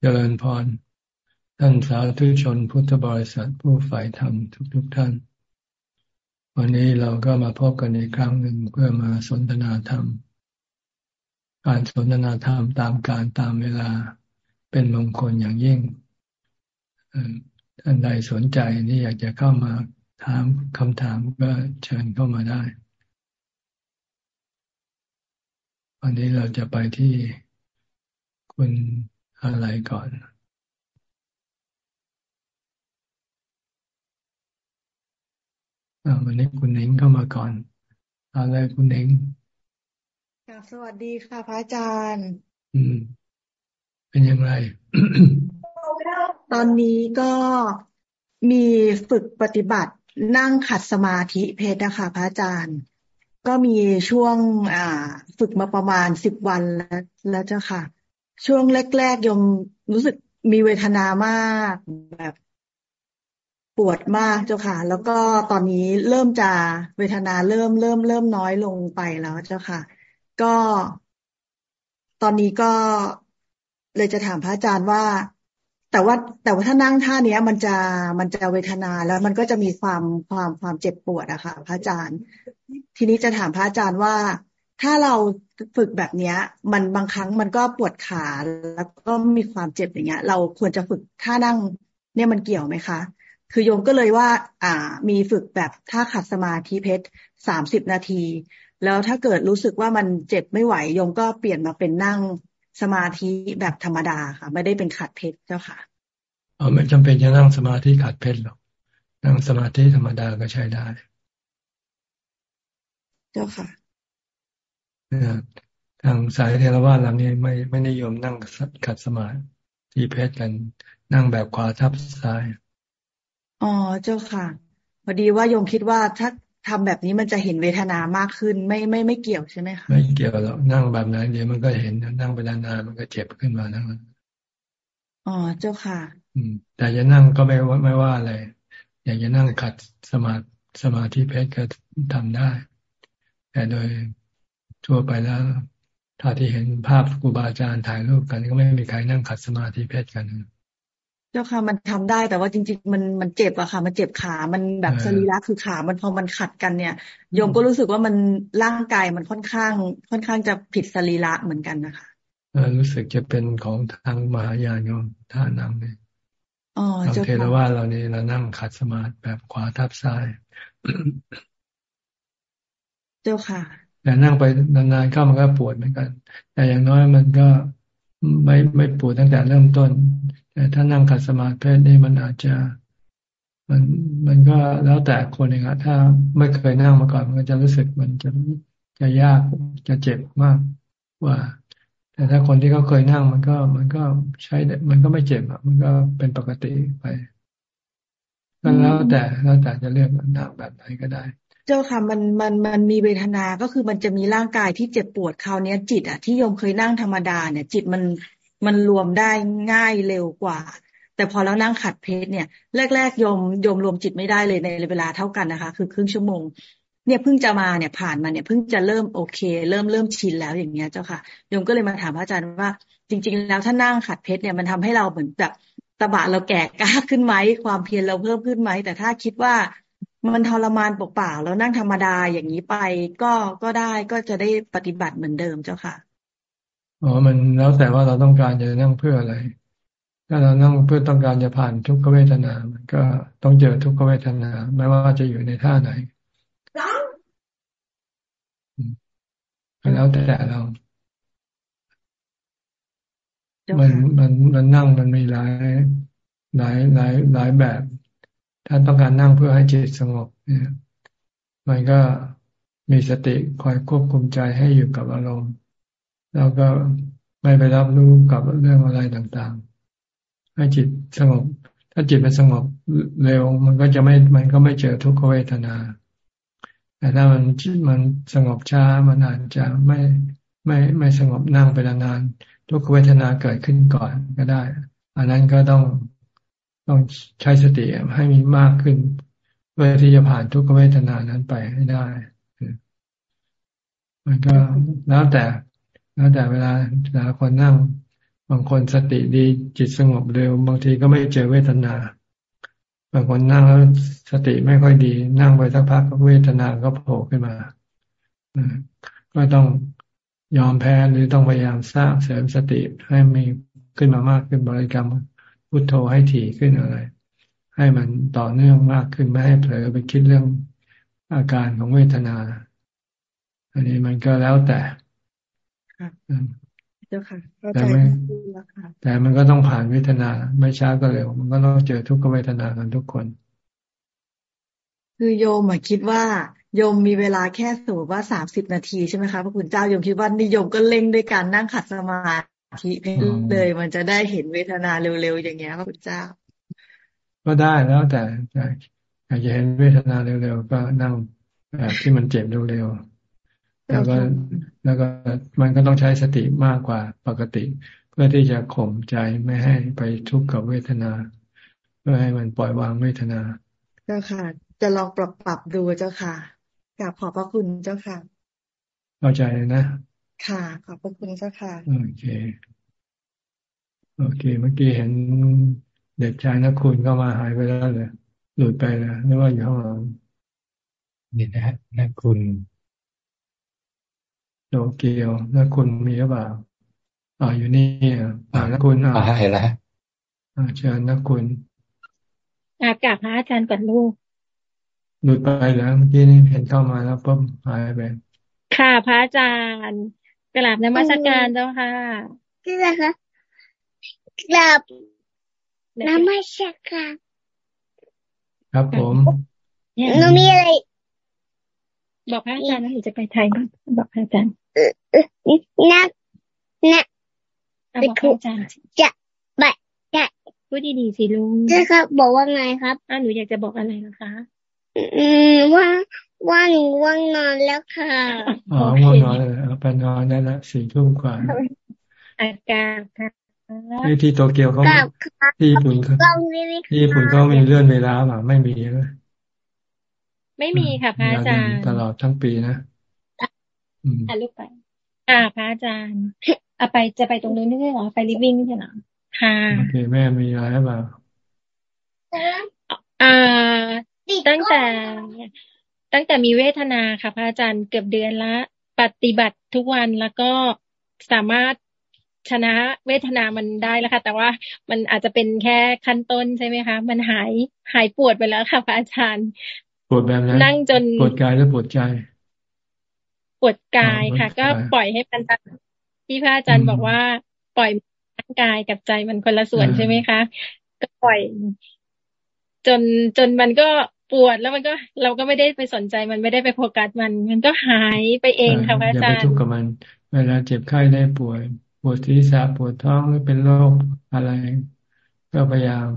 เจริญพร ท่านสาธุชนพุทธบริษัทผู้ฝ่ายธรรมทุกๆทท่าน วันนี้เราก็มาพบกันอีกครั้งหนึ่งเพื่อมาสนทนาธรรม การสนทนาธรรมตามการตามเวลาเป็นมงคลอย่างยิ่งท่านใดสนใจนี่อยากจะเข้ามาถามคำถามก็เชิญเข้ามาได้ วันนี้เราจะไปที่คุณ อะไรก่อนวันนี้คุณเองเข้ามาก่อนอะไรคุณเองสวัสดีค่ะพระอาจารย์ อืม เป็นยังไง ตอนนี้ก็มีฝึกปฏิบัตินั่งขัดสมาธิเพชรนะคะพระอาจารย์ ก็มีช่วง อ่า ฝึกมาประมาณสิบวันแล้วแล้วเจ้าค่ะ ช่วงแรกๆยมรู้สึกมีเวทนามากแบบปวดมากเจ้าค่ะ แล้วก็ตอนนี้เริ่มจะเวทนาเริ่มเริ่มเริ่มน้อยลงไปแล้วเจ้าค่ะ ก็ตอนนี้ก็เลยจะถามพระอาจารย์ว่า แต่ว่าแต่ว่าถ้านั่งท่าเนี้ย มันจะมันจะเวทนาแล้วมันก็จะมีความความความเจ็บปวดอะค่ะ พระอาจารย์ ทีนี้จะถามพระอาจารย์ว่า ถ้าเราฝึกแบบเนี้ย มันบางครั้งมันก็ปวดขาแล้วก็มีความเจ็บอย่างเงี้ย เราควรจะฝึกท่านั่งเนี่ยมันเกี่ยวไหมคะ คือโยมก็เลยว่า อ่า มีฝึกแบบท่าขัดสมาธิเพชรสามสิบนาที แล้วถ้าเกิดรู้สึกว่ามันเจ็บไม่ไหวโยมก็เปลี่ยนมาเป็นนั่งสมาธิแบบธรรมดาค่ะ ไม่ได้เป็นขัดเพชรเจ้าค่ะอ๋อไม่จำเป็นจะนั่งสมาธิขัดเพชรหรอกนั่งสมาธิธรรมดาก็ใช้ได้ เจ้าค่ะ ทางสายเทรวาสเรานี่ไม่ไม่นิยมนั่งขัดสมาธิเพชรกันนั่งแบบขวาทับซ้าย อ๋อเจ้าค่ะ พอดีว่าโยมคิดว่าถ้าทำแบบนี้มันจะเห็นเวทนามากขึ้น ไม่ไม่ไม่เกี่ยวใช่ไหมคะไม่เกี่ยวหรอกนั่งแบบไหนเดี๋ยวมันก็เห็นนั่งไปนานๆมันก็เจ็บขึ้นมานั่งอ๋อเจ้าค่ะ อืม แต่จะนั่งก็ไม่ว่าไม่ว่าอะไรอยากจะนั่งขัดสมาสมาธิเพชรก็ทำได้ แต่โดย ทั่วไปแล้วถ้าที่เห็นภาพครูบาอาจารย์ถ่ายรูปกันก็ไม่มีใครนั่งขัดสมาธิเพชรกัน เจ้าค่ะมันทำได้แต่ว่าจริง ๆ มันมันเจ็บอะค่ะ มันเจ็บขา มันแบบสรีระคือขา มันพอมันขัดกันเนี่ยโยมก็รู้สึกว่ามันร่างกายมันค่อนข้าง ค่อนข้างจะผิดสรีระเหมือนกันนะคะรู้สึกจะเป็นของทางมหายานโยมท่านั่งเนี่ยอ๋อทางเทรวาเรานี่เรานั่งขัดสมาธิแบบขวาทับซ้าย เจ้าค่ะ แต่นั่งไปนานๆเข้ามันก็ปวดเหมือนกัน แต่อย่างน้อยมันก็ไม่ไม่ปวดตั้งแต่เริ่มต้น แต่ถ้านั่งขัดสมาธินี่มันอาจจะมันมันก็แล้วแต่คนเองอะถ้าไม่เคยนั่งมาก่อน มันจะรู้สึกมันจะจะยากจะเจ็บมากว่า แต่ถ้าคนที่เขาเคยนั่งมันก็มันก็ใช้ มันก็ไม่เจ็บอะมันก็เป็นปกติไปก็แล้วแต่แล้วแต่จะเลือกนั่งแบบไหนก็ได้ เจ้าค่ะมันมันมันมีเวทนา ก็คือมันจะมีร่างกายที่เจ็บปวดคราวนี้จิตอะที่โยมเคยนั่งธรรมดาเนี่ย จิตมันมันรวมได้ง่ายเร็วกว่า แต่พอแล้วนั่งขัดเพชรเนี่ย แรกๆโยมโยมรวมจิตไม่ได้เลยในเวลาเท่ากันนะคะ คือครึ่งชั่วโมงเนี่ยเพิ่งจะมาเนี่ยผ่านมาเนี่ยเพิ่งจะเริ่มโอเค เริ่มเริ่มชินแล้วอย่างเงี้ยเจ้าค่ะโยมก็เลยมาถามพระอาจารย์ว่า จริง ๆ แล้วถ้านั่งขัดเพชรเนี่ยมันทำให้เราเหมือนแบบตะบะเราแก่กล้าขึ้นไหมความเพียรเราเพิ่มขึ้นไหมแต่ถ้าคิดว่า มันทรมานเปล่าๆแล้วนั่งธรรมดาอย่างนี้ไปก็ก็ได้ก็จะได้ปฏิบัติเหมือนเดิมเจ้าค่ะอ๋อมันแล้วแต่ว่าเราต้องการจะนั่งเพื่ออะไร ถ้าเรานั่งเพื่อต้องการจะผ่านทุกขเวทนา มันก็ต้องเจอทุกขเวทนา ไม่ว่าจะอยู่ในท่าไหนแล้วแต่เรามันมันมันนั่งมันมีหลายหลายหลายหลายแบบ ถ้าต้องการนั่งเพื่อให้จิตสงบเนี่ยมันก็มีสติคอยควบคุมใจให้อยู่กับอารมณ์ แล้วก็ไม่ไปรับรู้กับเรื่องอะไรต่างๆ ให้จิตสงบ ถ้าจิตมันสงบเร็ว มันก็จะไม่มันก็ไม่เจอทุกขเวทนา แต่ถ้ามันจิตมันสงบช้ามันอาจจะไม่ไม่ไม่สงบนั่งไปนานๆทุกขเวทนาเกิดขึ้นก่อนก็ได้ อันนั้นก็ต้อง ต้องใช้สติให้มีมากขึ้น เพื่อที่จะผ่านทุกขเวทนานั้นไปให้ได้ มันก็แล้วแต่ แล้วแต่เวลาเวลาคนนั่ง บางคนสติดีจิตสงบเร็ว บางทีก็ไม่เจอเวทนา บางคนนั่งแล้วสติไม่ค่อยดี นั่งไปสักพักเวทนาก็โผล่ขึ้นมาก็ต้องยอมแพ้หรือต้องพยายามสร้างเสริมสติให้มีขึ้นมามากขึ้นบริกรรม พุทโธให้ถี่ขึ้นอะไร ให้มันต่อเนื่องมากขึ้นไม่ให้เผลอไปคิดเรื่องอาการของเวทนา อันนี้มันก็แล้วแต่เจ้าค่ะแต่ไม่แต่มันก็ต้องผ่านเวทนา ไม่ช้าก็เร็ว มันก็ต้องเจอทุกขเวทนากันทุกคน คือโยมคิดว่าโยมมีเวลาแค่สูว่าสามสิบนาทีใช่ไหมคะพระคุณเจ้าโยมคิดว่านิยมก็เล่งด้วยการนั่งขัดสมา ธิไปเลยมันจะได้เห็นเวทนาเร็วๆอย่างเงี้ยพระคุณเจ้า ก็ได้แล้วแต่อยากจะเห็นเวทนาเร็วๆก็นั่งแบบที่มันเจ็บเร็วๆแล้วก็แล้วก็มันก็ต้องใช้สติมากกว่าปกติ เพื่อที่จะข่มใจไม่ให้ไปทุกข์กับเวทนา เพื่อให้มันปล่อยวางเวทนา เจ้าค่ะ จะลองปรับปรับดูเจ้าค่ะกราบขอบพระคุณเจ้าค่ะ เข้าใจนะ ค่ะ ขอบพระคุณเจ้าค่ะ โอเค โอเค เมื่อกี้เห็นเด็กชายนักคุณก็มาหายไปแล้วเลยหลุดไปแล้วนึกว่าอยู่ห้องเรานี่นะฮะนักคุณโตเกียวนักคุณมีหรือเปล่าอ่าอยู่นี่อ่านักคุณอ่าเห็นแล้วอ่าเชิญนักคุณอากาศพระอาจารย์ก่อนลูกหลุดไปแล้วเมื่อกี้นี่เห็นเข้ามาแล้วปุ๊บหายไปค่ะพระอาจารย์ กราบนมัสการเจ้าค่ะคืออะไรคะกราบนมัสการครับผมหนูมีอะไร บอกพระอาจารย์ว่าหนูจะไปไทยบ้างบอกพระอาจารย์นักนักบอกพระอาจารย์จะไปจะพูดดีๆสิลุงใช่ครับ บอกว่าไงครับอ่าหนูอยากจะบอกอะไรนะคะ อืมว่า ว่าหนูว่างนอนแล้วค่ะ อ๋อว่างนอนเลยเอาไปนอนได้ละสี่ทุ่มกว่าอากาศค่ะที่โตเกียวเขาที่ญี่ปุ่นเขาที่ญี่ปุ่นเขามีเลื่อนเวลาหรือไม่มีเลยไม่มีค่ะพระอาจารย์ตลอดทั้งปีนะอ่าลูกไป อ่าพระอาจารย์เอาไปจะไปตรงนู้นนี่เหรอไปลิฟวิ่งนี่ใช่ไหมค่ะโอเคแม่มีอะไรหรือเปล่าอ่าตั้งแต่ ตั้งแต่มีเวทนาค่ะพระอาจารย์เกือบเดือนละ ปฏิบัติทุกวันแล้วก็สามารถชนะเวทนามันได้แล้วค่ะ แต่ว่ามันอาจจะเป็นแค่ขั้นต้นใช่ไหมคะ มันหายหายปวดไปแล้วค่ะพระอาจารย์ ปวดแบบนั้นนั่งจนปวดกายหรือปวดใจปวดกายค่ะ ก็ปล่อยให้มันที่พระอาจารย์บอกว่า ปล่อยร่างกายกับใจมันคนละส่วนใช่ไหมคะ ก็ปล่อย จนจนมันก็ ปวดแล้วมันก็เราก็ไม่ได้ไปสนใจมันไม่ได้ไปโฟกัสมัน มันก็หายไปเองค่ะพระอาจารย์อย่าไปทุกข์กับมัน เวลาเจ็บไข้ได้ป่วย ปวดศีรษะปวดท้องหรือเป็นโรคอะไร ก็พยายาม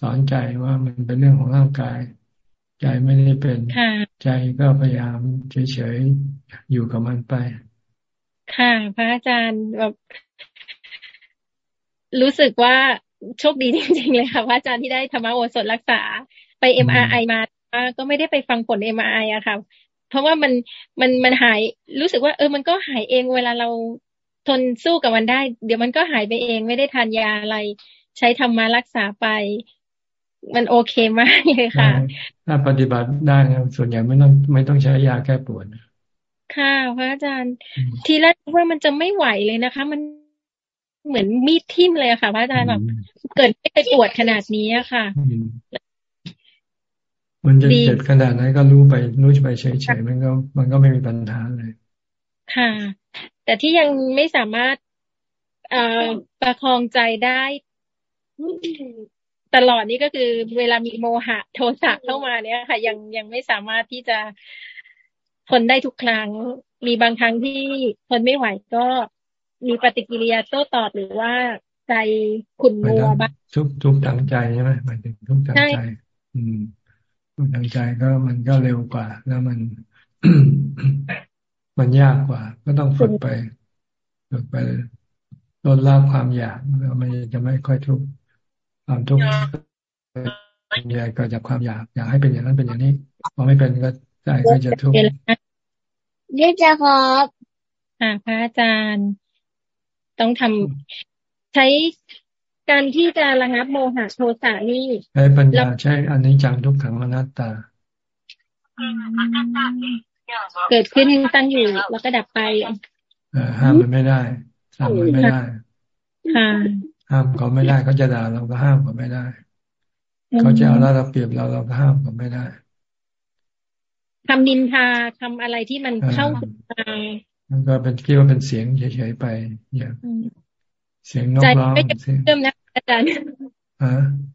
สอนใจว่ามันเป็นเรื่องของร่างกาย ใจไม่ได้เป็นใจก็พยายามเฉยๆอยู่กับมันไป ค่ะ พระอาจารย์แบบรู้สึกว่าโชคดีจริงๆเลยค่ะพระอาจารย์ที่ได้ธรรมโอสถรักษาไปเอ็มอา ร์ไอมาก็ไม่ได้ไปฟังผลเอ็มอาร์ไออะค่ะ เพราะว่ามันมันมันหายรู้สึกว่า เออมันก็หายเองเวลาเราทนสู้กับมันได้ เดี๋ยวมันก็หายไปเองไม่ได้ทานยาอะไร ใช้ธรรมารักษาไป มันโอเคมากเลยค่ะ ถ้าปฏิบัติได้นะส่วนใหญ่ไม่ต้องไม่ต้องใช้ยาแก้ปวดค่ะพระอาจารย์ ทีแรกว่ามันจะไม่ไหวเลยนะคะ มันเหมือนมีดทิ่มเลยค่ะ พระอาจารย์แบบเกิดไม่เคยปวดขนาดนี้ค่ะ มันจะเจ็บขนาดไหนก็รู้ไปรู้ไปเฉยๆมันก็ มันก็ไม่มีปัญหาเลยค่ะ แต่ที่ยังไม่สามารถเอ่อประคองใจได้ ตลอดนี้ก็คือเวลามีโมหะโทสะเข้ามาเนี้ยค่ะ ยังยังไม่สามารถที่จะทนได้ทุกครั้ง มีบางครั้งที่ทนไม่ไหวก็มีปฏิกิริยาโต้ตอบหรือว่าใจขุ่นมัวบ้างทุกทุกทางใจใช่ไหมหมายถึงทุกทางใจ อืม ทางใจก็มันก็เร็วกว่า แล้วมันมันยากกว่า ก็ต้องฝึกไปฝึกไปลดละความอยากแล้วมันจะไม่ค่อยทุกข์ความทุกข์ใหญ่ก็จากความอยาก อยากให้เป็นอย่างนั้นเป็นอย่างนี้พอไม่เป็นก็ใจก็จะทุกข์นี่จะครับค่ะพระอาจารย์ต้องทใช้ การที่จะระงับโมหะโทสะนี่ใช้ปัญญาใช้อันนี้จังทุกขังอนัตตา เกิดขึ้นตั้งอยู่แล้วก็ดับไปห้ามมันไม่ได้สั่งมันไม่ได้ห้ามเขาไม่ได้เขาจะด่าเราก็ห้ามเขาไม่ได้เขาจะเอาเราเปรียบเราเราก็ห้ามเขาไม่ได้คำนินทาคำอะไรที่มันเข้ามามันก็เป็นคิดว่าเป็นเสียงเฉยๆไป อย่างเสียงนกร้องเสียงเริ่มนะ อาจารย์ฮะ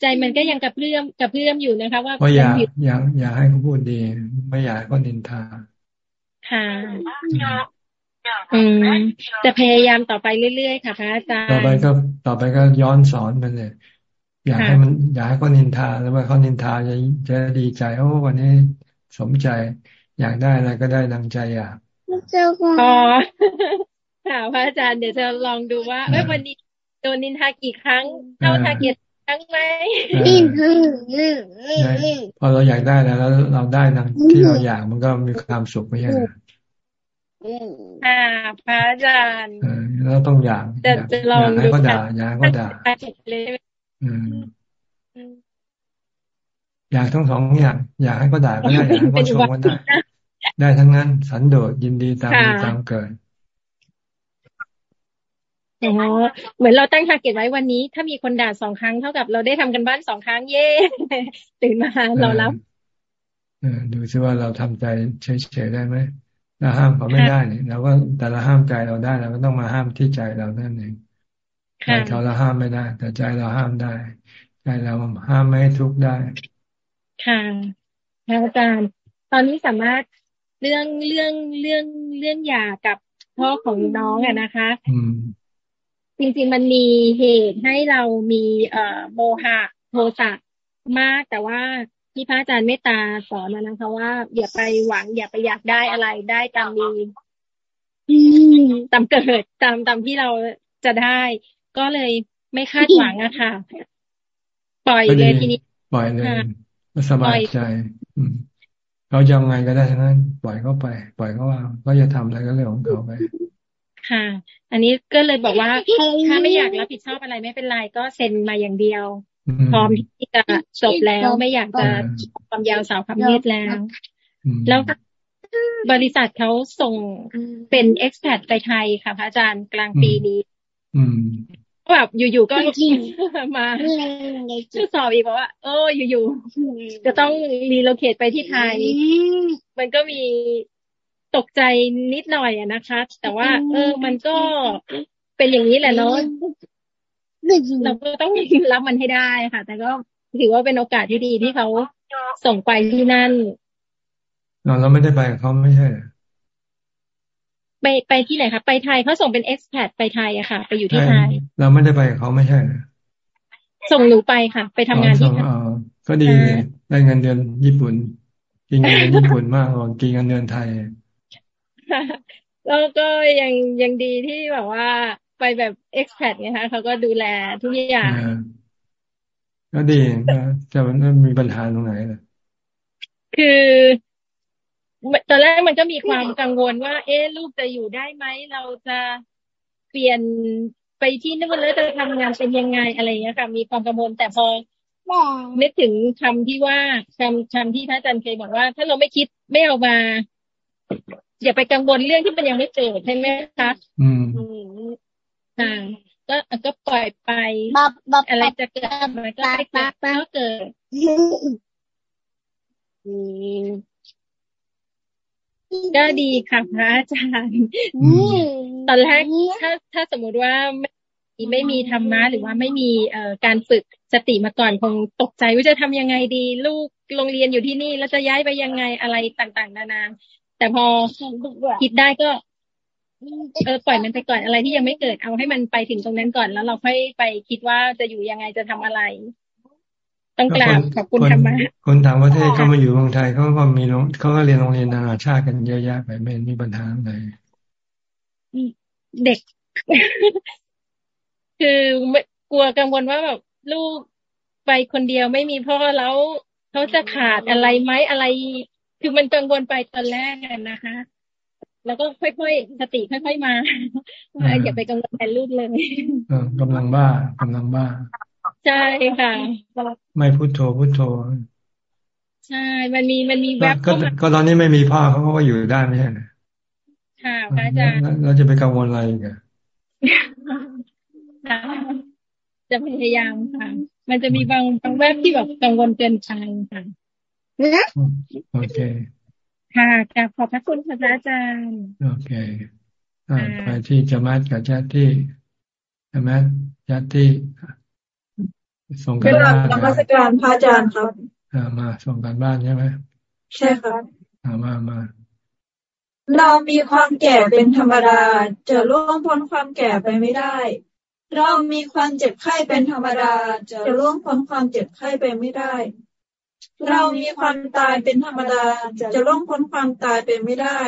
ใจมันก็ยังกระเพื่อมกระเพื่อมอยู่นะคะ ว่าอยากอยากอยากให้เขาพูดดี ไม่อยากให้เขานินทาค่ะอืมจะพยายามต่อไปเรื่อยๆค่ะพระอาจารย์ต่อไปก็ต่อไปก็ย้อนสอนมันเลยอยากให้มัน อยากให้เขานินทาแล้วว่าเขานินทาจะจะดีใจโอ้วันนี้สมใจ อยากได้อะไรก็ได้ดังใจอยากอ๋อค่ะพระอาจารย์เดี๋ยวจะลองดูว่าเอ้วันนี้ โดนนินทากี่ครั้งเท่าทาเกียรติครั้งไหมพอเราอยากได้แล้วแล้วเราได้ดังที่เราอยากมันก็มีความสุขไม่ใช่ค่ะพระอาจารย์เราต้องอยากอยากให้ก็ด่าอยากก็ด่าอยากทั้งสองอย่างอยากให้ก็ด่าก็ได้อยากให้ก็ชมก็ได้ได้ทั้งนั้น สันโดษยินดีตามมีตามเกิดอ๋อ เหมือนเราตั้งทาร์เก็ตไว้วันนี้ ถ้ามีคนด่าสองครั้งเท่ากับเราได้ทำกันบ้านสองครั้งเย่ตื่นมาเรารับดูซิว่าเราทำใจเฉยๆได้ไหมเราห้ามเขาไม่ได้เนี่ยเราก็แต่เราห้ามใจเราได้เราก็ต้องมาห้ามที่ใจเรานั่นเองใจเขาเราห้ามไม่ได้ แต่ใจเราห้ามได้ ใจเราห้ามไม่ให้ทุกข์ได้ ค่ะอาจารย์ ตอนนี้สามารถเรื่องเรื่องเรื่องเรื่องหย่ากับพ่อของน้องอะนะคะ จริง ๆ มันมีเหตุให้เรามีเอ่อโมหะโทสะมาก แต่ว่าที่พระอาจารย์เมตตาสอนมานะคะว่า อย่าไปหวัง อย่าไปอยากได้อะไรได้ตามมีตามเกิดตามตามที่เราจะได้ ก็เลยไม่คาดหวังอะค่ะ ปล่อยเลยทีนี้ ปล่อยเลยสบายใจเขาจะยังไงก็ได้ทั้งนั้น ปล่อยเขาไป ปล่อยเขาว่าเขาจะทำอะไรก็เรื่องของเขาไป ค่ะ อันนี้ก็เลยบอกว่าถ้าไม่อยากรับผิดชอบอะไรไม่เป็นไรก็เซ็นมาอย่างเดียว พร้อมที่จะจบแล้วไม่อยากจะความยาวสาวความยืดแล้ว แล้วบริษัทเขาส่งเป็นเอ็กซ์แพดไปไทยค่ะพระอาจารย์กลางปีนี้แบบอยู่ๆก็มาชื่อสอบอีกบอกว่าโอ้อยู่ๆจะต้อง relocate ไปที่ไทย มันก็มี ตกใจนิดหน่อยอะนะคะ แต่ว่า เออ มันก็เป็นอย่างนี้แหละเนาะเราก็ต้องรับมันให้ได้ค่ะ แต่ก็ถือว่าเป็นโอกาสที่ดีที่เขาส่งไปที่นั่นเราไม่ได้ไปกับเขาไม่ใช่ไปไปที่ไหนคะไปไทยเขาส่งเป็น expat ไปไทยอะค่ะ ไปอยู่ที่ไทย เราไม่ได้ไปกับเขาไม่ใช่ส่งหนูไปค่ะ ไปทำงานที่ก็ดีได้เงินเดือนญี่ปุ่นกินเงินเดือนญี่ปุ่นมากกว่ากินเงินเดือนไทย แล้วก็ยังยังดีที่แบบว่าไปแบบเอ็กซ์แพดไงคะเขาก็ดูแลทุกอย่างก็ดีจะมันมีปัญหาตรงไหนล่ะคือตอนแรกมันก็มีความกังวลว่า เอ๊ะลูกจะอยู่ได้ไหม เราจะเปลี่ยนไปที่นู่นแล้วจะทำงานเป็นยังไงอะไรเงี้ยค่ะ มีความกังวลแต่พอนึกถึงคำที่ว่าคำคำที่พระอาจารย์เคยบอกว่า ถ้าเราไม่คิดไม่เอามา อย่าไปกังวลเรื่องที่มันยังไม่เกิดใช่ไหมคะอืมอ่าก็ก็ปล่อยไปอะไรจะเกิดมันก็ไม่เกิดก็เกิดก็ดีค่ะพระอาจารย์ตอนแรกถ้าถ้าสมมุติว่าไม่ไม่มีธรรมะหรือว่าไม่มีเอ่อการฝึกสติมาก่อนคงตกใจว่าจะทำยังไงดี ลูกโรงเรียนอยู่ที่นี่แล้วจะย้ายไปยังไงอะไรต่างๆ นานา แต่พอคิดได้ก็เออปล่อยมันไปก่อนอะไรที่ยังไม่เกิดเอาให้มันไปถึงตรงนั้นก่อน แล้วเราค่อยไปคิดว่าจะอยู่ยังไงจะทำอะไร ต้องกราบขอบคุณธรรมะคนต่างประเทศเขามาอยู่เมืองไทยเขาก็มีเขาก็เรียนโรงเรียนนานาชาติกันเยอะแยะไปไม่มีปัญหาอะไรเด็ก คือกลัวกังวลว่าแบบลูกไปคนเดียวไม่มีพ่อแล้วเขาจะขาดอะไรไหมอะไร คือมันกังวลไปตอนแรกนะคะ แล้วก็ค่อยๆสติค่อยๆมาอย่าไปกังวลแทนลูกเลยกำลังบ้ากำลังบ้า ใช่ค่ะ ไม่พุโทโธพุโทโธใช่ มันมีมันมีแวบก็ตอนนี้ไม่มีพ่อเขาก็อยู่ได้ไม่ใช่ไหมค่ะพระอาจารย์เราจะไปกังวลอะไรกันจะพยายามค่ะ มันจะมีบางบางแวบที่แบบกังวลเกินไปค่ะ โอเค ค่ะกราบขอบพระคุณพระอาจารย์ โอเคอ่าไปที่จมัดกับจัตที่จมัดจัตที่ส่งกันบ้านนมัสการพระอาจารย์ครับอ่ามาส่งกันบ้านใช่ไหมใช่ครับอ่ามามาเรามีความแก่เป็นธรรมดา จะล่วงพ้นความแก่ไปไม่ได้ เรามีความเจ็บไข้เป็นธรรมดา จะล่วงพ้นความเจ็บไข้ไปไม่ได้ เรามีความตายเป็นธรรมดาจะล่วงพ้นความตายไปไม่ได้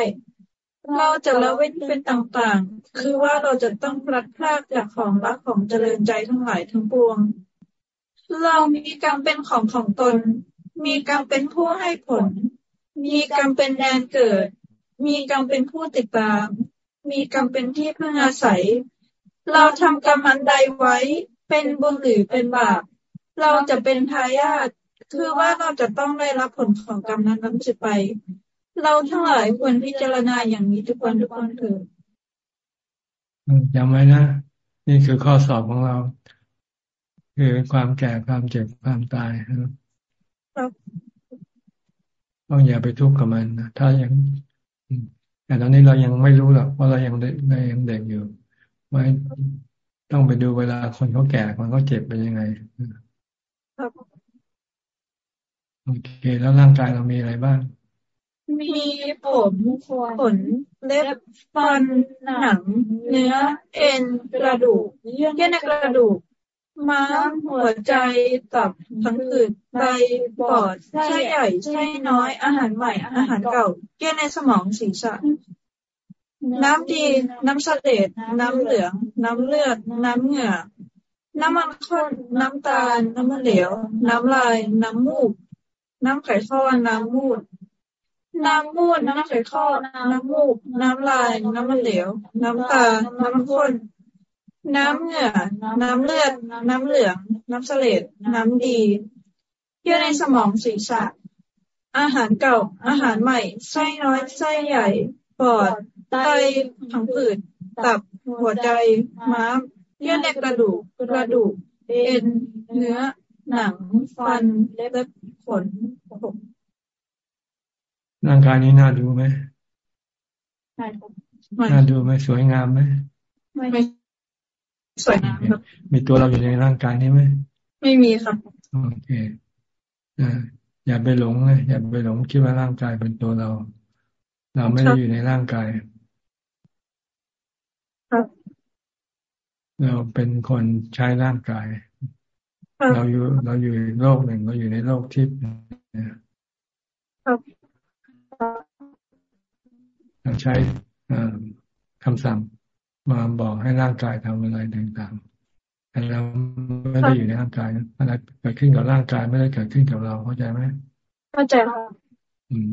เราจะละเว้นเป็นต่างๆ คือว่าเราจะต้องพลัดพรากจากของรักของเจริญใจทั้งหลายทั้งปวง เรามีกรรมเป็นของของตน มีกรรมเป็นผู้ให้ผล มีกรรมเป็นแดนเกิด มีกรรมเป็นผู้ติดตาม มีกรรมเป็นที่พึ่งอาศัย เราทำกรรมอันใดไว้เป็นบุญหรือเป็นบาป เราจะเป็นทายาท คือว่าเราจะต้องได้รับผลของกรรมนั้นนั้นจะไป เราทั้งหลายควรพิจารณาอย่างนี้ทุกวันทุกวันเถิดจำไว้นะ นี่คือข้อสอบของเรา คือความแก่ความเจ็บความตายครับต้องอย่าไปทุกข์กับมันนะถ้ายังแต่ตอนนี้เรายังไม่รู้หรอกว่าเรายังเด็กยังเด็กอยู่ไม่ต้องไปดูเวลาคนเขาแก่คนเขาเจ็บเป็นยังไง โอเค แล้วร่างกายเรามีอะไรบ้าง มีผมขนเล็บฟันหนัง เนื้อ เอ็นกระดูกเยื่อในกระดูกม้ามหัวใจตับพังผืดใบปอดไส้ใหญ่ไส้น้อยอาหารใหม่ อาหารเก่าเยื่อในสมองศีรษะ น้ำดี น้ำสเลดน้ำเหลือง น้ำเลือด น้ำเหงื่อ น้ำมันข้นน้ำตาล น้ำมันเหลว น้ำลาย น้ำมูก น้ำไข่ข้อน้ำมูด น้ำมูด น้ำไข่ข้อน้ำมูก น้ำลาย น้ำมันเหลว น้ำตาลน้ำมันข้น น้ำเหงื่อ น้ำเลือด น้ำเหลือง น้ำเสลดน้ำดีเยื่อในสมองศีรษะ อาหารเก่า อาหารใหม่ ไส้น้อย ไส้ใหญ่ ปอด ไต ผังผืด ตับ หัวใจ ม้าม เยื่อในกระดูก กระดูก เอ็น เนื้อ หนัง ฟัน เล็บ ขนผมร่างกายนี้น่าดูไหมน่าดูไหมสวยงามไหมไม่สวยงามครับมีตัวเราอยู่ในร่างกายนี้ไหมไม่มีครับโอเคอย่าไปหลงเลยอย่าไปหลงคิดว่าร่างกายเป็นตัวเรา เราไม่ได้อยู่ในร่างกายเราเป็นคนใช้ร่างกาย เราอยู่เราอยู่โลกหนึ่งเราอยู่ในโลกทิพย์เราใช้คำสั่งมาบอกให้ร่างกายทำอะไรต่างๆแต่เราไม่ได้อยู่ในร่างกายอะไรเกิดขึ้นกับร่างกายไม่ได้เกิดขึ้นกับเราเข้าใจไหมเข้าใจค่ะอืม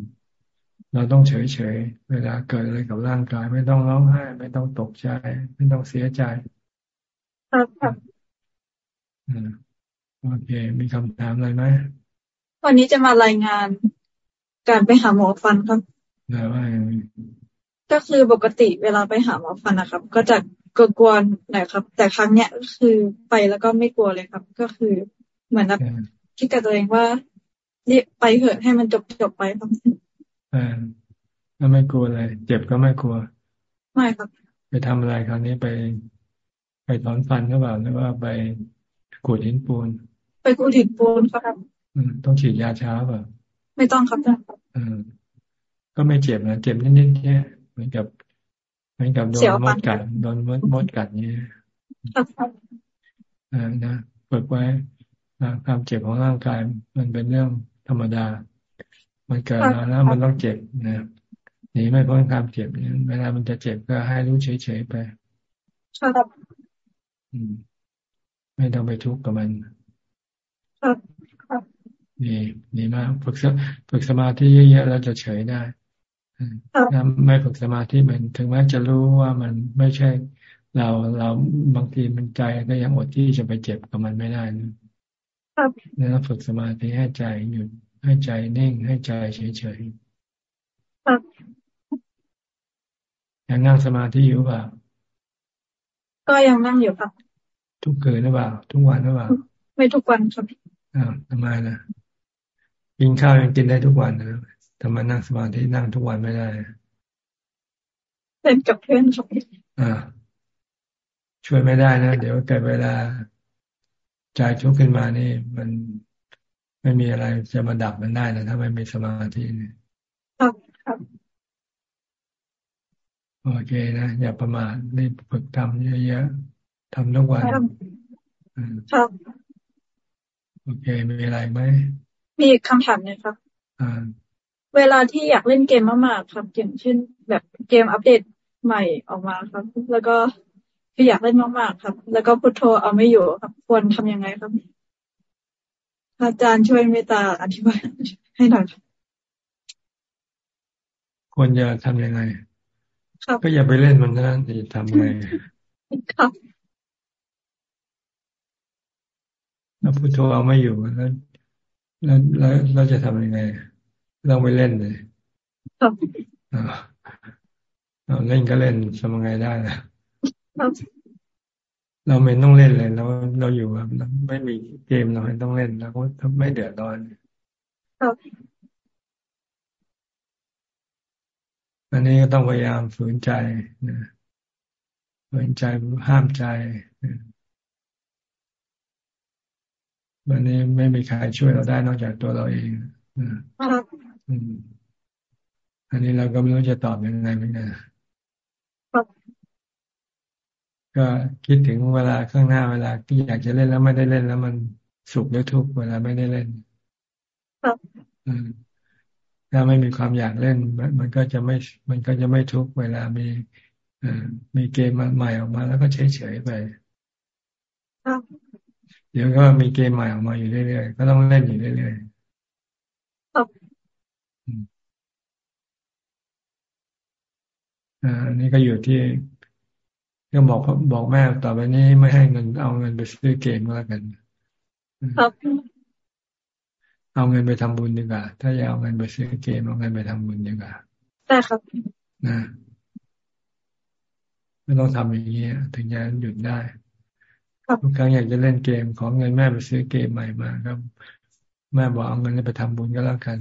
เราต้องเฉยๆเวลาเกิดอะไรกับร่างกาย ไม่ต้องร้องไห้ ไม่ต้องตกใจ ไม่ต้องเสียใจครับครับอืม โอเค มีคำถามอะไรไหมวันนี้จะมารายงานการไปหาหมอฟันครับแล้วว่าก็คือปกติเวลาไปหาหมอฟันนะครับ ก็จะกลัวๆหน่อยครับ แต่ครั้งเนี้ยคือไปแล้วก็ไม่กลัวเลยครับ ก็คือเหมือนแบบคิดกับตัวเองว่ารีบไปเถอะให้มันจบจบไปครับอ่าก็ไม่กลัวเลยเจ็บก็ไม่กลัว ไม่ครับ ไปทำอะไรคราวนี้ไป ไปถอนฟันหรือเปล่าหรือว่าไปขูดหินปูน ไปขูดหินปูนครับต้องฉีดยาช้าเปล่าไม่ต้องครับอืมก็ไม่เจ็บนะเจ็บนิดๆแค่มือนกับเหมือนกับโดนมดกัดโดนมดมดกัดเนี้ยอ่านะฝึกไว้ความเจ็บของร่างกาย มันเป็นเรื่องธรรมดา มันเกิดมาแล้วมันต้องเจ็บนะหนีไม่พ้นความเจ็บเนี่ยเวลามันจะเจ็บก็ให้รู้เฉยๆไปครับอืมไม่ต้องไปทุกข์กับมัน ครับครับดีดีมากฝึกฝึกสมาธิเยอะๆแล้วจะเฉยได้ถ้าไม่ฝึกสมาธิมันถึงแม้จะรู้ว่ามันไม่ใช่ เราเราบางทีมันใจก็ยังอดที่จะไปเจ็บกับมันไม่ได้นะครับแล้วฝึกสมาธิให้ใจหยุดให้ใจนิ่งให้ใจเฉยๆครับยังนั่งสมาธิอยู่เปล่าก็ยังนั่งอยู่ครับทุกคืนหรือเปล่า ทุกวันหรือเปล่า ไม่ทุกวันครับ อ้าวทำไมนะกินข้าวยังกินได้ทุกวันนะทำไมนั่งสมาธินั่งทุกวันไม่ได้เล่นกับเพื่อนครับอ่า ช่วยไม่ได้นะ เดี๋ยวเกิดเวลาใจทุกข์ขึ้นมานี่ มันไม่มีอะไรจะมาดับมันได้นะถ้าไม่มีสมาธินี่ครับครับโอเคนะ อย่าประมาทรีบฝึกทำเยอะๆทำทุกวันครับ โอเคมีอะไรไหมมีคำถามหนึ่งครับอ่าเวลาที่อยากเล่นเกมมากๆครับอย่างเช่น แบบเกมอัปเดตใหม่ออกมาครับ แล้วก็คืออยากเล่นมากๆครับ แล้วก็พุทโธเอาไม่อยู่ครับ ควรทํำยังไงครับ อาจารย์ช่วยเมตตาอธิบายให้หน่อยควรจะทำยังไงครับก็อย่าไปเล่นมันนะจะทำไงครับ แล้วพุทโธเอาไม่อยู่แล้วแล้วแล้วเราจะทำยังไงเราไปเล่นเลยครับเราเล่นก็เล่นทำยังไงได้นะเราไม่ต้องเล่นเลยเราเราอยู่แบบไม่มีเกมเราไม่ต้องเล่นเราก็ไม่เดือดร้อนอันนี้ก็ต้องพยายามฝืนใจนะฝืนใจห้ามใจ วันนี้ไม่มีใครช่วยเราได้นอกจากตัวเราเองอันนี้เราก็ไม่รู้จะตอบยังไงเหมือนกันก็คิดถึงเวลาข้างหน้าเวลาที่อยากจะเล่นแล้วไม่ได้เล่นแล้วมันสุขหรือทุกข์เวลาไม่ได้เล่นถ้าไม่มีความอยากเล่น มันก็จะไม่ มันก็จะไม่ทุกข์เวลามีมีเกมใหม่ออกมาแล้วก็เฉยๆไป เดี๋ยวก็มีเกมใหม่ออกมาอยู่เรื่อยๆ ก็ต้องเล่นอยู่เรื่อยๆอันนี้ก็อยู่ที่ก็บอกบอกแม่ต่อไปนี้ไม่ให้เงินเอาเงินไปซื้อเกมก็แล้วกันครับเอาเงินไปทำบุญดีกว่า ถ้าอยากเอาเงินไปซื้อเกมเอาเงินไปทำบุญดีกว่าได้ครับนะไม่ต้องทำอย่างนี้ถึงจะหยุดได้ ทุกครั้งอยากจะเล่นเกมของเงินแม่ไปซื้อเกมใหม่มาครับ แม่บอกเอาเงินไปทำบุญก็แล้วกัน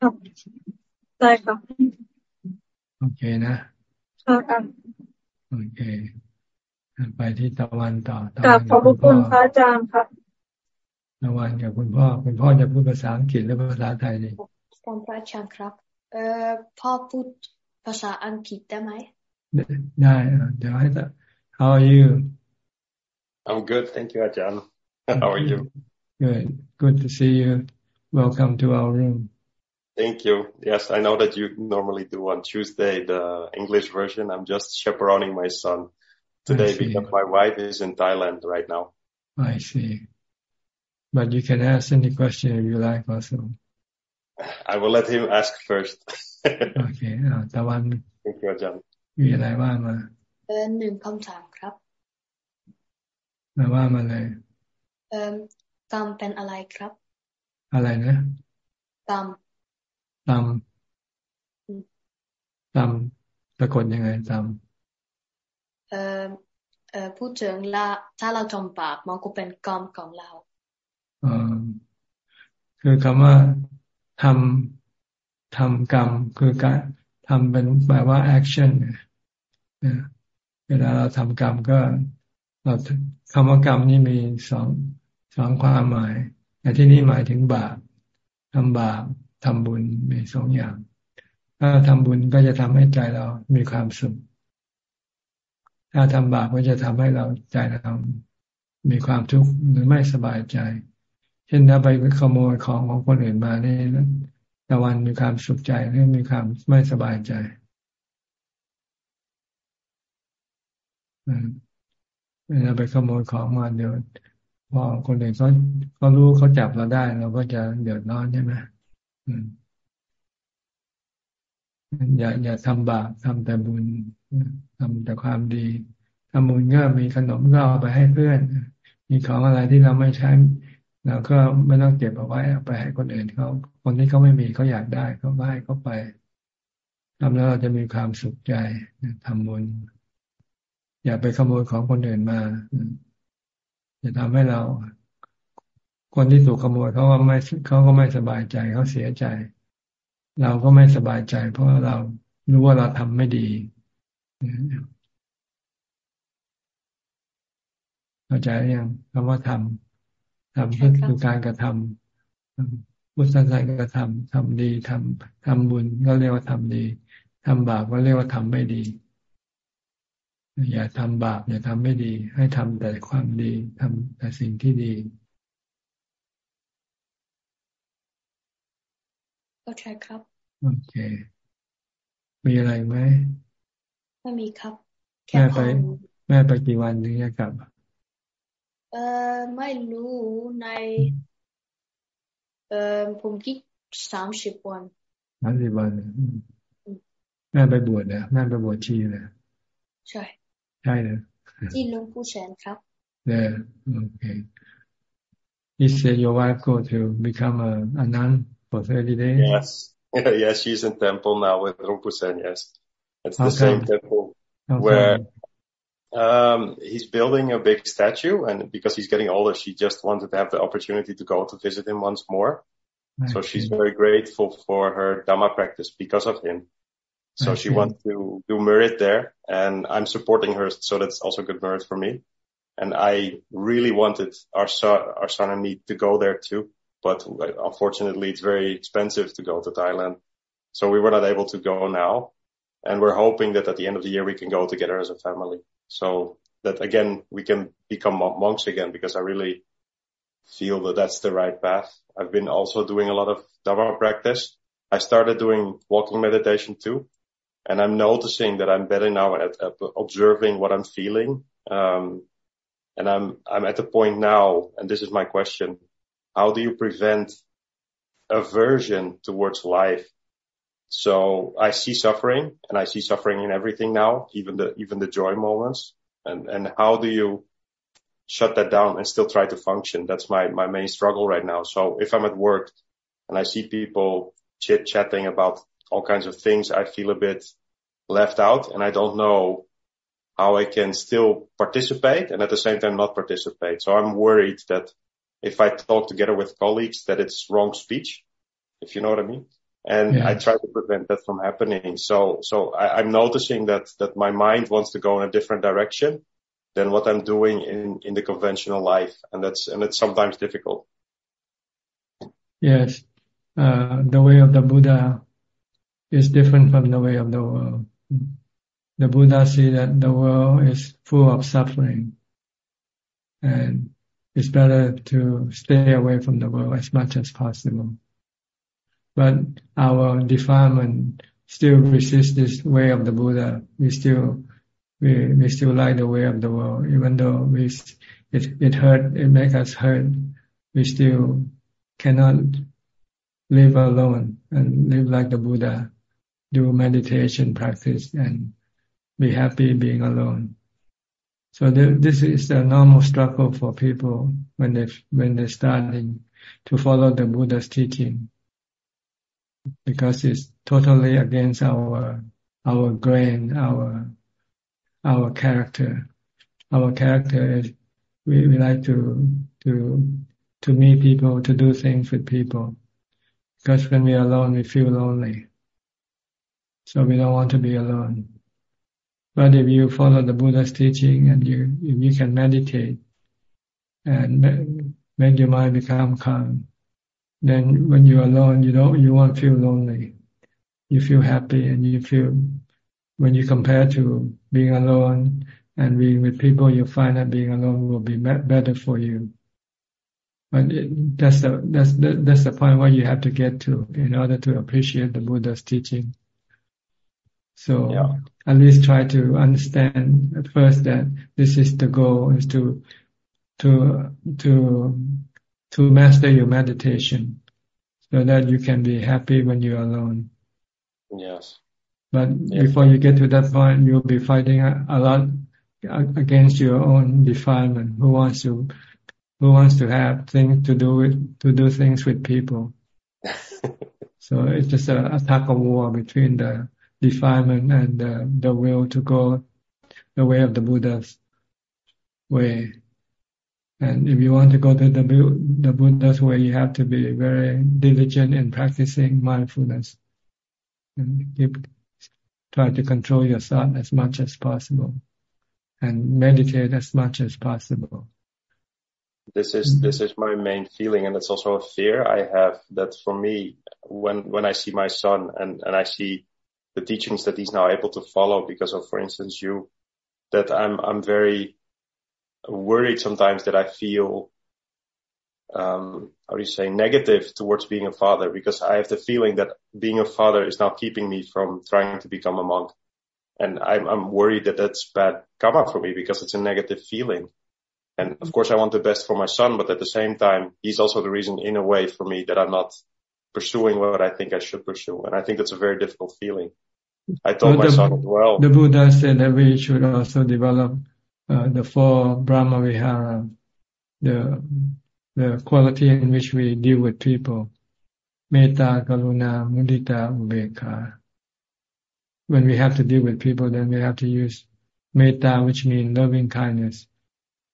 ครับได้ครับโอเคนะครับโอเคไปที่ตะวันต่อกลับขอบคุณพระอาจารย์ครับตะวันกับคุณพ่อ คุณพ่อจะพูดภาษาอังกฤษหรือภาษาไทยดีกรพระอาจารย์ครับ เอ่อพ่อพูดภาษาอังกฤษได้ไหมได้เดี๋ยวให้ How are you? I'm good, thank you, Ajahn. How are you? Good, good to see you. Welcome to our room. Thank you. Yes, I know that you normally do on Tuesday the English version. I'm just chaperoning my son today because my wife is in Thailand right now. I see. But you can ask any question if you like also. I will let him ask first. okay. Uh, Thank you, Ajahn. มีอะไรว่ามา เออหนึ่งคำถามครับมาว่ามาเลย เออกรรมเป็นอะไรครับ อะไรนะกรรมกรรมกรรมสะกดยังไงกรรมเออเออพูดถึงละถ้าเราทำบาปมันก็เป็นกรรมของเราออคือคำว่าทำทำกรรมคือการทำเป็นแปลว่า action เนี่ย เวลาเราทำกรรมก็เราคำว่ากรรมนี่มีสองสองความหมายแต่ที่นี่หมายถึงบาปทำบาปทำบุญมีสองอย่าง ถ้าทำบุญก็จะทำให้ใจเรามีความสุข ถ้าทำบาปก็จะทำให้เราใจเรามีความทุกข์หรือไม่สบายใจ เช่นถ้าไปขโมยของของคนอื่นมานี่ตะวันมีความสุขใจหรือมีความไม่สบายใจ เวลาไปขโมยของมาเดี๋ยวพอคนอื่นเขาเขารู้เขาจับเราได้ เราก็จะเดือดร้อนใช่ไหมอย่าอย่าทำบาปทำแต่บุญทำแต่ความดีทำบุญก็มีขนมก็เอาไปให้เพื่อน มีของอะไรที่เราไม่ใช้เราก็ไม่ต้องเก็บเอาไว้เอาไปให้คนอื่นเขาคนที่เขาไม่มีเขาอยากได้เขาให้เขาไปทำแล้วเราจะมีความสุขใจทำบุญ อย่าไปขโมยของคนอื่นมาจะทำให้เรา คนที่ถูกขโมยเขาก็ไม่เขาก็ไม่สบายใจเขาเสียใจ เราก็ไม่สบายใจ เพราะเรารู้ว่าเราทำไม่ดีเข้าใจยังคำว่าทำทำก็คือการกระทำพุทธศาสนาก็ทำทำดีทำทำบุญก็เรียกว่าทำดีทำบาปก็เรียกว่าทำไม่ดี อย่าทำบาปอย่าทำไม่ดี ให้ทำแต่ความดีทำแต่สิ่งที่ดีโอเคครับ โอเค มีอะไรไหมไม่มีครับ แม่ไป แม่ไปกี่วันถึงจะกลับ เออไม่รู้ใน เออผมคิดสามสิบวันสามสิบวันแม่ไปบวชนะแม่ไปบวชชีนะใช่ ใช่เลยที่ลุงผู้แสนครับ Yeah, okay. You said your wife go to become a, a nun for 30 days? Yes. yes, she's in temple now with Rumpusen, yes. It's the okay. same temple okay. where um, he's building a big statue and because he's getting older, she just wanted to have the opportunity to go to visit him once more. I so see. she's very grateful for her Dhamma practice because of him. So I she wants to do merit there and I'm supporting her. So that's also good merit for me. And I really wanted our son, our son and me to go there too. But unfortunately it's very expensive to go to Thailand. So we were not able to go now. And we're hoping that at the end of the year we can go together as a family. So that again, we can become monks again because I really feel that that's the right path. I've been also doing a lot of Dharma practice. I started doing walking meditation too. And I'm noticing that I'm better now at, at observing what I'm feeling. Um, and I'm, I'm at the point now, and this is my question. How do you prevent aversion towards life? So I see suffering and I see suffering in everything now, even the, even the joy moments. And, and how do you shut that down and still try to function? That's my, my main struggle right now. So if I'm at work and I see people chit chatting about all kinds of things, I feel a bit left out and I don't know how I can still participate and at the same time not participate. So I'm worried that if I talk together with colleagues that it's wrong speech, if you know what I mean. And I try to prevent that from happening. So, so I, I'm noticing that, that my mind wants to go in a different direction than what I'm doing in, in the conventional life. And that's, and it's sometimes difficult. Yes. Uh, the way of the Buddha is different from the way of the world the Buddha see that the world is full of suffering and it's better to stay away from the world as much as possible. But our defilement still resists this way of the Buddha. We still, we, we still like the way of the world, even though we, it, it hurt, it makes us hurt. We still cannot live alone and live like the Buddha, do meditation practice and be happy being alone. So the, this is the normal struggle for people when they when they're starting to follow the Buddha's teaching, because it's totally against our our grain, our our character. Our character is we, we like to to to meet people, to do things with people, because when we're alone, we feel lonely. So we don't want to be alone. But if you follow the Buddha's teaching and you you can meditate and make your mind become calm, then when you're alone, you don't you won't feel lonely. You feel happy and you feel when you compare to being alone and being with people, you find that being alone will be better for you. But it, that's the that's the, that's the point where you have to get to in order to appreciate the Buddha's teaching. So yeah. at least try to understand at first that this is the goal is to to to to master your meditation so that you can be happy when you're alone. Yes. But yeah. before you get to that point, you'll be fighting a, a lot against your own defilement. Who wants to, who wants to have things to do with, to do things with people? so it's just a, a tug of war between the defilement and the, the will to go the way of the Buddha's way. And if you want to go to the, the Buddha's way, you have to be very diligent in practicing mindfulness and keep try to control your thought as much as possible and meditate as much as possible. This is, mm-hmm. this is my main feeling. And it's also a fear I have that for me, when, when I see my son and, and I see the teachings that he's now able to follow because of, for instance, you, that I'm, I'm very worried sometimes that I feel um, how do you say, negative towards being a father because I have the feeling that being a father is now keeping me from trying to become a monk. And I'm, I'm worried that that's bad karma for me because it's a negative feeling. And of course I want the best for my son, but at the same time, he's also the reason in a way for me that I'm not pursuing what I think I should pursue. And I think that's a very difficult feeling. I told my son as well. The Buddha said that we should also develop uh, the four Brahma Vihara, the the quality in which we deal with people. Metta, Karuna, Mudita, Ubekha. When we have to deal with people, then we have to use metta, which means loving kindness.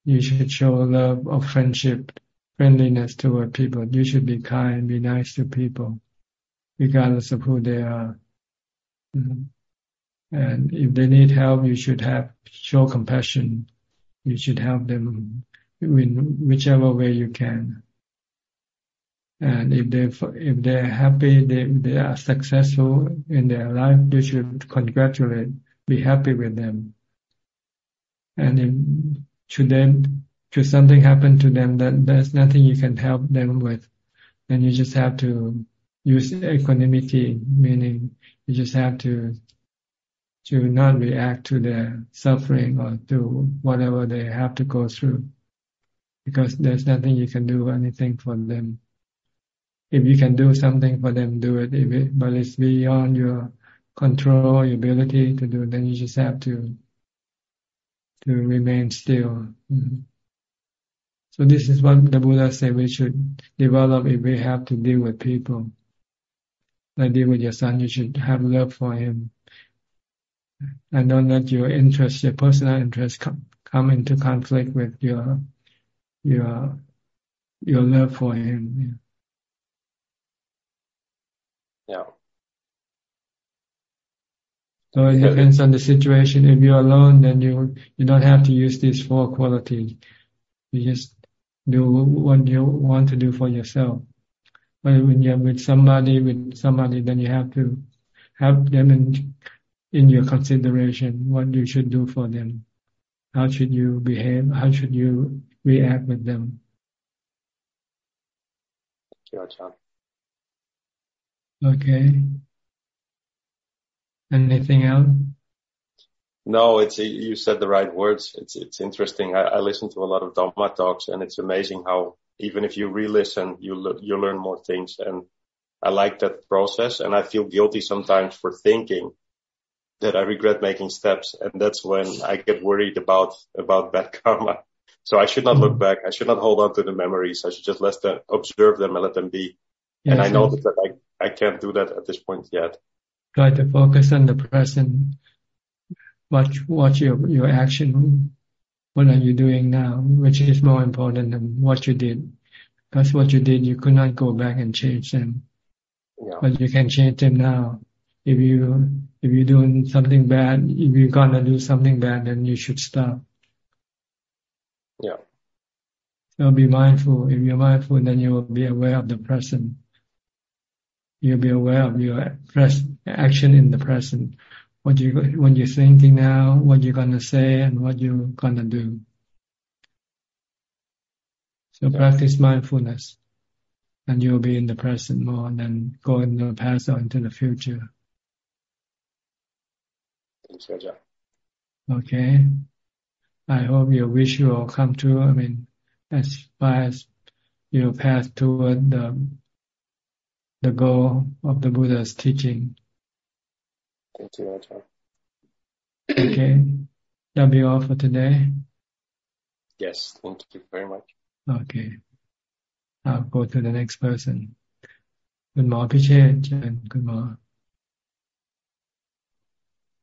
You should show love of friendship, friendliness toward people. You should be kind, be nice to people, regardless of who they are. Mm-hmm. And if they need help, you should have show compassion. You should help them in whichever way you can. And if they if they're happy, they they are successful in their life, you should congratulate, be happy with them. And if, should then should something happen to them that there's nothing you can help them with, then you just have to use equanimity, meaning you just have to to not react to their suffering or to whatever they have to go through because there's nothing you can do anything for them. If you can do something for them, do it. If it but it's beyond your control, your ability to do, then you just have to to remain still. Mm-hmm. So this is what the Buddha said we should develop if we have to deal with people. Like deal with your son, you should have love for him. And don't let your interest, your personal interest come, come into conflict with your your your love for him. Yeah. So it depends on the situation. If you're alone, then you you don't have to use these four qualities. You just do what you want to do for yourself. But when you're with somebody, with somebody, then you have to have them in in your consideration what you should do for them. How should you behave? How should you react with them. Okay. Anything else? No, it's you said the right words. It's it's interesting. I, I listen to a lot of Dhamma talks, and it's amazing how even if you re-listen, you you learn more things. And I like that process, and I feel guilty sometimes for thinking that I regret making steps, and that's when I get worried about about bad karma. So I should not look mm-hmm. back. I should not hold on to the memories. I should just let them observe them and let them be. Yes, and I know that I, I can't do that at this point yet. Try to focus on the present. Watch, watch your, your action. What are you doing now? Which is more important than what you did. Because what you did, you could not go back and change them. Yeah. But you can change them now. If you, if you're doing something bad, if you're gonna do something bad, then you should stop. Yeah. So be mindful. If you're mindful, then you will be aware of the present. You'll be aware of your action in the present. What you when you're thinking now, what you're gonna say, and what you're gonna do. So practice mindfulness, and you'll be in the present more than go in the past or into the future. Okay. I hope your wish will come true. I mean, as far as your path toward the the goal of the Buddha's teaching. Thank you, Ajahn. Okay. That'll be all for today. Yes, thank you very much. Okay. I'll go to the next person. คุณหมอพิเชษเชิญคุณหมอ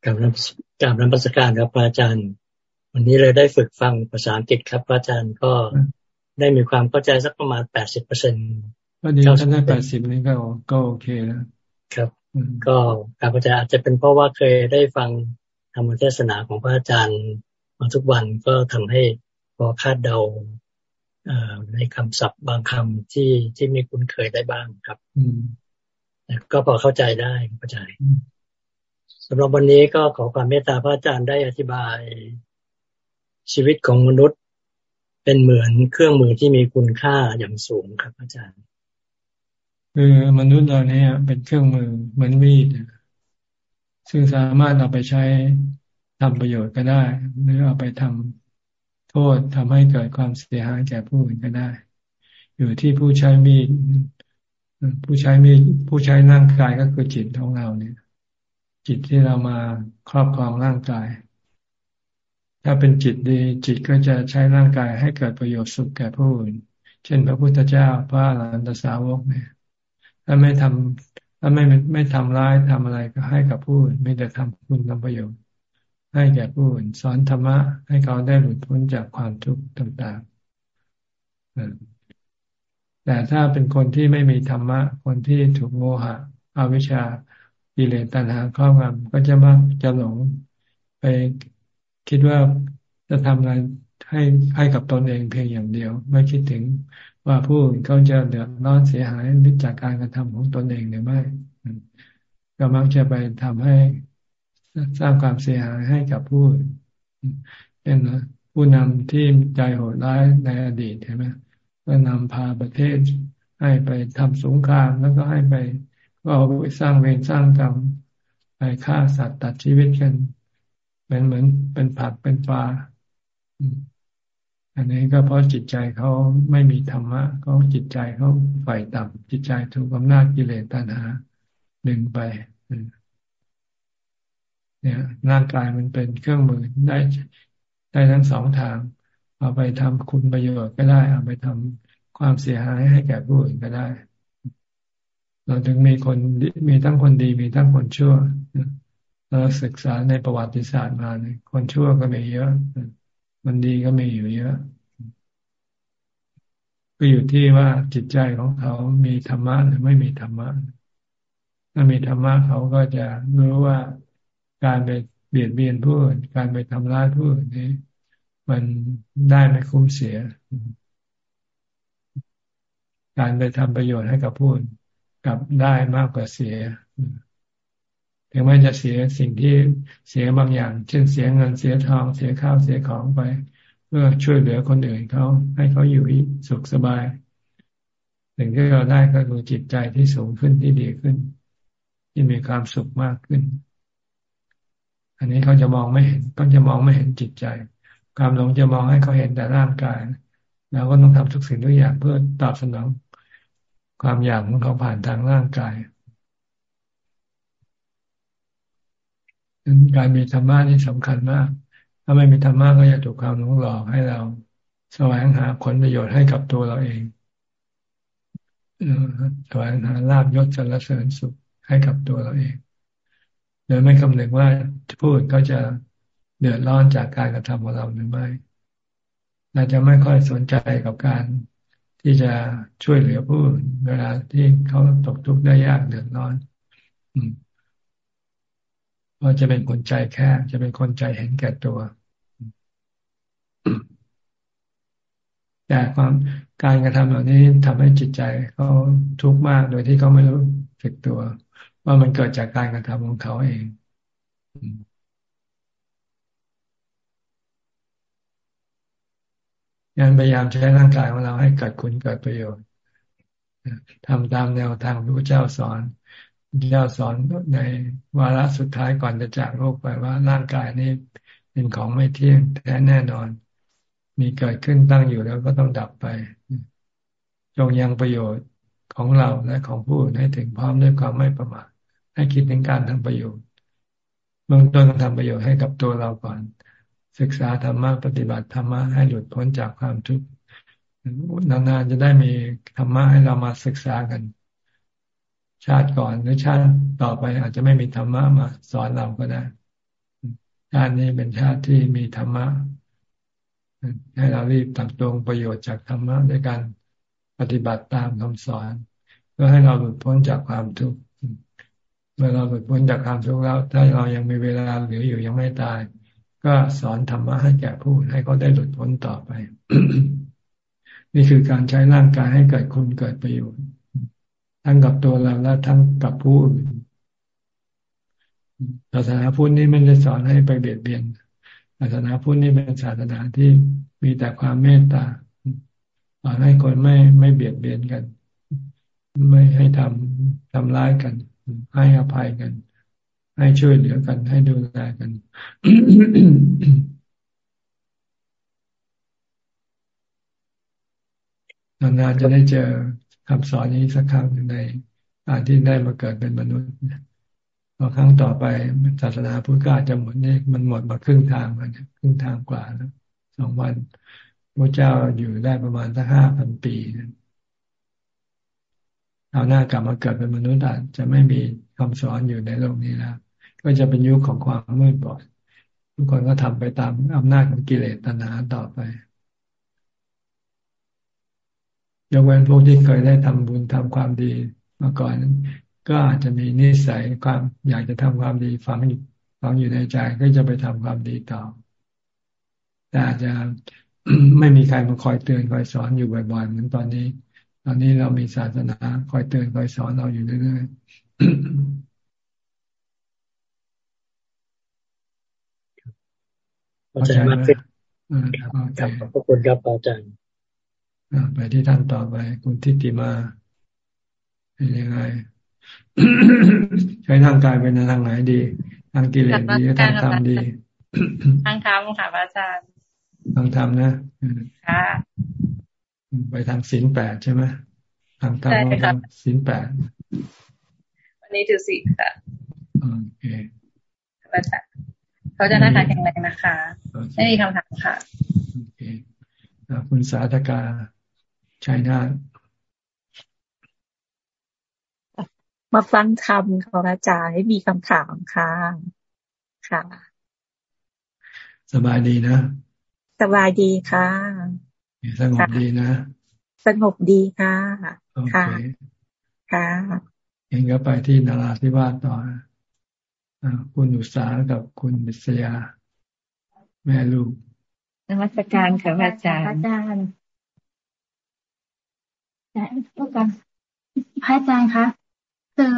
กับนักกับนักประสการครับอาจารย์ วันนี้เลยได้ฝึกฟังภาษาอังกฤษครับอาจารย์ก็ได้มีความเข้าใจสักประมาณแปดสิบเปอร์เซ็นต์ก็ดีถ้าได้แปดสิบนี่ก็ก็โอเคแล้วครับ ก็การเข้าใจอาจจะเป็นเพราะว่าเคยได้ฟังธรรมเทศนาของพระอาจารย์มาทุกวันก็ทำให้พอคาดเดาในคำศัพท์บางคำที่ที่ไม่คุ้นเคยได้บ้างครับ อืก็พอเข้าใจได้เข้าใจสำหรับวันนี้ก็ขอความเมตตาพระอาจารย์ได้อธิบาย ชีวิตของมนุษย์เป็นเหมือนเครื่องมือที่มีคุณค่าอย่างสูงครับอาจารย์ คือมนุษย์เราเนี่ยเป็นเครื่องมือเหมือนมีดซึ่งสามารถเอาไปใช้ทำประโยชน์ก็ได้ หรือเอาไปทำโทษทำให้เกิดความเสียหายแก่ผู้อื่นก็ได้ อยู่ที่ผู้ใช้มีดผู้ใช้มีดผู้ใช้ร่างกายก็คือจิตของเราเนี่ย จิตที่เรามาครอบครองร่างกาย ถ้าเป็นจิตดีจิตก็จะใช้ร่างกายให้เกิดประโยชน์สุขแก่ผู้อื่น เช่น พระพุทธเจ้าพระอรหันตสาวกเนี่ย ถ้าไม่ทำถ้าไม่ไม่ทำร้ายทำอะไรก็ให้กับผู้อื่นไม่แต่ทำคุณทำประโยชน์ ให้แก่ผู้อื่นสอนธรรมะ ให้เขาได้หลุดพ้นจากความทุกข์ต่างๆแต่ถ้าเป็นคนที่ไม่มีธรรมะ คนที่ถูกโมหะอวิชชากิเลสตัณหาครอบงำก็จะมักจะหลงไปคิดว่าจะทำอะไรให้ให้กับตนเองเพียงอย่างเดียว ไม่คิดถึง ว่าผู้อื่นเขาจะเดือดร้อนเสียหายจากการกระทำของตนเองหรือไม่ก็มักจะไปทำให้สร้างความเสียหายให้กับผู้อื่นเช่นผู้นำที่ใจโหดร้ายในอดีตใช่ไหมก็นำพาประเทศให้ไปทำสงครามแล้วก็ให้ไปก็เอาไปสร้างเวรสร้างกรรมไปฆ่าสัตว์ตัดชีวิตกันเป็นเหมือนเป็นผักเป็นปลา อันนี้ก็เพราะจิตใจเขาไม่มีธรรมะเขาจิตใจเขาฝ่ายต่ำจิตใจถูกอำนาจกิเลสตัณหาดึงไปเนี่ยร่างกายมันเป็นเครื่องมือได้ได้ทั้งสองทาง เอาไปทำคุณประโยชน์ก็ได้ เอาไปทำความเสียหายให้แก่ผู้อื่นก็ได้ เราถึงมีคนมีทั้งคนดีมีทั้งคนชั่วเราศึกษาในประวัติศาสตร์มาเนี่ยคนชั่วก็มีเยอะ มันดีก็มีอยู่เยอะก็อยู่ที่ว่าจิตใจของเขามีธรรมะหรือไม่มีธรรมะถ้ามีธรรมะเขาก็จะรู้ว่าการไปเบียดเบียนผู้อื่นการไปทำร้ายผู้อื่นนี้ มันได้ไม่คุ้มเสีย การไปทำประโยชน์ให้กับผู้อื่นกับได้มากกว่าเสีย ถึงแม้จะเสียสิ่งที่เสียบางอย่าง เช่นเสียเงินเสียทองเสียข้าวเสียของไป เพื่อช่วยเหลือคนอื่นเขาให้เขาอยู่สุขสบายสิ่งที่เราได้ก็คือจิตใจที่สูงขึ้นที่ดีขึ้น ที่มีความสุขมากขึ้น อันนี้เขาจะมองไม่เห็นก็จะมองไม่เห็นจิตใจ ความหลงจะมองให้เขาเห็นแต่ร่างกายเราก็ต้องทำทุกสิ่งทุกอย่างเพื่อตอบสนองความอยากของเขาผ่านทางร่างกาย การมีธรรมะนี่สำคัญมาก ถ้าไม่มีธรรมะก็จะถูกความหลงหลอกให้เราแสวงหาผลประโยชน์ให้กับตัวเราเองแสวงหาลาบยศสรรเสริญสุขให้กับตัวเราเองโดยไม่คำนึงว่าผู้อื่นก็จะเดือดร้อนจากการกระทำของเราหรือไม่เราจะไม่ค่อยสนใจกับการที่จะช่วยเหลือผู้อื่นเวลาที่เขาตกทุกข์ได้ยากเดือดร้อน อืม เพราะจะเป็นคนใจแคบจะเป็นคนใจเห็นแก่ตัว แต่ความการกระทำเหล่านี้ทำให้จิตใจเขาทุกข์มากโดยที่เขาไม่รู้สึกตัว ว่ามันเกิดจากการกระทำของเขาเองยันพยายามใช้ร่างกายของเราให้เกิดคุณเกิดประโยชน์ทำตามแนวทางที่พระเจ้าสอน เจ้าสอนในวาระสุดท้ายก่อนจะจากโลกไปว่าร่างกายนี้เป็นของไม่เที่ยงแท้แน่นอน มีเกิดขึ้นตั้งอยู่แล้วก็ต้องดับไป จงยังประโยชน์ของเราและของผู้อื่นให้ถึงพร้อมด้วยความไม่ประมาทให้คิดถึงการทำประโยชน์เบื้องต้นทำประโยชน์ให้กับตัวเราก่อน ศึกษาธรรมะปฏิบัติธรรมะให้หลุดพ้นจากความทุกข์นานๆจะได้มีธรรมะให้เรามาศึกษากัน ชาติก่อนหรือชาติต่อไปอาจจะไม่มีธรรมะมา สอนเราก็ได้ ชาตินี้เป็นชาติที่มีธรรมะ ให้เรารีบตักตวงประโยชน์จากธรรมะด้วยการปฏิบัติตามคำสอน เพื่อให้เราหลุดพ้นจากความทุกข์เมื่อเราหลุดพ้นจากความทุกข์แล้ว ถ้าเรายังมีเวลาเหลืออยู่ยังไม่ตาย ก็สอนธรรมะให้แก่ผู้ให้เขาได้หลุดพ้นต่อไป นี่คือการใช้ร่างกายให้เกิดคุณเกิดประโยชน์ ทั้งกับตัวเราและทั้งกับผู้อื่นศาสนาพุทธนี่ไม่ได้สอนให้ไปเบียดเบียนศาสนาพุทธนี่เป็นศาสนาที่มีแต่ความเมตตาสอนให้คนไม่ไม่เบียดเบียนกัน ไม่ให้ทำทำร้ายกัน ให้อภัยกัน ให้ช่วยเหลือกัน ให้ดูแลกันนานๆจะได้เจอ คำสอนนี้สักครั้งในการที่ได้มาเกิดเป็นมนุษย์พอครั้งต่อไปศาสนาพุทธก็อาจจะหมดนี่มันหมดมาครึ่งทางมันครึ่งทางกว่าแล้วสองวันพระเจ้าอยู่ได้ประมาณสักห้าพันปีเอาหน้ากลับมาเกิดเป็นมนุษย์อาจจะไม่มีคำสอนอยู่ในโลกนี้แล้วก็จะเป็นยุคของความมืดบอดทุกคนก็ทำไปตามอำนาจของกิเลสตัณหาต่อไป ยกเว้นพวกที่เคยได้ทำบุญทำความดีมาก่อน ก็อาจจะมีนิสัยความอยากจะทำความดีฝังฝังอยู่ในใจก็จะไปทำความดีต่อแต่อาจจะไม่มีใครมาคอยเตือนคอยสอนอยู่บ่อยๆเหมือนตอนนี้ ตอนนี้เรามีศาสนาคอยเตือนคอยสอนเราอยู่เรื่อยๆเข้าใจมากขึ้นครับขอบคุณครับอาจารย์ ไปที่ท่านต่อไป คุณทิติมาเป็นยังไง ใช้ทางกายเป็นทางไหนดี ทางกิเลสดีทางธรรมดี ทางธรรมค่ะอาจารย์ ทางธรรมนะค่ะไปทางศีลแปดใช่ไหมทางธรรมทางศีลแปดวันนี้ถือศีลค่ะโอเคอาจารย์เขาจะน่าทานแข็งแรงนะคะ ไม่มีคำถามค่ะโอเคคุณสาธกา ชัยนาทมาฟังคำของอาจารย์ให้มีคำถามค่ะค่ะ สบายดีนะ สบายดีค่ะสงบดีนะสงบดีค่ะ ค่ะค่ะเองก็ไปที่นาราธิวาสต่อคุณอุษากับคุณบิศยา แม่ลูกนมัสการค่ะอาจารย์อาจารย์ พระอาจารย์คะคือ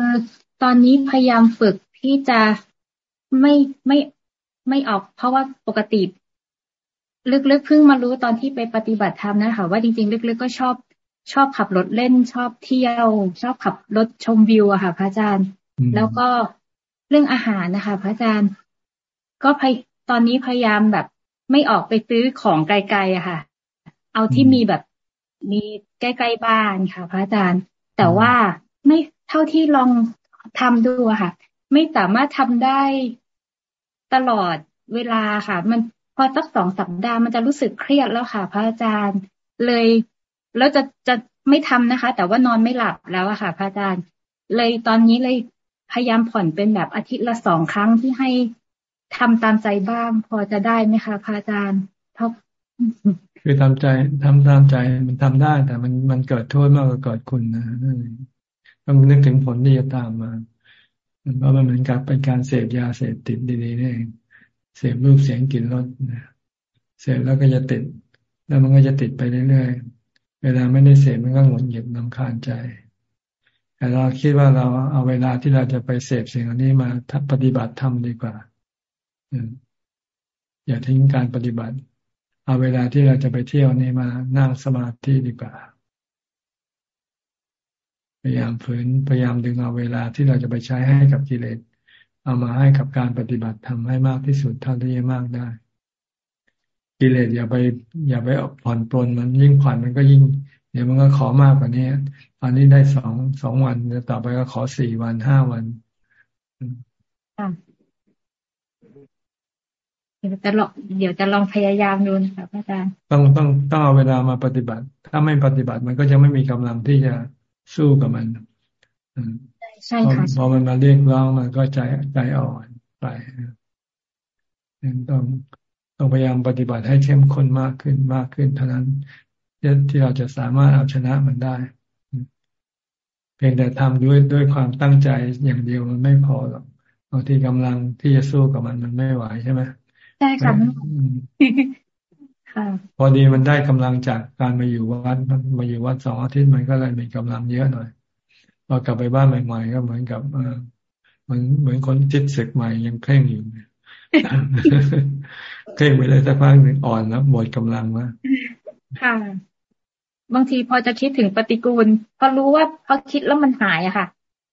ตอนนี้พยายามฝึกที่จะไม่ไม่ไม่ออก เพราะว่าปกติ ลึกๆเพิ่งมารู้ตอนที่ไปปฏิบัติธรรมนะคะว่าจริง ๆ ลึกๆก็ชอบชอบขับรถเล่นชอบเที่ยว ชอบขับรถชมวิวอะค่ะ พระอาจารย์ แล้วก็เรื่องอาหารนะคะ พระอาจารย์ ก็พยตอนนี้พยายามแบบไม่ออกไปซื้อของไกลๆอะค่ะ เอาที่มีแบบมี ใกล้ๆบ้านค่ะ พระอาจารย์ แต่ว่าไม่เท่าที่ลองทำดูค่ะ ไม่สามารถทำได้ตลอดเวลาค่ะ มันพอสักสองสัปดาห์มันจะรู้สึกเครียดแล้วค่ะ พระอาจารย์ เลยแล้วจะจะไม่ทำนะคะ แต่ว่านอนไม่หลับแล้วอะค่ะ พระอาจารย์ เลยตอนนี้เลยพยายามผ่อนเป็นแบบอาทิตย์ละสองครั้งที่ให้ทำตามใจบ้าง พอจะได้ไหมคะพระอาจารย์เพราะ คือทำใจทำตามใจมันทำได้ แต่มันมันเกิดโทษมากกว่าเกิดคุณนะนั่นเองต้องนึกถึงผลที่จะตามมาเพราะมันเหมือนกับเป็นการเสพยาเสพติดดีๆนี่เองเสพรูปเสียงกลิ่นรสเสพแล้วก็จะติด แล้วมันก็จะติดไปเรื่อยๆเวลาไม่ได้เสพมันก็หงุดหงิดนำคาญใจแต่เราคิดว่าเราเอาเวลาที่เราจะไปเสพสิ่งอันนี้มาปฏิบัติธรรมดีกว่าอย่าทิ้งการปฏิบัติ เอาเวลาที่เราจะไปเที่ยวนี่มานั่งสมาธิดีกว่า พยายามฝืนพยายามดึงเอาเวลาที่เราจะไปใช้ให้กับกิเลสเอามาให้กับการปฏิบัติทำให้มากที่สุดเท่าที่จะมากได้ กิเลสอย่าไป อย่าไปผ่อนปลนมันยิ่งผ่อนมันก็ยิ่ง เดี๋ยวมันก็ขอมากกว่านี้ตอนนี้ได้สองสองวันต่อไปก็ขอสี่วันห้าวัน เดี๋ยวจะลองเดี๋ยวจะลองพยายามดูนะคะอาจารย์ต้องต้องต้องเอาเวลามาปฏิบัติ ถ้าไม่ปฏิบัติมันก็จะไม่มีกำลังที่จะสู้กับมันใช่ค่ะพอมันมาเรียกร้องมันก็ใจใจอ่อนไปต้องต้องพยายามปฏิบัติให้เข้มข้นมากขึ้นมากขึ้น เท่านั้นที่เราจะสามารถเอาชนะมันได้ เพียงแต่ทำด้วยด้วยความตั้งใจอย่างเดียวมันไม่พอหรอกบางทีกำลังที่จะสู้กับมันมันไม่ไหวใช่ไหมใช่ค่ะค่ะพอดีมันได้กำลังจากการมาอยู่วัดมันมาอยู่วัดสองอาทิตย์มันก็เลยมีกำลังเยอะหน่อยพอกลับไปบ้านใหม่ๆก็เหมือนกับเออเหมือนเหมือนคนจิตศึกใหม่ยังเคร่งอยู่เคร่งไปเลยสักพักหนึ่งอ่อนแล้วหมดกำลังแล้วค่ะ บางทีพอจะคิดถึงปฏิกูลพอรู้ว่าพอคิดแล้วมันหายอะค่ะ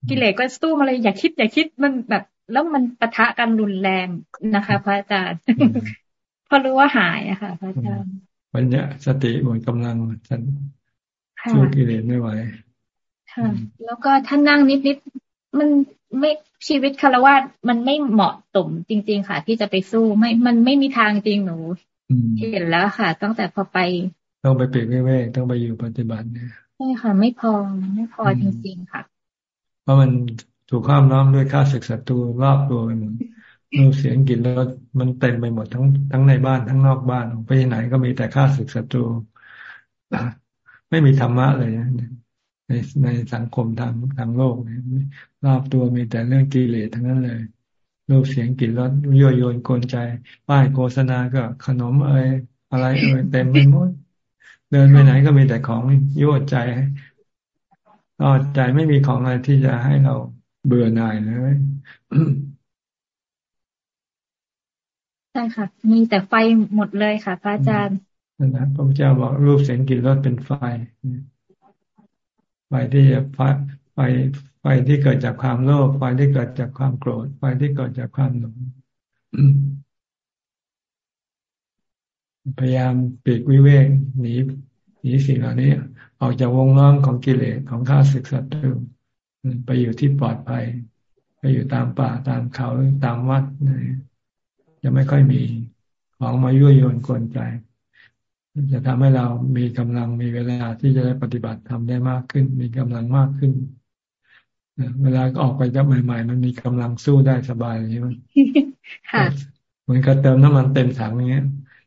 กิเลสก็สู้มาเลยอย่าคิดอย่าคิดมันแบบ แล้วมันปะทะกันรุนแรงนะคะ พระอาจารย์พอรู้ว่าหายอะค่ะ พระอาจารย์ปัญญาสติหมดกำลังฉันสู้กิเลสไม่ไหวค่ะแล้วก็ถ้านั่งนิดนิดมันไม่ชีวิตคารวะมันไม่เหมาะสมจริง ๆ ค่ะ ที่จะไปสู้ไม่มันไม่มีทางจริงหนูเห็นแล้วค่ะ ตั้งแต่พอไป ต้องไปเปลี่ยนเวกต้องไปอยู่ปฏิบัติเนี่ยใช่ค่ะ ไม่พอไม่พอจริง ๆ ค่ะ เพราะมัน ถูกข้ามน้อมด้วยค่าศึกศัตรูรอบตัวไปหมดรูเสียงกลิ่นแล้วมันเต็มไปหมดทั้งทั้งในบ้านทั้งนอกบ้านไปไหนก็มีแต่ค่าศึกศัตรูไม่มีธรรมะเลยในในสังคมทางทางโลกเนี่ยรอบตัวมีแต่เรื่องกิเลสทั้งนั้นเลยรูปเสียงกลิ่นรสยั่วโยนกลใจป้ายโฆษณาก็ขนมเอ่ยอะไรเอ่ยเต็มไปหมดเดินไปไหนก็มีแต่ของยั่วใจก็ใจไม่มีของอะไรที่จะให้เรา เบื่อหน่ายเลยใช่ค่ะ มีแต่ไฟหมดเลยค่ะพระอาจารย์นะพระพุทธเจ้าบอกรูปเสียงกลิ่นรสเป็นไฟไฟที่ไฟไฟไฟที่เกิดจากความโลภไฟที่เกิดจากความโกรธไฟที่เกิดจากความหลงพยายามปีกวิเวกหนีหนีสิ่งเหล่านี้ ออกจากวงล้อมของกิเลสของข้าศึกศัตรู ไปอยู่ที่ปลอดภัย ไปอยู่ตามป่าตามเขาตามวัดจะไม่ค่อยมีของมายั่วยวนกวนใจ จะทำให้เรามีกำลังมีเวลาที่จะได้ปฏิบัติทำได้มากขึ้น มีกำลังมากขึ้นเวลาออกไปจากใหม่ๆ มันมีกำลังสู้ได้สบายใช่ไหมเหมือนกับเติมน้ำมันเต็มถังอย่างเงี้ย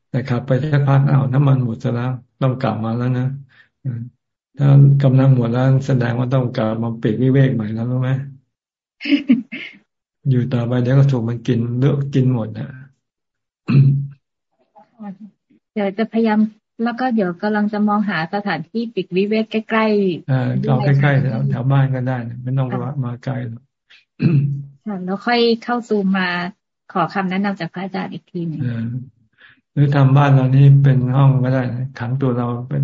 แต่ขับไปสักพักเอาน้ำมันหมดซะแล้วต้องกลับมาแล้วนะ ถ้ากำลังหมดแล้วแสดงว่าต้องกลับมาปิดวิเวกใหม่แล้วรู้ไหมอยู่ต่อไปเดี๋ยวก็ถูกมันกินเลือกกินหมดนะเดี๋ยวจะพยายามแล้วก็เดี๋ยวกำลังจะมองหาสถานที่ปิดวิเวกใกล้ๆอ่าเอาใกล้ๆแถวแถวบ้านก็ได้ ไม่ต้องมาไกลหรอกแล้วค่อยเข้าซูมมาขอคำแนะนำจากพระอาจารย์อีกทีหนึ่งหรือทำบ้านเรานี่เป็นห้องก็ได้ขังตัวเราเป็น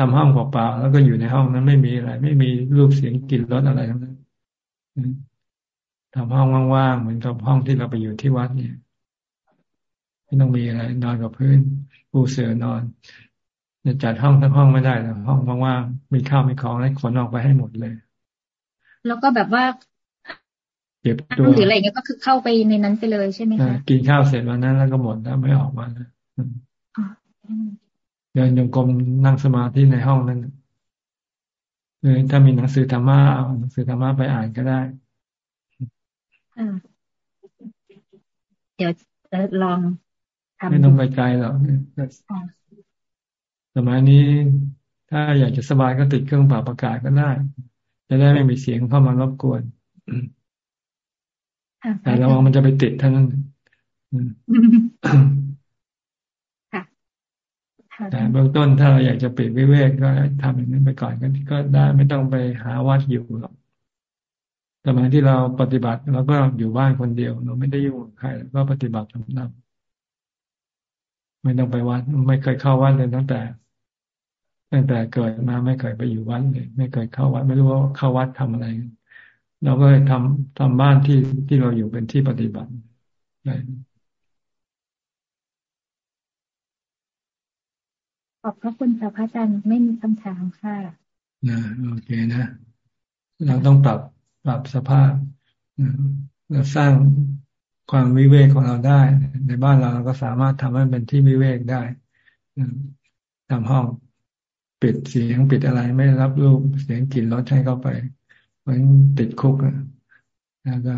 ทำห้องเปล่าๆแล้วก็อยู่ในห้องนั้นไม่มีอะไร ไม่มีรูปเสียงกลิ่นรสอะไรทั้งนั้นทำห้องว่างๆเหมือนกับห้องที่เราไปอยู่ที่วัดเนี่ยไม่ต้องมีอะไร นอนกับพื้นปูเสือนอนจะจัดห้องทั้งห้องไม่ได้แล้วห้องว่างๆมีข้าวมีของอะไรขนออกไปให้หมดเลย แล้วก็แบบว่าเก็บตัวหรืออะไรเงี้ยก็คือเข้าไปในนั้นไปเลยใช่ไหมคะกินข้าวเสร็จวันนั้นแล้วก็หมดแล้วไม่ออกมาแล้ว เดินยงกรมนั่งสมาธิในห้องนั้นเลยถ้ามีหนังสือธรรมะเอาหนังสือธรรมะไปอ่านก็ได้เดี๋ยวจะลองทำไม่ต้องไปไกลหรอกสมัยนี้ถ้าอยากจะสบายก็ติดเครื่องปรับอากาศก็ได้ จะได้ไม่มีเสียงเข้ามารบกวนแต่ระวังมันจะไปติดเท่านั้น แต่เบื้องต้นถ้าเราอยากจะปิดวิเวกก็ทำอย่างนั้นไปก่อนก็ได้ไม่ต้องไปหาวัดอยู่หรอกสมัยที่เราปฏิบัติเราก็อยู่บ้านคนเดียว เราไม่ได้ยุ่งกับใครก็ปฏิบัติทำนำไม่ต้องไปวัด ไม่เคยเข้าวัดเลยตั้งแต่ ตั้งแต่เกิดมาไม่เคยไปอยู่วัดเลย ไม่เคยเข้าวัด ไม่รู้ว่าเข้าวัดทำอะไร เราก็เลยทำทำบ้านที่ที่เราอยู่เป็นที่ปฏิบัติ ขอบพระคุณค่ะพระอาจารย์ไม่มีคำถามค่ะนะโอเคนะ เราต้องปรับปรับสภาพเราสร้างความวิเวกของเราได้ ในบ้านเราเราก็สามารถทำให้เป็นที่วิเวกได้ทำห้องปิดเสียงปิดอะไรไม่รับรูปเสียงกลิ่นรสให้เข้าไปเหมือนติดคุกแล้วก็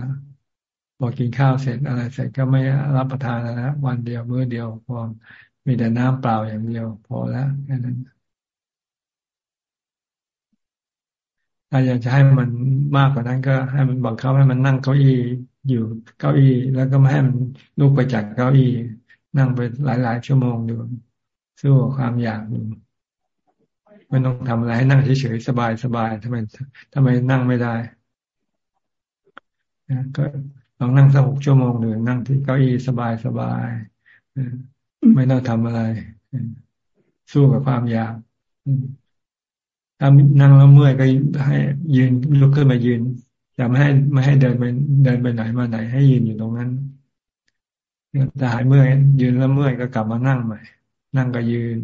พอกินข้าวเสร็จอะไรเสร็จก็ไม่รับประทานแล้ววันเดียวมื้อเดียวพอ มีแต่น้ำเปล่าอย่างเดียว พอแล้วแค่นั้นถ้าอยากจะให้มันมากกว่านั้นก็ให้มันบังคับให้มันนั่งเก้าอี้อยู่เก้าอี้ แล้วก็ไม่ให้มันลุกไปจากเก้าอี้ นั่งไปหลาย ๆ ชั่วโมงอยู่สู้ความอยากอยู่ไม่ต้องทำอะไรให้นั่งเฉยๆสบายๆทำไมทำไมนั่งไม่ได้ก็ลองนั่งสักหกชั่วโมงหนึ่งนั่งที่เก้าอี้สบายๆ ไม่ต้องทำอะไร สู้กับความอยากถ้านั่งแล้วเมื่อยก็ให้ยืนลุกขึ้นมายืนอย่าไม่ให้ไม่ให้เดินไปเดินไปไหนมาไหน ให้ยืนอยู่ตรงนั้นถ้าหายเมื่อยยืนแล้วเมื่อยก็กลับมานั่งใหม่ นั่งก็ยืน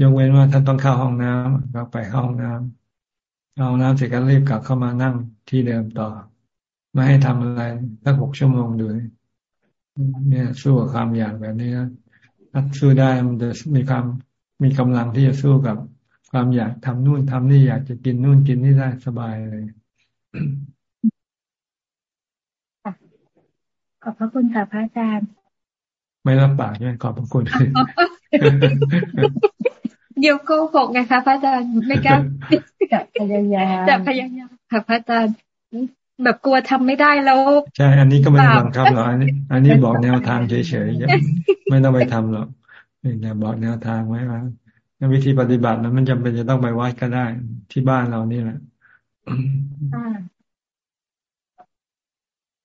ยกเว้นว่าท่านต้องเข้าห้องน้ำก็ไปเข้าห้องน้ำเข้าห้องน้ำเสร็จก็รีบกลับเข้ามานั่งที่เดิมต่อ ไม่ให้ทำอะไรสักหกชั่วโมงดูเนี่ยสู้กับความอยากแบบนี้นะ ถ้าสู้ได้มันจะมีความมีกำลังที่จะสู้กับความอยากทำนู่นทำนี่อยากจะกินนู่นกินนี่ได้สบายเลยขอบพระคุณค่ะพระอาจารย์ ไม่รับปากเนี่ยขอบพระคุณเดี๋ยวโกหกไงคะพระอาจารย์ไม่กล้าจะพยายามจะพยายามค่ะพระอาจารย์ แบบกลัวทำไม่ได้แล้ว ใช่ อันนี้ก็ไม่ได้บังคับหรอกอันนี้ อันนี้บอกแนวทางเฉยๆไม่ต้องไปทำหรอกนี่บอกแนวทางไว้ว่าวิธีปฏิบัตินั้นมันจำเป็นจะต้องไปวัดก็ได้ที่บ้านเรานี่แหละ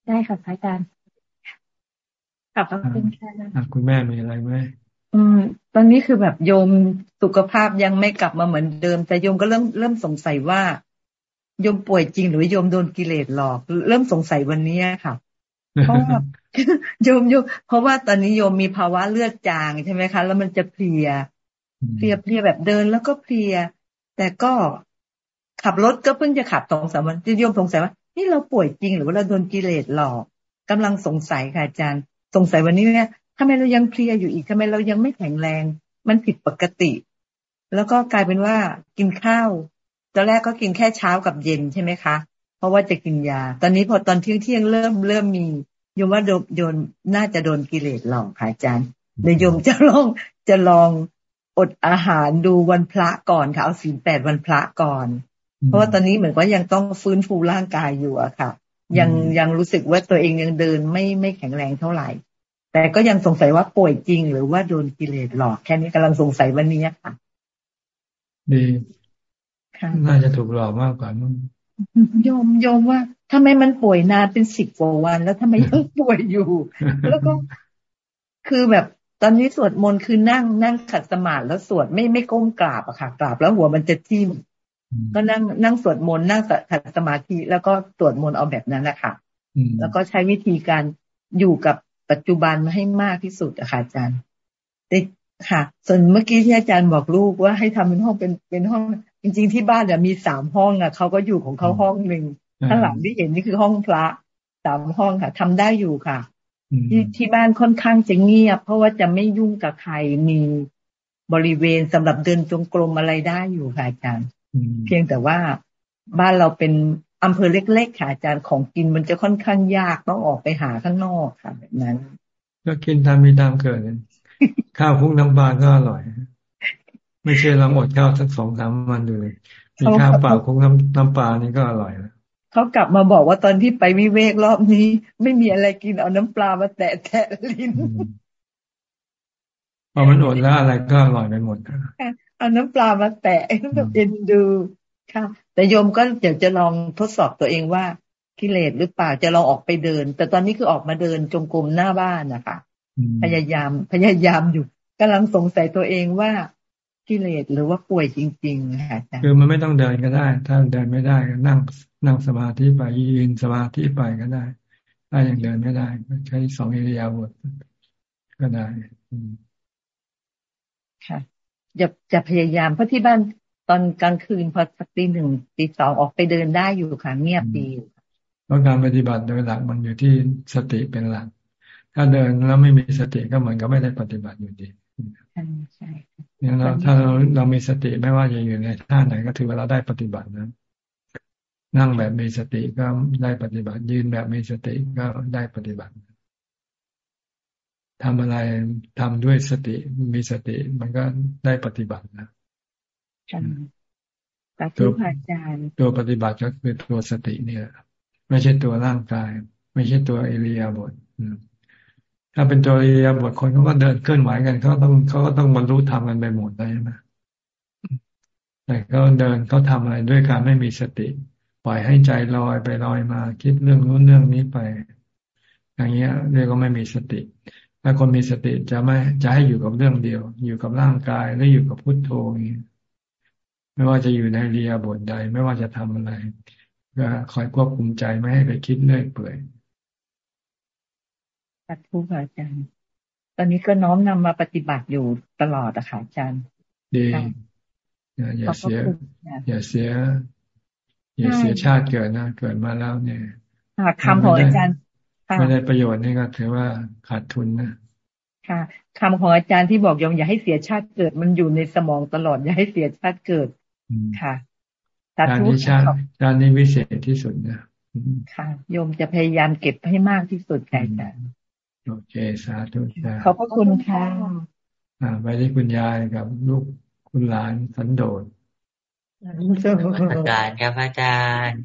ได้ค่ะพระอาจารย์ขอบคุณค่ะคุณแม่มีอะไรไหมอืม ตอนนี้คือแบบโยมสุขภาพยังไม่กลับมาเหมือนเดิม แต่โยมก็เริ่มเริ่มสงสัยว่า โยมป่วยจริงหรือโยมโดนกิเลสหลอก เริ่มสงสัยวันนี้ค่ะ เพราะว่าโยมโยมเพราะว่าตอนนี้โยมมีภาวะเลือดจางใช่ไหมคะ แล้วมันจะเพลีย เพลียเพลียแบบเดินแล้วก็เพลีย แต่ก็ขับรถก็เพิ่งจะขับสองสามวันโยมสงสัยว่านี่เราป่วยจริงหรือว่าเราโดนกิเลสหลอกกำลังสงสัยค่ะอาจารย์ สงสัยวันนี้เนี่ยทำไมเรายังเพลียอยู่อีกทำไมเรายังไม่แข็งแรง มันผิดปกติ แล้วก็กลายเป็นว่ากินข้าว ตอนแรกก็กินแค่เช้ากับเย็นใช่ไหมคะ เพราะว่าจะกินยา ตอนนี้พอตอนเที่ยงเที่ยงเริ่มเริ่มมีโยมว่าโดนน่าจะโดนกิเลสหลอกค่ะอาจารย์เดี๋ยวโยมจะลองจะลองอดอาหารดูวันพระก่อนค่ะเอาศีลแปดวันพระก่อน เพราะว่าตอนนี้เหมือนว่ายังต้องฟื้นฟูร่างกายอยู่อะค่ะ ยังยังรู้สึกว่าตัวเองยังเดินไม่ไม่แข็งแรงเท่าไหร่ แต่ก็ยังสงสัยว่าป่วยจริง หรือว่าโดนกิเลสหลอกแค่นี้กำลังสงสัยวันนี้ค่ะดี น่าจะถูกหลอกมากกว่านู้นโยมโยมว่าทำไมมันป่วยนานเป็นสิบกว่าวัน แล้วทำไมยังป่วยอยู่ แล้วก็คือแบบตอนนี้สวดมนต์คือนั่งนั่งขัดสมาธิแล้วสวดไม่ไม่ก้มกราบอะค่ะ กราบแล้วหัวมันจะทิ่มก็นั่งนั่งสวดมนต์นั่งขัดสมาธิแล้วก็สวดมนต์เอาแบบนั้นแหละค่ะแล้วก็ใช้วิธีการอยู่กับปัจจุบันให้มากที่สุดอะค่ะอาจารย์ค่ะ ส่วนเมื่อกี้ที่อาจารย์บอกลูกว่าให้ทำเป็นห้องเป็นเป็นห้อง จริง ๆ ที่บ้านเนี่ยมีสามห้องอะเขาก็อยู่ของเขาห้องหนึ่งข้างหลังที่เห็นนี่คือห้องพระสามห้องค่ะทำได้อยู่ค่ะที่ที่บ้านค่อนข้างจะเงียบ เพราะว่าจะไม่ยุ่งกับใครมีบริเวณสำหรับเดินจงกรมอะไรได้อยู่ค่ะอาจารย์เพียงแต่ว่าบ้านเราเป็นอำเภอเล็กๆค่ะอาจารย์ของกินมันจะค่อนข้างยากต้องออกไปหาข้างนอกค่ะแบบนั้น ก็กินตามมีตามเกิดข้าวพุ่งน้ำปลาก็อร่อย ไม่ใช่เราอดข้าวสักสองสามวันเลยมีข้าวเปล่าพุ่งน้ำน้ำปลานี่ก็อร่อยแล้วเขากลับมาบอกว่าตอนที่ไปวิเวกรอบนี้ ไม่มีอะไรกินเอาน้ำปลามาแตะแตะลิ้นพอมันอดแล้วอะไรก็อร่อยไปหมดเอาน้ำปลามาแตะแบบเอ็นดูค่ะ แต่โยมก็เดี๋ยวจะลองทดสอบตัวเองว่ากิเลสหรือเปล่าจะลองออกไปเดิน แต่ตอนนี้คือออกมาเดินจงกรมหน้าบ้านนะคะพยายามพยายามอยู่กำลังสงสัยตัวเองว่า กิเลสหรือว่าป่วยจริงๆค่ะคือมันไม่ต้องเดินก็ได้ ถ้าเดินไม่ได้ก็นั่งนั่งสมาธิไปยืนสมาธิไปก็ได้ ถ้ายังเดินไม่ได้ใช้สองอิริยาบถก็ได้ค่ะจะจะพยายามเพราะที่บ้านตอนกลางคืนพอสักตีหนึ่งตีสองออกไปเดินได้อยู่ค่ะเงียบดีเพราะการปฏิบัติโดยหลักมันอยู่ที่สติเป็นหลัก ถ้าเดินแล้วไม่มีสติก็เหมือนกับไม่ได้ปฏิบัติอยู่ดี ใช่เนี่ยเราถ้าเราเรามีสติไม่ว่าจะอยู่ในท่าไหนก็ถือว่าเราได้ปฏิบัตินะนั่งแบบมีสติก็ได้ปฏิบัติ ยืนแบบมีสติก็ได้ปฏิบัติทำอะไรทำด้วยสติมีสติมันก็ได้ปฏิบัตินะตัวอาจารย์ตัวปฏิบัติก็คือตัวสติเนี่ย ไม่ใช่ตัวร่างกาย ไม่ใช่ตัวเอริยาบท ถ้าเป็นตัวเริยาบทคนเขาก็เดินเคลื่อนไหวกันเขาต้องเขาก็ต้องบรรลุธรรมกันไปหมดเลยใช่ไหมแต่เขาเดินเขาทาอะไรด้วยการไม่มีสติ ปล่อยให้ใจลอยไปลอยมา คิดเรื่องนู้นเรื่องนี้ไป อย่างเงี้ยเรียกว่าไม่มีสติ ถ้าคนมีสติจะไม่จะให้อยู่กับเรื่องเดียว อยู่กับร่างกายและอยู่กับพุทโธอย่างนี้ไม่ว่าจะอยู่ในเรียบทใด ไม่ว่าจะทำอะไร ก็คอยควบคุมใจไม่ให้ไปคิดเลื่อยเปื่อย ปัดทุกอาจารย์ ตอนนี้ก็น้อมนำมาปฏิบัติอยู่ตลอดอะค่ะอาจารย์ ดีอย่าเสีย อย่าเสีย อย่าเสียชาติเกิดนะ เกิดมาแล้วเนี่ยคำของอาจารย์ไม่ได้ประโยชน์นี่ก็ถือว่าขาดทุนนะค่ะคำของอาจารย์ที่บอกยมอย่าให้เสียชาติเกิด มันอยู่ในสมองตลอดอย่าให้เสียชาติเกิดค่ะการนี้ชาติการนี้วิเศษที่สุดนะค่ะโยมจะพยายามเก็บให้มากที่สุดค่ะอา โอเคสาธุจ้าขอบพระคุณค่ะอ่าไปที่คุณยายกับลูกคุณหลานสันโดษอาจารย์ครับอาจารย์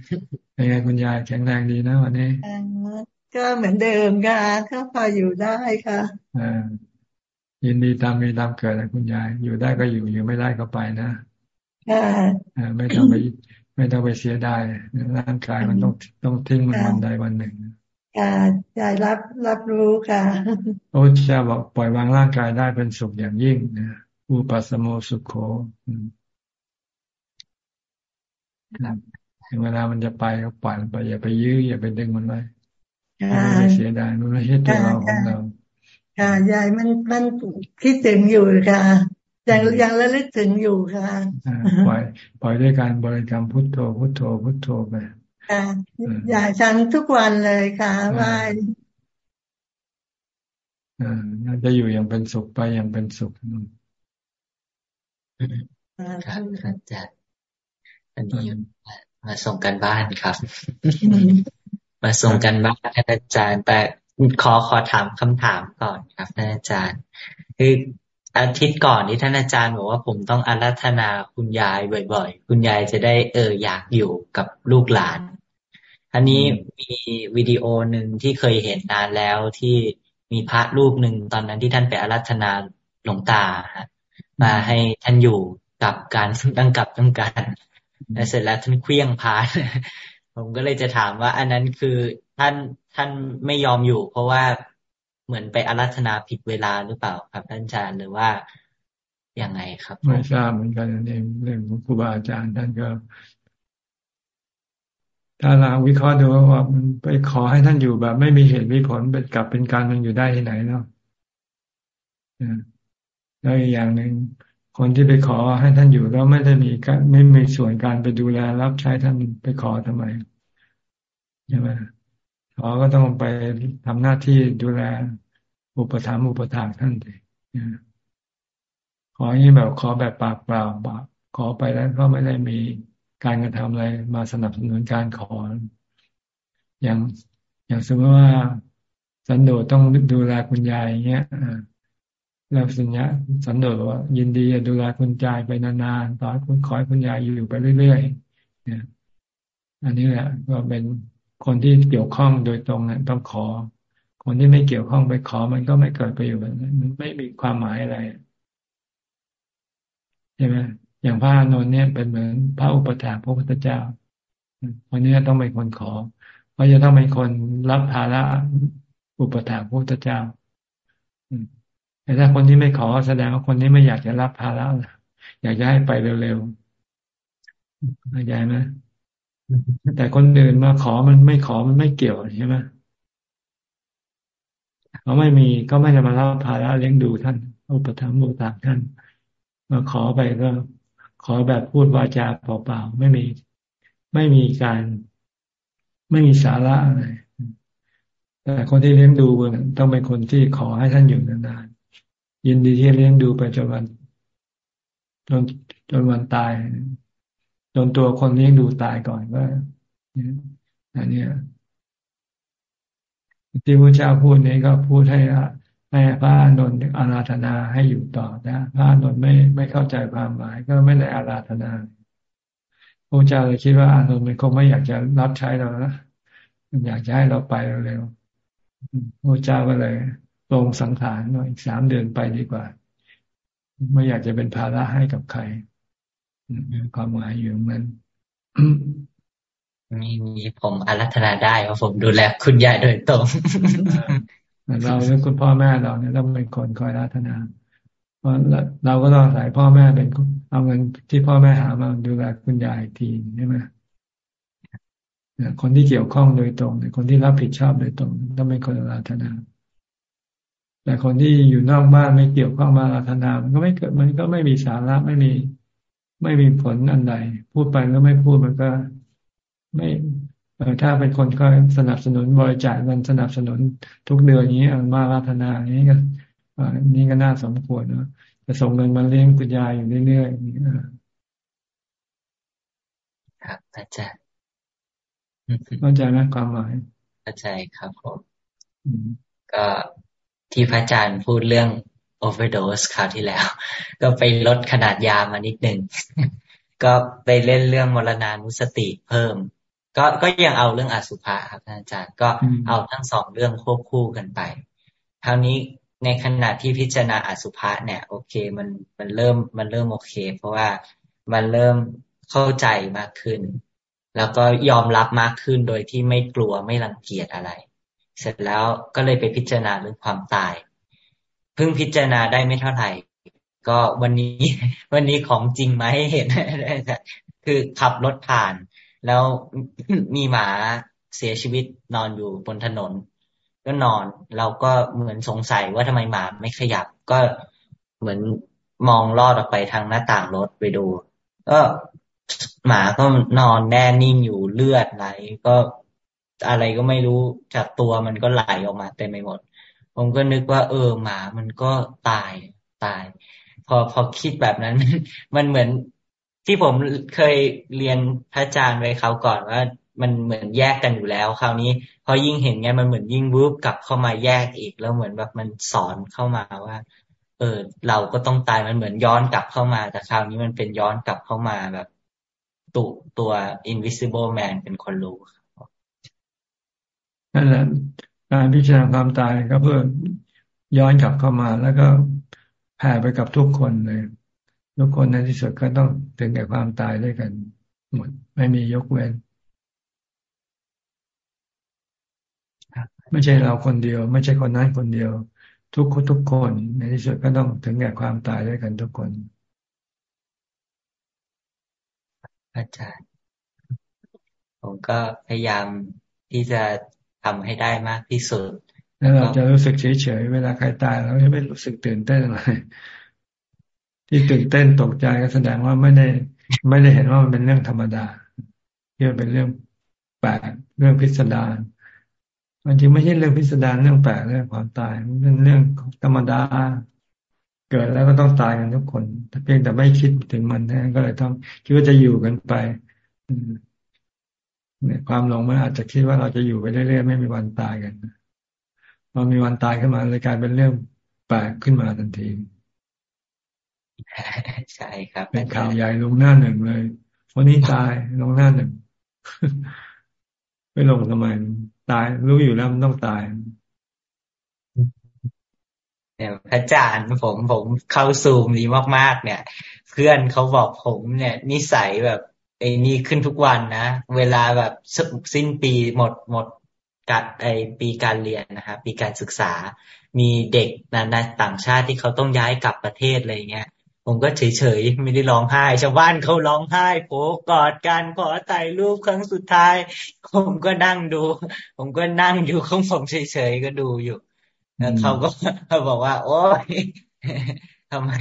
เป็นไงคุณยายแข็งแรงดีนะวันนี้ก็เหมือนเดิมค่ะก็พออยู่ได้ค่ะอ่ายินดีตามมีตามเกิดนะคุณยาย อยู่ได้ก็อยู่อยู่ไม่ได้ก็ไปนะอ่าไม่ต้องไปไม่ต้องไปเสียดายร่างกายมันต้องต้องทิ้งมันวันใดวันหนึ่ง ค่ะยายรับรับรู้ค่ะโอ้เจ้าบอกปล่อยวางร่างกายได้เป็นสุขอย่างยิ่งนะอุปัสโมสุขโขถึงเวลามันจะไปก็ปล่อยมันไปอย่าไปยื้ออย่าไปดึงมันไว้ไม่เสียดายมันไม่ใช่ตัวเราของเรา ค่ะยายมันมันคิดถึงอยู่ค่ะยังยังระลึกถึงอยู่ค่ะปล่อยปล่อยด้วยการบริกรรมพุทโธพุทโธพุทโธไป ค่ะอยากฉันทุกวันเลยค่ะว่าอ่าน่าจะอยู่อย่างเป็นสุขไปอย่างเป็นสุขครับอาจารย์อันนี้มาส่งกันบ้านครับ มาส่งกันบ้านอาจารย์ แต่ขอขอถามคำถามก่อนครับอาจารย์ คืออาทิตย์ก่อนที่ท่านอาจารย์บอกว่าผมต้องอารัธนาคุณยายบ่อย ๆ คุณยายจะได้เอออยากอยู่กับลูกหลาน อันนี้มีวิดีโอหนึ่งที่เคยเห็นนานแล้วที่มีพระรูปหนึ่งตอนนั้นที่ท่านไปอารัธนาหลวงตามาให้ท่านอยู่กับการตั้งกับตั้งการแล้วเสร็จแล้วท่านเคลี้ยงพาผมก็เลยจะถามว่า อันนั้นคือท่านท่านไม่ยอมอยู่ เพราะว่าเหมือนไปอารัธนาผิดเวลาหรือเปล่าครับท่านอาจารย์หรือว่ายังไงครับ ไม่ทราบเหมือนกันเองเรื่องของครูบาอาจารย์ท่านก็ ถ้าเราวิเคราะห์ดูว่ามันไปขอให้ท่านอยู่แบบ ไม่มีเหตุมีผลเป็นกลับเป็นการมันอยู่ได้ที่ไหนเนาะแล้วอีกอย่างหนึ่งคนที่ไปขอให้ท่านอยู่แล้วไม่ได้มีการไม่มีส่วนการไปดูแลรับใช้ท่านไปขอทำไมใช่ไหมขอก็ต้องไปทำหน้าที่ดูแล อุปถัมภ์อุปถากท่านเองขออย่างนี้แบบขอแบบปากเปล่าขอไปแล้วก็ไม่ได้มี การกระทำอะไรมาสนับสนุนการขอ อย่างอย่างสมมติว่าสันโดษต้องดูแลคุณยายอย่างเงี้ยแล้วสัญญาสันโดษว่ายินดีจะดูแลคุณยายไปนานๆต่อคุณขอให้คุณยายอยู่ไปเรื่อยๆเนี่ยอันนี้แหละก็เป็นคนที่เกี่ยวข้องโดยตรงเนะต้องขอ คนที่ไม่เกี่ยวข้องไปขอมันก็ไม่เกิดประโยชน์มันไม่มีความหมายอะไรใช่ไหม อย่างพระนนท์เนี่ยเป็นเหมือนพระอุปถาพระพุทธเจ้าคนนี้ต้องเป็นคนขอเพราะจะต้องเป็นคนรับภาระอุปถาพระพุทธเจ้าแต่ถ้าคนที่ไม่ขอแสดงว่าคนนี้ไม่อยากจะรับภาระอยากจะให้ไปเร็วๆเข้าใจไหมแต่คนอื่นมาขอมันไม่ขอมันไม่เกี่ยวใช่ไหมเขาไม่มีก็ไม่จะมารับภาระเลี้ยงดูท่าน อุปถัมภ์บูตาท่านมาขอไปก็ ขอแบบพูดวาจาเปล่าๆไม่มีไม่มีการไม่มีสาระอะไรแต่คนที่เลี้ยงดูต้องเป็นคนที่ขอให้ท่านอยู่นานๆยินดีที่เลี้ยงดูไปจนวันจนจนวันตาย จนตัวคนเลี้ยงดูตายก่อนก็อันนี้ที่พระเจ้าพูดนี้ก็พูดให้ ให้พระนนท์อาราธนาให้อยู่ต่อนะพระนนท์ไม่ไม่เข้าใจความหมายก็ไม่ได้อาราธนาพระเจ้าเลยคิดว่าอานนท์มันคงไม่อยากจะรับใช้เรานะมันอยากจะให้เราไปเร็วๆพระเจ้าก็เลยลงสังขารว่อีกสามเดือนไปดีกว่า ไม่อยากจะเป็นภาระให้กับใครความหมายอยู่นั้นมีมีผมอารัธนาได้เพราะผมดูแลคุณยายโดยตรง เราหรือคุณพ่อแม่เราเนี่ยต้องเป็นคนคอยรัธนา เพราะเราก็ต้องอาศัยพ่อแม่เป็นเอาเงินที่พ่อแม่หามาดูแลคุณยายทีใช่ไหมคนที่เกี่ยวข้องโดยตรงคนที่รับผิดชอบโดยตรงต้องเป็นคนรัธนา แต่คนที่อยู่นอกบ้านไม่เกี่ยวข้องมารัธนา มันก็ไม่เกิดมันก็ไม่มีสาระไม่มี ไม่มีผลอันใดพูดไปแล้วไม่พูดมันก็ไม่ ถ้าเป็นคนก็สนับสนุนบริจาคเงินสนับสนุนทุกเดือนอย่างนี้มาราธนาอย่างนี้ก็นี่ก็น่าสมควรเนาะจะส่งเงินมาเลี้ยงคุณยายอยู่เรื่อยๆครับอาจารย์เข้าใจไหมความหมายเข้าใจครับผมก็ที่พระอาจารย์พูดเรื่อง overdose คราวที่แล้ว ก็ไปลดขนาดยามานิดหนึ่งก็ไปเล่นเรื่องมรณานุสติเพิ่ม ก็ก็ยังเอาเรื่องอสุภะครับอาจารย์ก็เอาทั้งสองเรื่องควบคู่กันไปคราวนี้ในขณะที่พิจารณาอสุภะเนี่ย โอเคมันมันเริ่มมันเริ่มโอเค เพราะว่ามันเริ่มเข้าใจมากขึ้น แล้วก็ยอมรับมากขึ้นโดยที่ไม่กลัวไม่รังเกียจอะไร เสร็จแล้วก็เลยไปพิจารณาเรื่องความตายเพิ่งพิจารณาได้ไม่เท่าไหร่ ก็วันนี้ วันนี้ของจริงมาให้เห็นคือขับรถผ่าน แล้วมีหมาเสียชีวิตนอนอยู่บนถนน ก็นอนเราก็เหมือนสงสัยว่าทำไมหมาไม่ขยับ ก็เหมือนมองลอดออกไปทางหน้าต่างรถไปดู ก็หมาก็นอนแน่นิ่งอยู่เลือดไหลก็อะไรก็ไม่รู้จากตัวมันก็ไหลออกมาเต็มไปหมด ผมก็นึกว่า เออหมามันก็ตายตาย พอพอคิดแบบนั้น มันเหมือน ที่ผมเคยเรียนพระอาจารย์ไว้เขาก่อนว่า มันเหมือนแยกกันอยู่แล้ว คราวนี้ พอยิ่งเห็นไงมันเหมือนยิ่งวูบกลับเข้ามาแยกอีกแล้วเหมือนแบบมันสอนเข้ามาว่า เออ เราก็ต้องตายมันเหมือนย้อนกลับเข้ามา แต่คราวนี้มันเป็นย้อนกลับเข้ามาแบบตุตัว invisible man เป็นคนรู้นั่นแหละการพิจารณาความตายก็เพื่อย้อนกลับเข้ามา แล้วก็แผ่ไปกับทุกคนเลย ทุกคนในที่สุดก็ต้องถึงแก่ความตายด้วยกัน หมด ไม่มียกเว้น ไม่ใช่เราคนเดียว ไม่ใช่คนนั้นคนเดียว ทุกคนทุกคนในที่สุดก็ต้องถึงแก่ความตายด้วยกันทุกคน อาจารย์ ผมก็พยายามที่จะทำให้ได้มากที่สุด แล้วเราจะรู้สึกเฉยๆเวลาใครตายเราจะไม่รู้สึกตื่นเต้นอะไร ที่ตื่นเต้นตกใจก็แสดงว่าไม่ได้ไม่ได้เห็นว่ามันเป็นเรื่องธรรมดาที่เป็นเรื่องแปลกเรื่องพิสดารมันจริงไม่ใช่เรื่องพิสดารเรื่องแปลกเรื่องความตายมันเป็นเรื่องธรรมดา เกิดแล้วก็ต้องตายกันทุกคนเพียงแต่ไม่คิดถึงมันแทนก็เลยต้องคิดว่าจะอยู่กันไปเนี่ยความหลงมันอาจจะคิดว่าเราจะอยู่ไปเรื่อยๆไม่มีวันตายกันพอมีวันตายขึ้นมาเลยกลายเป็นเรื่องแปลกขึ้นมาทันที ใช่ครับเป็นข่าวใหญ่ลงหน้าหนึ่งเลยวันนี้ตายลงหน้าหนึ่งไม่ลงทำไมตายรู้อยู่แล้วมันต้องตายเนี่ยพระอาจารย์ผมผมเข้าซูมนี้มากๆ เนี่ย เพื่อนเขาบอกผมเนี่ย นิสัยแบบไอ้นี่ขึ้นทุกวันนะเวลาแบบสิ้นปีหมดหมดกัดไอปีการเรียนนะครับปีการศึกษา มีเด็กนะต่างชาติที่เขาต้องย้ายกลับประเทศอะไรเงี้ย ผมก็เฉยๆไม่ได้ร้องไห้ชาวบ้านเขาร้องไห้โผกอดกันขอถ่ายรูปครั้งสุดท้าย ผมก็นั่งดู ผมก็นั่งอยู่ของผมเฉยๆก็ดูอยู่แล้วเขาก็เขาบอกว่า โอ้ยทำไม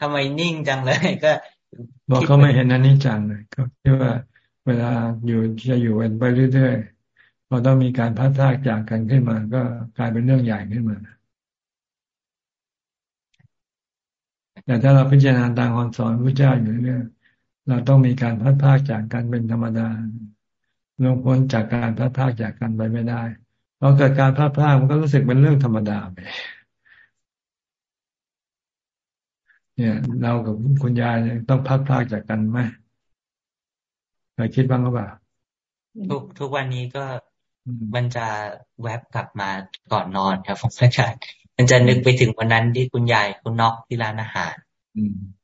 ทำไมนิ่งจังเลยก็บอกเขาไม่เห็นนันนี่จังเลยก็คิดว่า เวลาอยู่จะอยู่กันไปเรื่อยพอต้องมีการพัดพากจากกันขึ้นมา ก็กลายเป็นเรื่องใหญ่ขึ้นมา แต่ถ้าเราพิจารณาตามคำสอนพระเจ้าอยู่เรื่อยเราต้องมีการพัดพากจากกันเป็นธรรมดาลงพ้นจากการพัดพากจากกันไปไม่ได้พอเกิดการพัดพากมันก็รู้สึกเป็นเรื่องธรรมดาไปเนี่ย เรากับคุณยายต้องพัดพากจากกันไหมเคยคิดบ้างหรือเปล่าทุกทุกวันนี้ก็มันจะแวบกลับมาก่อนนอนครับผมอาจารย์ มันจะนึกไปถึงวันนั้นที่คุณยายคุณนอกที่ร้านอาหาร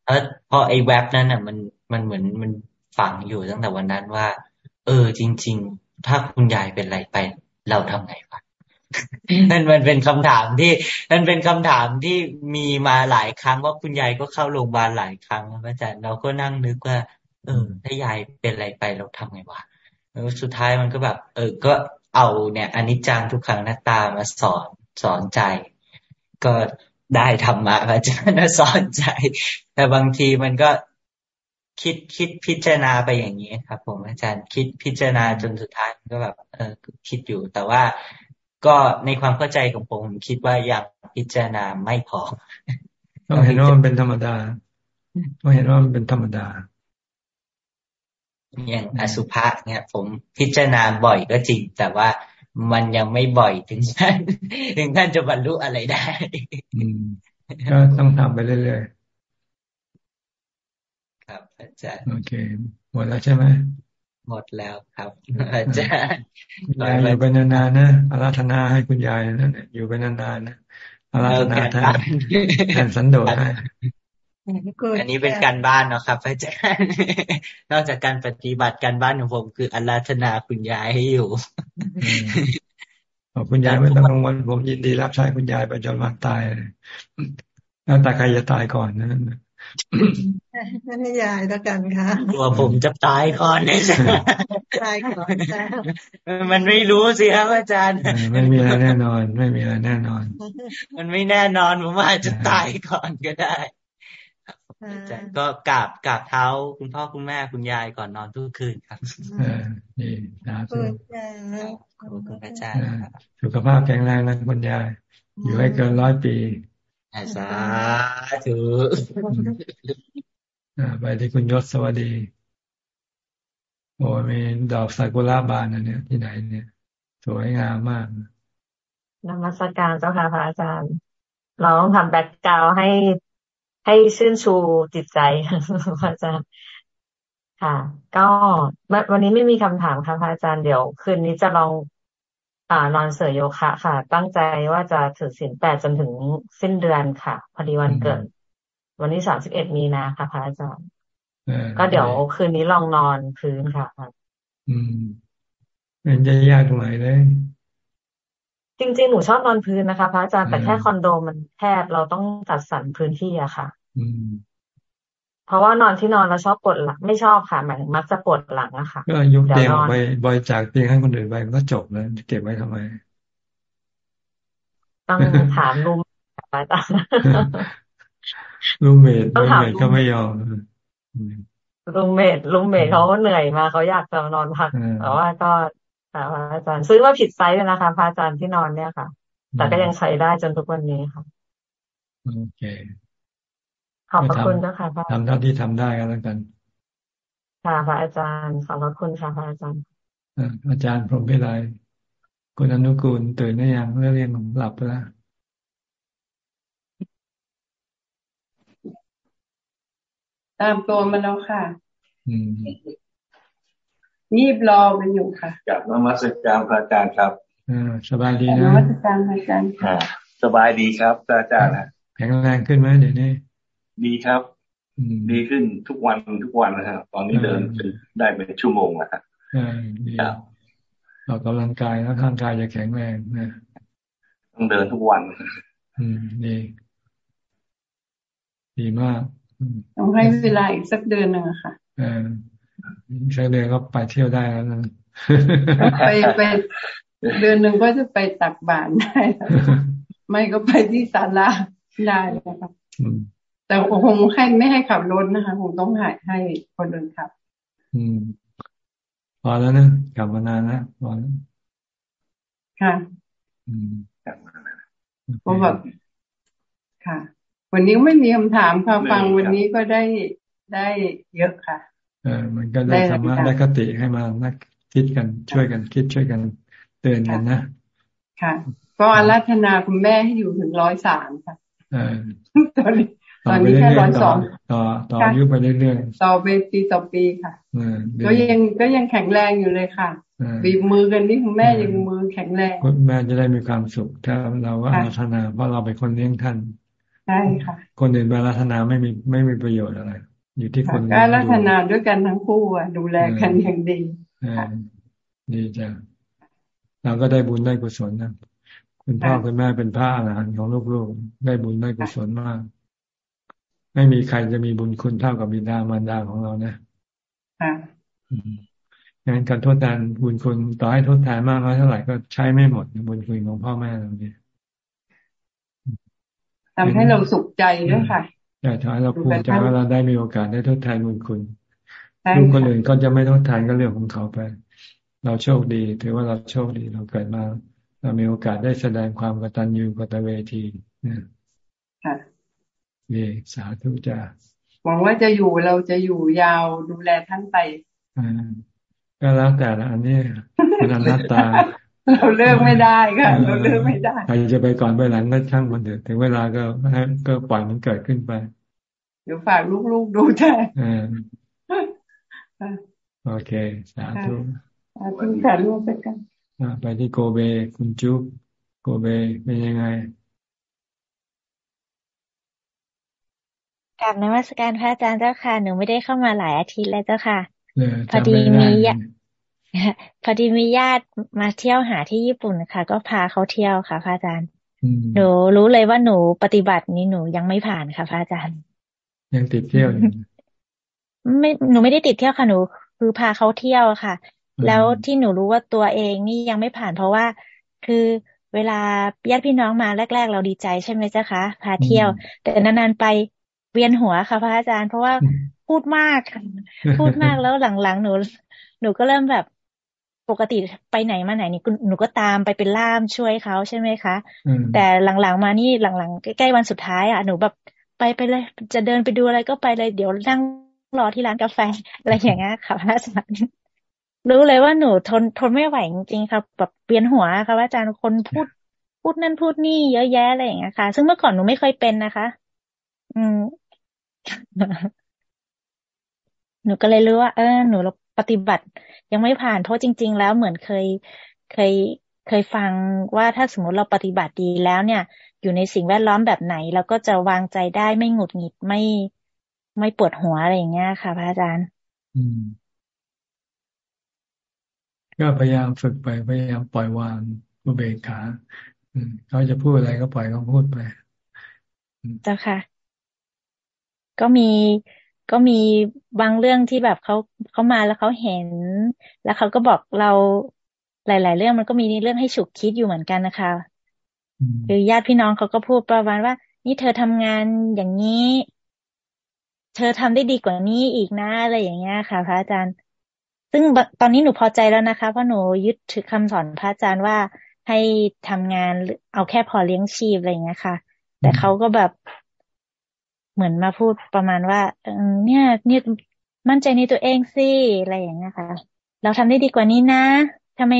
แล้วพอไอ้แวบนั้นอะ มันมันเหมือนมันฝังอยู่ตั้งแต่วันนั้นว่า เออ จริง ๆ ถ้าคุณยายเป็นอะไรไป เราทำไงวะนั่นมันเป็นคำถามที่นั่นเป็นคำถามที่มีมาหลายครั้งว่าคุณยายก็เข้าโรงพยาบาลหลายครั้งอาจารย์เราก็นั่งนึกว่า เออ ถ้ายายเป็นอะไรไปเราทำไงวะแล้วสุดท้ายมันก็แบบ เออ ก็เอาเนี่ยอนิจจังทุกขังหน้าตามาสอนสอนใจ ก็ได้ธรรมะพระอาจารย์สอนใจ แต่บางทีมันก็คิดคิดพิจารณาไปอย่างนี้ครับ ผมอาจารย์คิดพิจารณาจนสุดท้ายก็แบบเออคิดอยู่ แต่ว่าก็ในความเข้าใจของผมคิดว่ายังพิจารณาไม่พอต้องเห็นว่ามันเป็นธรรมดาต้องเห็นว่ามันเป็นธรรมดาอย่างอสุภะเนี่ย ผมพิจารณาบ่อยก็จริง แต่ว่า มันยังไม่บ่อยถึงขั้นถึงขั้นจะบรรลุอะไรได้ก็ต้องทำไปเรื่อยๆครับอาจารย์โอเค หมดแล้วใช่ไหมหมดแล้วครับอาจารย์ยายอยู่ไปนานๆนะอาราธนาให้คุณยายนั่นอยู่ไปนานๆนะอาราธนาแทนแทนสันโดษให้ อันนี้เป็นการบ้านเนาะครับอาจารย์นอกจากการปฏิบัติการบ้านของผมคืออาราธนาคุณยายให้อยู่ขอบคุณยายไม่ต้องกังวลผมยินดีรับใช้คุณยายไปจนวันตายแล้วแต่ใครจะตายก่อนนั่นนั่นให้ยายแล้วกันค่ะกลัวผมจะตายก่อนเนี่ยตายก่อนมันไม่รู้สิครับอาจารย์ ไม่มีอะไรแน่นอน ไม่มีอะไรแน่นอน มันไม่แน่นอนผมว่าจะตายก่อนก็ได้ ก็กราบกราบเท้าคุณพ่อคุณแม่คุณยายก่อนนอนทุกคืนครับเออนี่นะขอบคุณอาจารย์สุขภาพแข็งแรงนะคุณยาย อยู่ให้เกินร้อยปีสาธุไปที่คุณยศสวัสดี โอ้มีดอกซากุระบานอันเนี้ยที่ไหนเนี่ยสวยงามมากนมัสการเจ้าค่ะพระอาจารย์ เราต้องทำแบ็กกราวให้ ให้ชื่นชูจิตใจพระอาจารย์ค่ะ ก็วันนี้ไม่มีคำถามค่ะพระอาจารย์เดี๋ยว คืนนี้จะลองอ่านอนเสือโยคะ ค่ะ ตั้งใจว่าจะถือศีลแปดจนถึงสิ้นเดือนค่ะ พอดีวันเกิด วันที่สามสิบเอ็ดมีนาค่ะพระอาจารย์ก็เดี๋ยวคืนนี้ลองนอนพื้นค่ะอืมเป็นจะยากตรงไหนเลย จริงๆ หนูชอบนอนพื้นนะคะพระอาจารย์แต่แค่คอนโดมันแคบเราต้องจัดสรรพื้นที่อะค่ะเพราะว่านอนที่นอนเราชอบปวดหลังไม่ชอบค่ะหมายถึงมักจะปวดหลังอะค่ะก็ยุบเตียงออกไปบริจาคเตียงให้คนอื่นไปมันก็จบแล้วเก็บไว้ทำไมต้องถามลุงอาจารย์ลุงเมดลุงเมดก็ไม่ยอมลุงเมดลุงเมดเขาเหนื่อยมาเขาอยากจะนอนพักแต่ว่าก็ ค่ะพระอาจารย์ซื้อมาผิดไซส์เลยนะคะพระอาจารย์ที่นอนเนี่ยค่ะ แต่ก็ยังใช้ได้จนทุกวันนี้ค่ะโอเคขอบพระคุณเจ้าค่ะทำเท่าที่ทำได้ก็แล้วกันค่ะพระอาจารย์ขอบพระคุณค่ะพระอาจารย์อาจารย์พรหมพิไลคุณอนุกูลตื่นได้ยังเรื่องเรียนหลับไปแล้วตามตัวมาแล้วค่ะ อืม นีบรอมันอยู่ค่ะกับนมัสการพระอาจารย์ครับอ่าสบายดีนะนมัสการพระอาจารย์ค่ะสบายดีครับอาจารย์นะแข็งแรงขึ้นไหมเดี๋ยวนี้ดีครับดีขึ้นทุกวันทุกวันนะครับตอนนี้เดินได้เป็นชั่วโมงแล้วครับออกกำลังกายแล้วร่างกายจะแข็งแรงนะต้องเดินทุกวัน อืมดีดีมากต้องให้เวลาอีกสักเดือนหนึ่งค่ะ ใช้เดือนก็ไปเที่ยวได้แล้วนะไปไปเดือนหนึ่งก็จะไปตักบาตรได้ ไม่ก็ไปที่ศาลาได้นะครับแต่คงให้ไม่ให้ขับรถนะคะคงต้องหายให้คนเดินขับ อืมพอแล้วนะกลับมานานแล้วพอแล้วค่ะเพราะแบบค่ะ วันนี้ไม่มีคำถามค่ะฟังวันนี้ก็ได้ได้เยอะค่ะเออ มันก็ได้ธรรมะได้คติให้มานักคิดกันช่วยกันคิดช่วยกันเตือนกันนะค่ะ ก็อารัธนาคุณแม่ให้อยู่ถึงร้อยสามค่ะตอนนี้ตอนนี้แค่ร้อยสองต่อต่ออายุไปเรื่อยๆต่อไปปีต่อปีค่ะก็ยังก็ยังแข็งแรงอยู่เลยค่ะบีบมือกันนี่คุณแม่ยังมือแข็งแรงคุณแม่จะได้มีความสุข ถ้าเราว่าอารัธนาเพราะเราเป็นคนเลี้ยงท่านใช่ค่ะ คนอื่นอารัธนาไม่มีไม่มีประโยชน์อะไร อยู่ที่คนการรัธนาด้วยกันทั้งคู่อะดูแลกันอย่างดีดีจ้ะเราก็ได้บุญได้กุศลนะคุณพ่อคุณแม่เป็นพระอรหันต์ของลูกๆได้บุญได้กุศลมาก ไม่มีใครจะมีบุญคุณเท่ากับบิดามารดาของเรานะค่ะงั้นการทดแทนบุญคุณต่อให้ทดแทนมากน้อยเท่าไหร่ก็ใช้ไม่หมดบุญคุณของพ่อแม่เราเนี่ยทำให้เราสุขใจด้วยค่ะ ใช่ทำให้เราภูมิใจว่าเราได้มีโอกาสได้ทดแทนบุญคุณลูกคนอื่นก็จะไม่ทดแทนก็เรื่องของเขาไป เราโชคดี ถือว่าเราโชคดีเราเกิดมา เรามีโอกาสได้แสดงความกตัญญูกตเวทีนะค่ะนี่สาธุจ้าหวังว่าจะอยู่เราจะอยู่ยาวดูแลท่านไปอ่าก็แล้วแต่ละอันนี้เป็นอนัตตา เราเลือกไม่ได้ค่ะเราเลือกไม่ได้ใครจะไปก่อนไปหลังก็ช่างมันเถอะถึงเวลาก็ก็ปล่อยมันเกิดขึ้นไป เดี๋ยวฝากลูกๆดูแทนโอเค สาธุสาธุสาธุไปกันไปที่โกเบ คุณจุ๊บโกเบเป็นยังไงกลับนมัสการพระอาจารย์เจ้าค่ะ หนูไม่ได้เข้ามาหลายอาทิตย์แล้วเจ้าค่ะ พอดีมีญา พอดีมีญาติมาเที่ยวหาที่ญี่ปุ่นค่ะ ก็พาเขาเที่ยวค่ะพระอาจารย์หนูรู้เลยว่าหนูปฏิบัตินี้หนูยังไม่ผ่านค่ะพระอาจารย์ ยังติดเที่ยวไม่หนูไม่ได้ติดเที่ยวค่ะหนู คือพาเขาเที่ยวค่ะ แล้วที่หนูรู้ว่าตัวเองนี่ยังไม่ผ่าน เพราะว่าคือเวลาญาติพี่น้องมาแรก ๆ เราดีใจใช่ไหมเจ้าคะพาเที่ยว แต่นานๆไปเวียนหัวค่ะ พระอาจารย์ เพราะว่าพูดมาก พูดมากแล้วหลังๆหนู หนูก็เริ่มแบบ ปกติไปไหนมาไหนนี่หนูก็ตามไปเป็นล่ามช่วยเขาใช่ไหมคะ แต่หลังๆมานี่หลังๆ ใกล้ๆวันสุดท้ายอะหนูแบบไปไปเลย จะเดินไปดูอะไรก็ไปเลยเดี๋ยวนั่งรอที่ร้านกาแฟอะไรอย่างเงี้ยค่ะพระอาจารย์รู้เลยว่าหนูทนทนไม่ไหวจริงๆครับแบบเปลี่ยนหัวค่ะว่าอาจารย์คนพูดพูดนั่นพูดนี่เยอะแยะอะไรอย่างเงี้ยค่ะ ซึ่งเมื่อก่อนหนูไม่เคยเป็นนะคะ อืมหนูก็เลยรู้ว่า เออ หนู ปฏิบัติ ยังไม่ผ่านเพราะจริง ๆ แล้วเหมือนเคยเคยเคยฟังว่าถ้าสมมติเราปฏิบัติดีแล้วเนี่ย อยู่ในสิ่งแวดล้อมแบบไหนเราก็จะวางใจได้ไม่หงุดหงิดไม่ไม่ปวดหัวอะไรอย่างเงี้ยค่ะ พระอาจารย์อืมก็พยายามฝึกไปพยายามปล่อยวางอุเบกขาเขาจะพูดอะไรก็ปล่อยเขาพูดไป เจ้าค่ะ ก็มี ก็มีบางเรื่องที่แบบเขาเขามาแล้วเขาเห็น แล้วเขาก็บอกเราหลาย ๆ เรื่องมันก็มีเรื่องให้ฉุกคิดอยู่เหมือนกันนะคะคือญาติพี่น้องเขาก็พูดประมาณว่า นี่เธอทำงานอย่างนี้ เธอทำได้ดีกว่านี้อีกนะอะไรอย่างเงี้ยค่ะ พระอาจารย์ ซึ่งตอนนี้หนูพอใจแล้วนะคะเพราะหนูยึดถือคำสอนพระอาจารย์ว่าให้ทำงานเอาแค่พอเลี้ยงชีพอะไรอย่างเงี้ยค่ะ แต่เขาก็แบบ เหมือนมาพูดประมาณว่าเนี่ยเนี่ยมั่นใจในตัวเองสิอะไรอย่างเงี้ยค่ะ เราทำได้ดีกว่านี้นะทำไม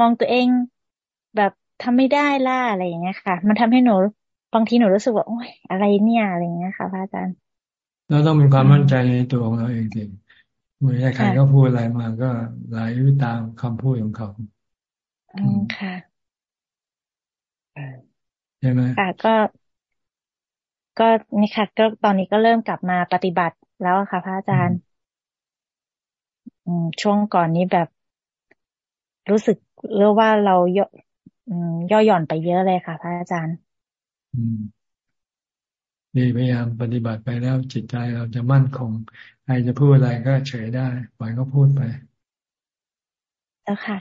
มองตัวเองแบบทำไม่ได้ล่ะอะไรอย่างเงี้ยค่ะ มันทำให้หนูบางทีหนูรู้สึกว่าโอ๊ยอะไรเนี่ยอะไรอย่างเงี้ยค่ะพระอาจารย์เราต้องมีความมั่นใจในตัวของเราเองจริงเมื่อใครก็พูดอะไรมาก็ไหลตามคำพูดของเขาอืมค่ะใช่ไหมค่ะก็ ก็นี่ค่ะ ก็ตอนนี้ก็เริ่มกลับมาปฏิบัติแล้วค่ะ พระอาจารย์อืมช่วงก่อนนี้แบบรู้สึกเรียกว่าเราย่อย่อหย่อนไปเยอะเลยค่ะ พระอาจารย์อืมดีพยายามปฏิบัติไปแล้วจิตใจเราจะมั่นคงใครจะพูดอะไรก็เฉยได้ปล่อยก็พูดไปแล้วค่ะ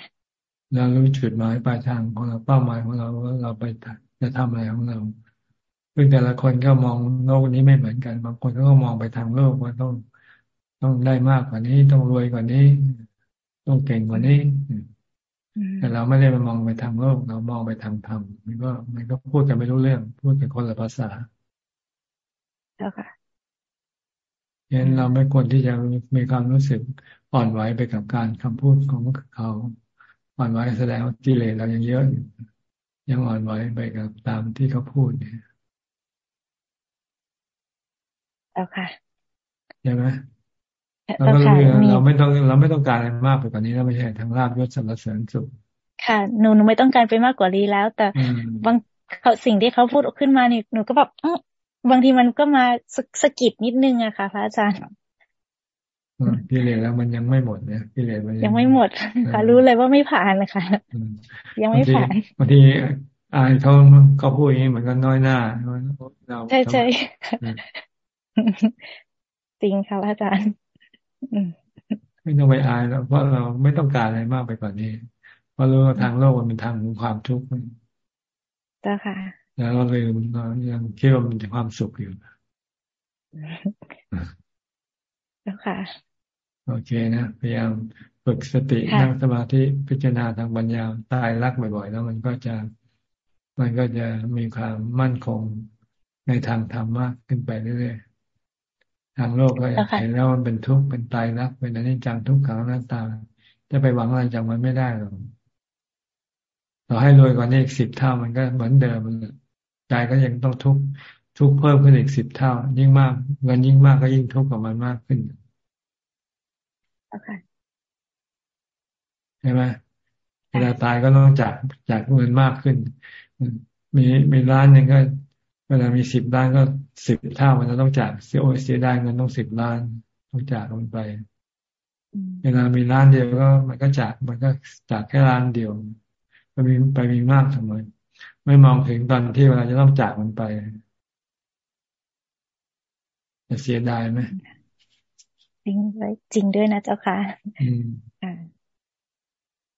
เรารู้จุดหมายปลายทางของเราเป้าหมายของเราว่าเราไปจะทำอะไรของเรา ซึ่งแต่ละคนก็มองโลกนี้ไม่เหมือนกัน บางคนก็มองไปทางโลกว่าต้องต้องได้มากกว่านี้ ต้องรวยกว่านี้ ต้องเก่งกว่านี้แต่เราไม่ได้มามองไปทางโลกเรามองไปทางธรรมมันก็มันก็พูดกันไม่รู้เรื่อง พูดกันคนละภาษาแล้วค่ะฉะนั้นเราไม่ควรที่จะมีความรู้สึกอ่อนไหวไปกับการคำพูดของเขาอ่อนไหวแสดงว่ากิเลสเรายังเยอะอยู่ยังอ่อนไหวไปกับตามที่เขาพูดเนี่ย แล้วค่ะใช่ไหมเราก็รู้เราไม่ต้องเราไม่ต้องการอะไรมากไปกว่านี้แล้วไม่ใช่ทั้งลาบยศสรรเสริญสุขค่ะหนูหนูไม่ต้องการไปมากกว่านี้แล้ว แต่บางเขาสิ่งที่เขาพูดขึ้นมานี่หนูก็แบบบางทีมันก็มาสกิดนิดนึงอะค่ะ พระอาจารย์กิเลสแล้วมันยังไม่หมดเนี่ยกิเลสมันยังไม่หมดค่ะ รู้เลยว่าไม่ผ่านนะคะยังไม่ผ่านบางทีอายเขาเขาพูดอย่างนี้เหมือนกันน้อยหน้าเราใช่ใช่ จริงค่ะอาจารย์ไม่ต้องไปอายแล้วเพราะเราไม่ต้องการอะไรมากไปกว่านี้ เพราะรู้ว่าทางโลกมันเป็นทางของความทุกข์จ้าค่ะ แล้วเราลืมเรายังคิดว่ามันจะความสุขอยู่แล้วค่ะ โอเคนะพยายามฝึกสตินั่งสมาธิพิจารณาทางปัญญาตายรักบ่อยๆ แล้วมันก็จะ มันก็จะมีความมั่นคงในทางธรรมมากขึ้นไปเรื่อยๆ ทางโลกก็เห็นแล้วมันเป็นทุกข์เป็นตายรักเป็นอนิจจังทุกขังหน้าตา จะไปหวังอะไรจากมันไม่ได้หรอกต่อให้รวยกว่านี้อีกสิบเท่ามันก็เหมือนเดิมมันใจก็ยังต้องทุกข์ทุกข์เพิ่มขึ้นอีกสิบเท่า ยิ่งมากเงินยิ่งมากก็ยิ่งทุกข์กับมันมากขึ้นใช่ไหมเวลาตายก็ต้องจากจากเงินมากขึ้น มีมีร้านหนึ่งก็ เวลามีสิบล้านก็ สิบเท่ามันจะต้องจากเสียโอเสียได้เงินต้องสิบล้าน ต้องจากมันไปเวลามีร้านเดียวก็ มันก็จากมันก็จากแค่ร้านเดียวไปมีไปมีมากทำไมไม่มองถึงตอนที่เวลาจะต้องจากมันไปจะเสียดายไหมจริงเลยจริงด้วยนะเจ้าค่ะ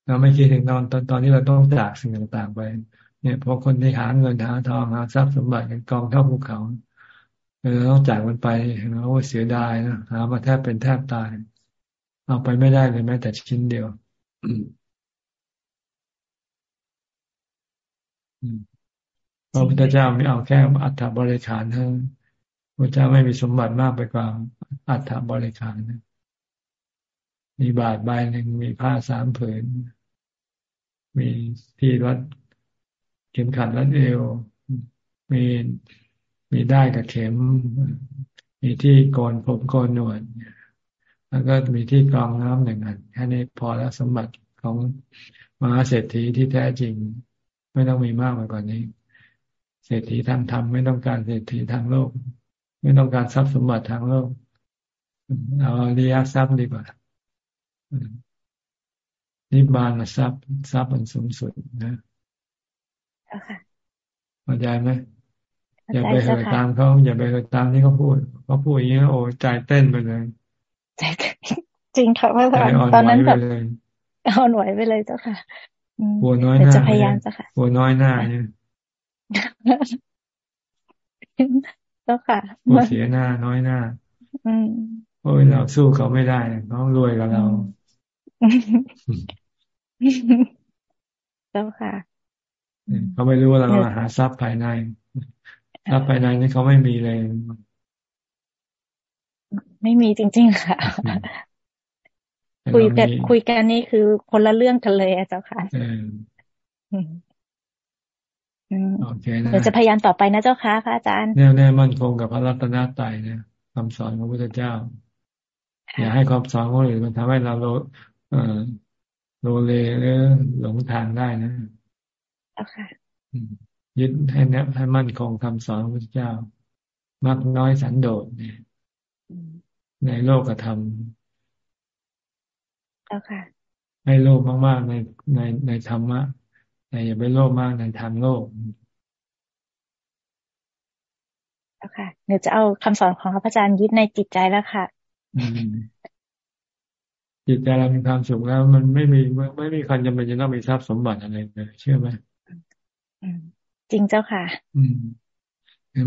เราไม่คิดถึงตอนตอนตอนที่เราต้องจากสิ่งต่างๆไป เนี่ยพอคนที่หาเงินหาทองหาทรัพย์สมบัติกันกองเท่าภูเขา เราต้องจากมันไปเราโอ้เสียดายนะหามาแทบเป็นแทบตาย เอาไปไม่ได้เลยแม้แต่ชิ้นเดียวพระพุทธเจ้าม่เอาแค่อัฐบริขารเท่านั้นพระเจ้าไม่มีสมบัติมากไปกว่าอัฐบริขารนะมีบาทใบหนึ่งมีผ้าสามผืน มีที่รัดเข็มขัดรัดเอวมี มีได้กับเข็ม มีที่โกนผมโกนหนวดแล้วก็มีที่กรองน้ำหนึ่งอันแค่นี้พอแล้วสมบัติของมหาเศรษฐีที่แท้จริง ไม่ต้องมีมากไปกว่านี้ เศรษฐีทางธรรมไม่ต้องการเศรษฐีทางโลก ไม่ต้องการทรัพย์สมบัติทางโลกเอาเรียทรัพย์ดีกว่านิบานทรัพย์ทรัพย์อันสูงสุดนะเข้าใจไหม อย่าไปเหยตามเขาอย่าไปเหยตามที่เขาพูดเขาพูดอย่างนี้โอ้ใจเต้นไปเลยจริงค่ะว่าตอนนั้นแบบอ่อนไหวไปเลยเจ้าค่ะบัวน้อยหน้าจะพยายามเจ้าค่ะบัวน้อยหน้าเนี่ยเจ้าค่ะบัวเสียหน้าน้อยหน้า อืมโอ้ยเราสู้เขาไม่ได้เขารวยกว่าเราเจ้าค่ะเขาไม่รู้ว่าเราหาทรัพย์ภายใน ทรัพย์ภายในนี่เขาไม่มีเลย ไม่มีจริง ๆ ค่ะ คุยกันคุยกันนี่คือคนละเรื่องกันเลยอาจารย์ค่ะโอเคนะเดี๋ยวจะพยายามต่อไปนะเจ้าค่ะพระอาจารย์แน่แน่มั่นคงกับพระรัตนตรัยเนี่ยคำสอนของพระพุทธเจ้า อย่าให้ความสอนของอื่นมันทำให้เราโลเออโลเลหรือหลงทางได้นะเจ้าค่ะ ยึดให้เนี้ยให้มั่นคงคำสอนของพระพุทธเจ้ามักน้อยสันโดษเนี่ยในโลกธรรมเจ้าค่ะให้โลภมากๆในในในธรรมะแต่อย่าไปโลภมากในทางโลกเจ้าค่ะเดี๋ยวจะเอาคำสอนของพระอาจารย์ยึดในจิตใจแล้วค่ะจิตใจเรามีความสุขแล้ว มันไม่มีไม่มีคนจำเป็นจะต้องมีทรัพย์สมบัติอะไรเลยเชื่อไหม จริงเจ้าค่ะ อืม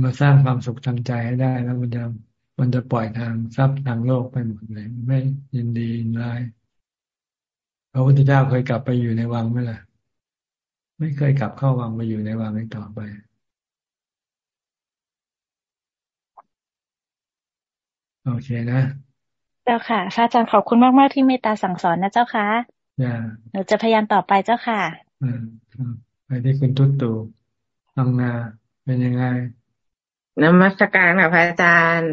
มาสร้างความสุขทางใจให้ได้แล้วมันจะมันจะปล่อยทางทรัพย์ทางโลกไปหมดเลย ไม่ยินดียินร้ายพระพุทธเจ้าเคยกลับไปอยู่ในวังไหมล่ะ ไม่เคยกลับเข้าวังไปอยู่ในวังอีกต่อไปโอเคนะ เจ้าค่ะพระอาจารย์ขอบคุณมากๆที่เมตตาสั่งสอนนะเจ้าค่ะหนูจะพยายามต่อไปเจ้าค่ะไปที่คุณทุตตู ฟังนาเป็นยังไงนมัสการค่ะพระอาจารย์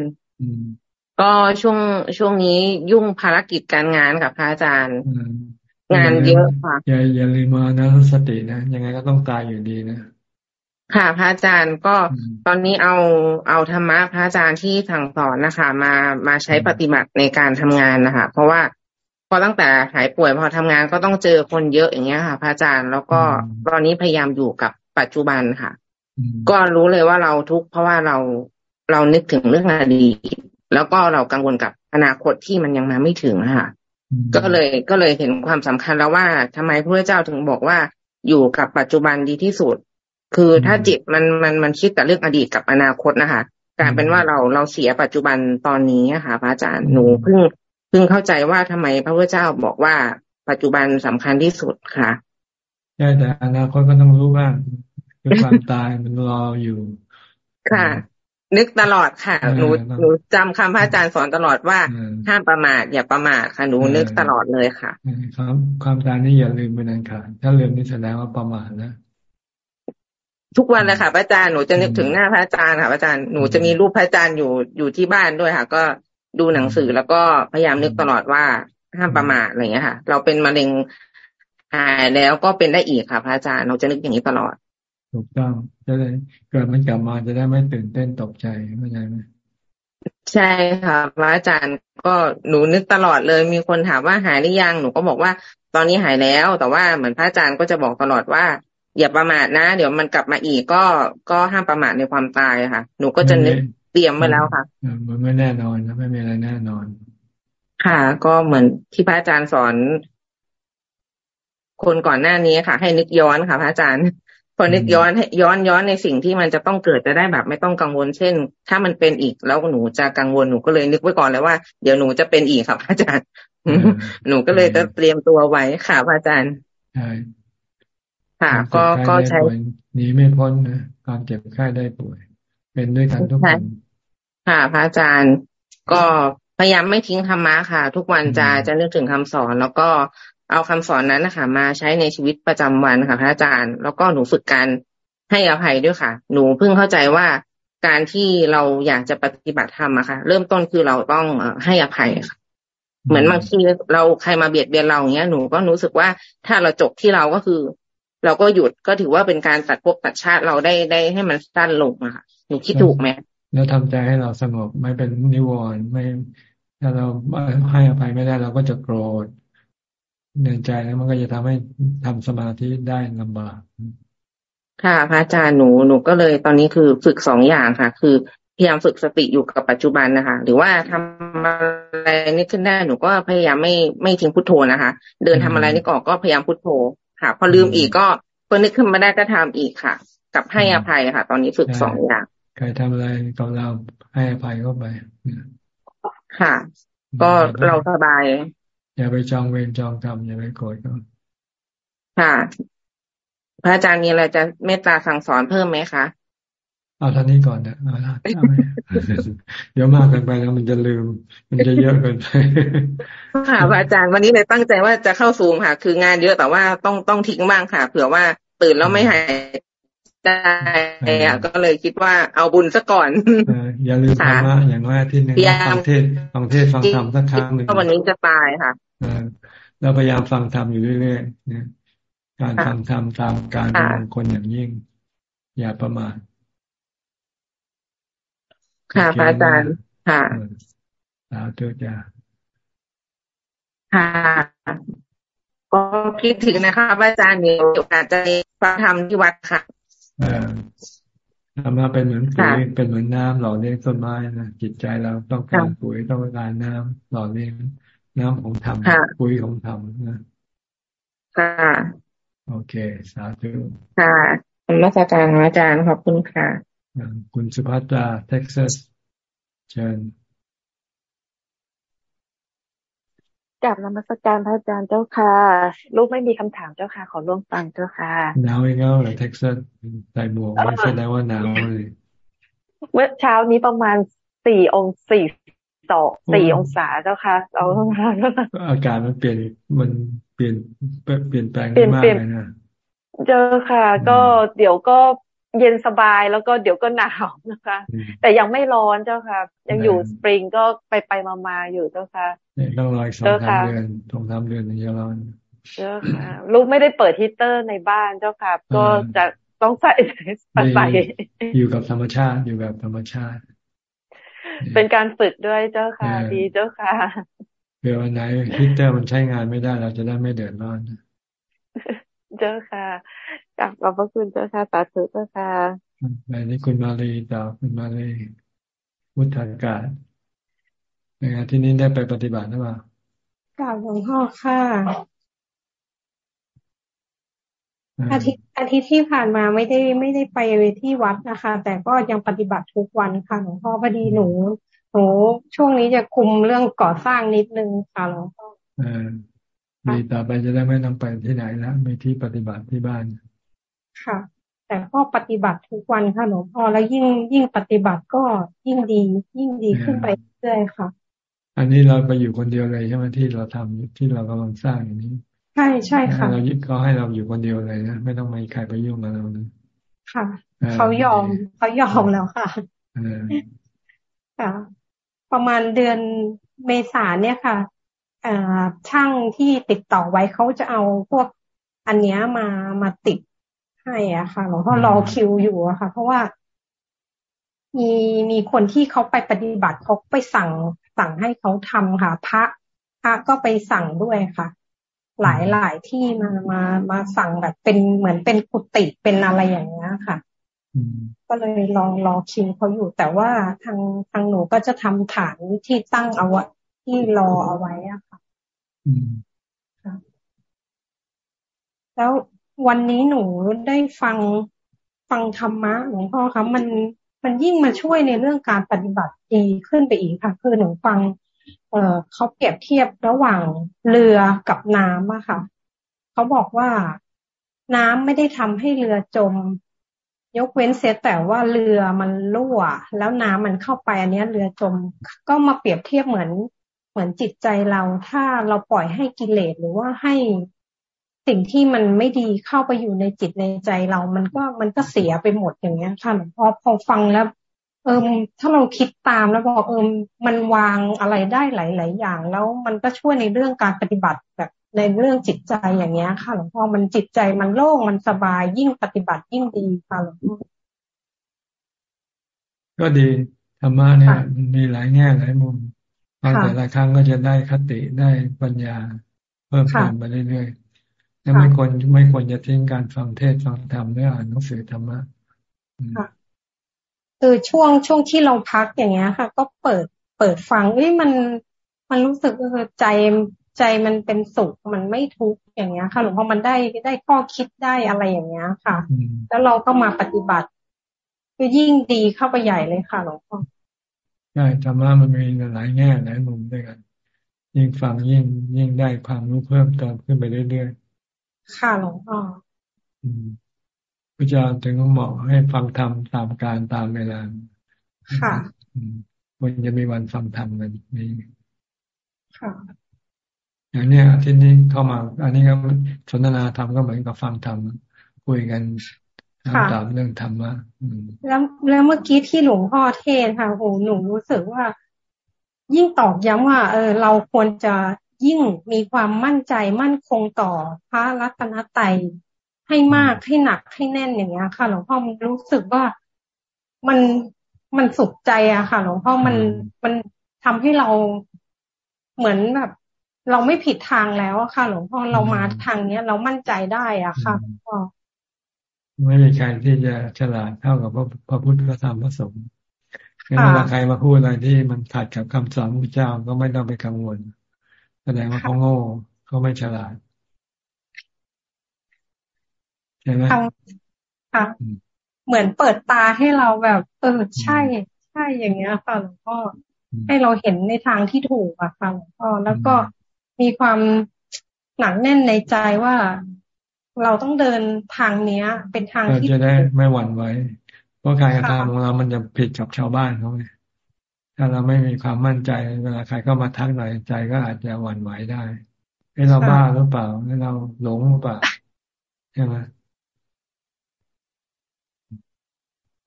ก็ช่วงช่วงนี้ยุ่งภารกิจการงานกับพระอาจารย์ งานเยอะค่ะอย่าอย่าลืมมานะสตินะยังไงก็ต้องตายอยู่ดีนะค่ะพระอาจารย์ก็ตอนนี้เอาเอาธรรมะพระอาจารย์ที่สั่งสอนนะคะ มามาใช้ปฏิบัติในการทำงานนะคะ เพราะว่าพอตั้งแต่หายป่วยพอทำงานก็ต้องเจอคนเยอะอย่างเงี้ยค่ะ พระอาจารย์แล้วก็ตอนนี้พยายามอยู่กับ ปัจจุบันค่ะ ก็รู้เลยว่าเราทุกข์เพราะว่าเราเรานึกถึงเรื่องอดีตแล้วก็เรากังวลกับอนาคตที่มันยังมาไม่ถึงค่ะก็เลยก็เลยเห็นความสำคัญแล้วว่าทำไมพระเจ้าถึงบอกว่าอยู่กับปัจจุบันดีที่สุด คือถ้าจิตมันมันมันคิดแต่เรื่องอดีตกับอนาคตนะคะกลายเป็นว่าเราเราเสียปัจจุบันตอนนี้ค่ะพระอาจารย์หนูเพิ่งเพิ่งเข้าใจว่าทำไมพระพุทธเจ้าบอกว่าปัจจุบันสำคัญที่สุดค่ะใช่แต่อนาคตก็ต้องรู้บ้าง คือความตายมันรออยู่ ค่ะ นึกตลอดค่ะ หนูหนูจำคำพระอาจารย์สอนตลอดว่าห้ามประมาทอย่าประมาทค่ะหนูนึกตลอดเลยค่ะครับความตายนี่อย่าลืมเป็นอันขาดถ้าลืมนี่แสดงว่าประมาทนะทุกวันเลยค่ะพระอาจารย์หนูจะนึกถึงหน้าพระอาจารย์ค่ะพระอาจารย์หนูจะมีรูปพระอาจารย์อยู่อยู่ที่บ้านด้วยค่ะ ก็ดูหนังสือแล้วก็พยายามนึกตลอดว่าห้ามประมาทอะไรอย่างเงี้ยค่ะ เราเป็นมะเร็งหายแล้วก็เป็นได้อีกค่ะ พระอาจารย์เราจะนึกอย่างนี้ตลอด ถูกต้องจะได้เกิดมันกลับมาจะได้ไม่ตื่นเต้นตกใจเข้าใจไหมใช่ค่ะพระอาจารย์ก็หนูนึกตลอดเลย มีคนถามว่าหายหรือยังหนูก็บอกว่า ตอนนี้หายแล้ว แต่ว่าเหมือนพระอาจารย์ก็จะบอกตลอดว่า อย่าประมาทนะ เดี๋ยวมันกลับมาอีกก็ก็ห้ามประมาทในความตายค่ะ หนูก็จะนึกเตรียมไว้แล้วค่ะมันไม่แน่นอนนะไม่มีอะไรแน่นอน ค่ะ ก็เหมือนที่พระอาจารย์สอน คนก่อนหน้านี้ค่ะ ให้นึกย้อนค่ะ พระอาจารย์ พอนึกย้อนย้อนย้อนในสิ่งที่มันจะต้องเกิดจะได้แบบ ไม่ต้องกังวลเช่น ถ้ามันเป็นอีกแล้วหนูจะกังวลหนูก็เลยนึกไว้ก่อนเลยว่าเดี๋ยวหนูจะเป็นอีกครับพระอาจารย์ หนูก็เลยจะเตรียมตัวไว้ค่ะพระอาจารย์ใช่ค่ะ ก็ก็ใช้หนีไม่พ้นนะความเจ็บไข้ได้ป่วย เป็นด้วยกันทุกคนค่ะพระอาจารย์ก็พยายามไม่ทิ้งธรรมะค่ะ ทุกวันจะจะนึกถึงคำสอน แล้วก็ เอาคำสอนนั้นนะคะมาใช้ในชีวิตประจำวันค่ะพระอาจารย์ แล้วก็หนูฝึกการให้อภัยด้วยค่ะ หนูเพิ่งเข้าใจว่าการที่เราอยากจะปฏิบัติธรรมอะค่ะ เริ่มต้นคือเราต้องให้อภัยค่ะ เหมือนบางทีเราใครมาเบียดเบียนเราอย่างเงี้ยหนูก็รู้สึกว่าถ้าเราจบที่เราก็คือ เราก็หยุดก็ถือว่าเป็นการตัดภพตัดชาติเราได้ได้ให้มันสั้นลงอะค่ะ หนูคิดถูกไหมแล้วทำใจให้เราสงบไม่เป็นนิวรณ์ไม่ ถ้าเราให้อภัยไม่ได้เราก็จะโกรธ เดินใจแล้วมันก็จะทำให้ทำสมาธิได้ลำบากค่ะพระอาจารย์หนูหนูก็เลยตอนนี้คือฝึกสองอย่างค่ะ คือพยายามฝึกสติอยู่กับปัจจุบันนะคะ หรือว่าทำอะไรนี่ขึ้นได้หนูก็พยายามไม่ไม่ทิ้งพุทโธนะคะ เดินทำอะไรนี่ก็ก็พยายามพุทโธค่ะ พอลืมอีกก็พอนึกขึ้นมาได้ก็ทำอีกค่ะ กับให้อภัยค่ะ ตอนนี้ฝึกสองอย่างใครทำอะไรกับเราให้อภัยเข้าไปค่ะ ก็เราสบาย อย่าไปจองเวรจองกรรมอย่าไปโกรธเขาค่ะ พระอาจารย์มีอะไรจะเมตตาสั่งสอนเพิ่มไหมคะเอาท่านี้ก่อนนะเอาเดี๋ยวมากเกินไปแล้วมันจะลืม มันจะเยอะเกินไปค่ะพระอาจารย์วันนี้เลยตั้งใจว่าจะเข้าซูมค่ะ คืองานเยอะแต่ว่าต้องต้องทิ้งบ้างค่ะ เผื่อว่าตื่นแล้วไม่หายใจอะก็เลยคิดว่าเอาบุญซะก่อนอย่าลืมธรรมะอย่างว่าที่หนึ่งฟังเทศฟังเทศฟังธรรมสักครั้งหนึ่งวันนี้จะตายค่ะ เราพยายามฟังธรรมอยู่เรื่อยๆเนี่ยการฟังธรรมตามการเป็นมงคลอย่างยิ่ง อย่าประมาทค่ะพระอาจารย์ค่ะสาธุจ้าค่ะ ก็คิดถึงนะคะพระอาจารย์มีโอกาสจะฟังธรรมที่วัดค่ะธรรมะเป็นเหมือนปุ๋ยเป็นเหมือนน้ำหล่อเลี้ยงต้นไม้นะจิตใจเราต้องการปุ๋ยต้องการน้ำหล่อเลี้ยง น้ำของธรรมปุ๋ยของธรรมนะค่ะ โอเค สาธุค่ะคุณมาสการอาจารย์ขอบคุณค่ะ คุณสุภัตราเท็กซัสเชิญกกับนมัสการพระอาจารย์เจ้าค่ะ ลูกไม่มีคำถามเจ้าค่ะ ขอร่วมฟังเจ้าค่ะหนาวอีกแล้วเหรอเท็กซัสใส่หมวกไม่แสดงว่าหนาวเลย เมื่อเช้านี้ประมาณสี่องสี่ สองสี่องศาเจ้าค่ะเราอากาศมันเปลี่ยนมันเปลี่ยนเปลี่ยนแปลงมากเลยนะเจอค่ะ ก็เดี๋ยวก็เย็นสบายแล้วก็เดี๋ยวก็หนาวนะคะ แต่ยังไม่ร้อนเจ้าค่ะ ยังอยู่สปริงก็ไปไปมามาอยู่เจ้าค่ะต้องรออีกสองสามเดือนสองสามเดือนถึงจะร้อนเจ้าค่ะ ลูกไม่ได้เปิดฮีเตอร์ในบ้านเจ้าค่ะ ก็จะต้องใส่ใส่อยู่กับธรรมชาติอยู่แบบธรรมชาติ เป็นการฝึกด้วยเจ้าค่ะ ดีเจ้าค่ะเดี๋ยววันไหนฮีเตอร์มันใช้งานไม่ได้ เราจะได้ไม่เดือดร้อนเจ้าค่ะกลับขอบพระคุณเจ้าค่ะสาธุเจ้าค่ะไปนี่คุณมาลีต่อคุณมาลีวุฒากาศในงานที่นี้ได้ไปปฏิบัติหรือเปล่ากล่าวหลวงพ่อค่ะ อาทิตย์อาทิตย์ที่ผ่านมาไม่ได้ไม่ได้ไปที่วัดนะคะ แต่ก็ยังปฏิบัติทุกวันค่ะหลวงพ่อพอดีหนูหนูช่วงนี้จะคุมเรื่องก่อสร้างนิดนึงค่ะหลวงพ่อดีต่อไปจะได้ไม่ต้องไปที่ไหนแล้วมีที่ปฏิบัติที่บ้าน ค่ะ แต่ก็ปฏิบัติทุกวันค่ะหลวงพ่อแล้วยิ่งยิ่งปฏิบัติก็ยิ่งดี ยิ่งดีขึ้นไปเรื่อยค่ะ อันนี้เราไปอยู่คนเดียวเลยใช่ไหมที่เราทำที่เรากำลังสร้างอย่างนี้ ใช่ใช่ค่ะเราก็ให้เราอยู่คนเดียวเลยนะไม่ต้องมีใครไปยุ่งกับเรานะค่ะเขายอมเขายอมแล้วค่ะค่ะ ประมาณเดือนเมษาเนี่ยค่ะช่างที่ติดต่อไว้เขาจะเอาพวกอันเนี้ยมามาติดให้อะค่ะหลวงพ่อรอคิวอยู่อะค่ะ เพราะว่ามีมีคนที่เขาไปปฏิบัติเขาไปสั่งสั่งให้เขาทำค่ะ พระพระก็ไปสั่งด้วยค่ะ หลายหลายที่มามามาสั่งแบบเป็นเหมือนเป็นกุฏิเป็นอะไรอย่างเงี้ยค่ะก็เลยรอรอคิวเขาอยู่ แต่ว่าทางทางหนูก็จะทำฐานที่ตั้งเอาไว้ที่รอเอาไว้อะค่ะแล้ววันนี้หนูได้ฟังฟังธรรมะหลวงพ่อคะมันมันยิ่งมาช่วยในเรื่องการปฏิบัติดีขึ้นไปอีกค่ะ คือหนูฟัง เออเขาเปรียบเทียบระหว่างเรือกับน้ำอะค่ะ เขาบอกว่าน้ำไม่ได้ทำให้เรือจม ยกเว้นเสียแต่ว่าเรือมันรั่ว แล้วน้ำมันเข้าไปอันนี้เรือจม ก็มาเปรียบเทียบเหมือนเหมือนจิตใจเรา ถ้าเราปล่อยให้กิเลสหรือว่าให้สิ่งที่มันไม่ดีเข้าไปอยู่ในจิตในใจเรา มันก็มันก็เสียไปหมดอย่างเงี้ยค่ะหลวงพ่อพอฟังแล้ว เอิมถ้าเราคิดตามแล้วบอกเอิมมันวางอะไรได้หลาย ๆ อย่าง แล้วมันก็ช่วยในเรื่องการปฏิบัติแบบในเรื่องจิตใจอย่างเงี้ยค่ะหลวงพ่อมันจิตใจมันโล่งมันสบายยิ่งปฏิบัติยิ่งดีค่ะหลวงพ่อก็ดีธรรมะเนี่ยมีหลายแง่หลายมุมฟังแต่ละครั้งก็จะได้คติได้ปัญญาเพิ่มเติมไปเรื่อยๆและไม่ควรไม่ควรจะทิ้งการฟังเทศฟังธรรมหรืออ่านหนังสือธรรมะ ค่ะคือช่วงช่วงที่เราพักอย่างเงี้ยค่ะ ก็เปิดเปิดฟังเอ้ยมันมันรู้สึกเออใจใจมันเป็นสุขมันไม่ทุกข์อย่างเงี้ยค่ะหลวงพ่อมันได้ได้ข้อคิดได้อะไรอย่างเงี้ยค่ะ แล้วเราก็มาปฏิบัติก็ยิ่งดีเข้าไปใหญ่เลยค่ะหลวงพ่อใช่ธรรมะมันมีหลายแง่หลายมุมด้วยกัน ยิ่งฟังยิ่งยิ่งได้ความรู้เพิ่มเติมขึ้นไปเรื่อยๆค่ะหลวงพ่อ พระเจ้าถึงเหมาะให้ฟังธรรมตามการตามเวลา ค่ะวันจะมีวันฟังธรรมกันนี่ค่ะ อย่างนี้ที่นี้เข้ามา อันนี้ก็สนทนาธรรมก็เหมือนกับฟังธรรมคุยกันตามเรื่องธรรมะแล้วแล้วเมื่อกี้ที่หลวงพ่อเทศค่ะโหหนูรู้สึกว่า ยิ่งตอกย้ำว่า เออ เราควรจะยิ่งมีความมั่นใจมั่นคงต่อพระรัตนตรัย ให้มากให้หนักให้แน่นอย่างเงี้ย ค่ะหลวงพ่อมันรู้สึกว่ามันมันสุขใจอะค่ะหลวงพ่อมันมันทำให้เราเหมือนแบบ เราไม่ผิดทางแล้วอะค่ะ หลวงพ่อเรามาทางเนี้ย เรามั่นใจได้อะค่ะหลวงพ่อไม่มีใครที่จะฉลาดเท่ากับพระพระพุทธพระธรรมพระสงฆ์งั้นเวลาใครมาพูดอะไรที่มันขัดกับคำสอนพระเจ้าก็ไม่ต้องไปกังวล แสดงว่าเขาโง่เขาไม่ฉลาด ใช่ไหมค่ะ เหมือนเปิดตาให้เราแบบเออใช่ ใช่อย่างเงี้ยค่ะหลวงพ่อให้เราเห็นในทางที่ถูกอะค่ะหลวงพ่อแล้วก็มีความหนักแน่นในใจว่าเราต้องเดินทางเนี้ย เป็นทางที่จะได้ไม่หวั่นไหวเพราะการกระทำของเรามันจะผิดกับชาวบ้านเขาไงถ้าเราไม่มีความมั่นใจเวลาใครก็มาทักหน่อยใจก็อาจจะหวั่นไหวได้ให้เราบ้าหรือเปล่าให้เราหลงหรือเปล่าใช่ไหม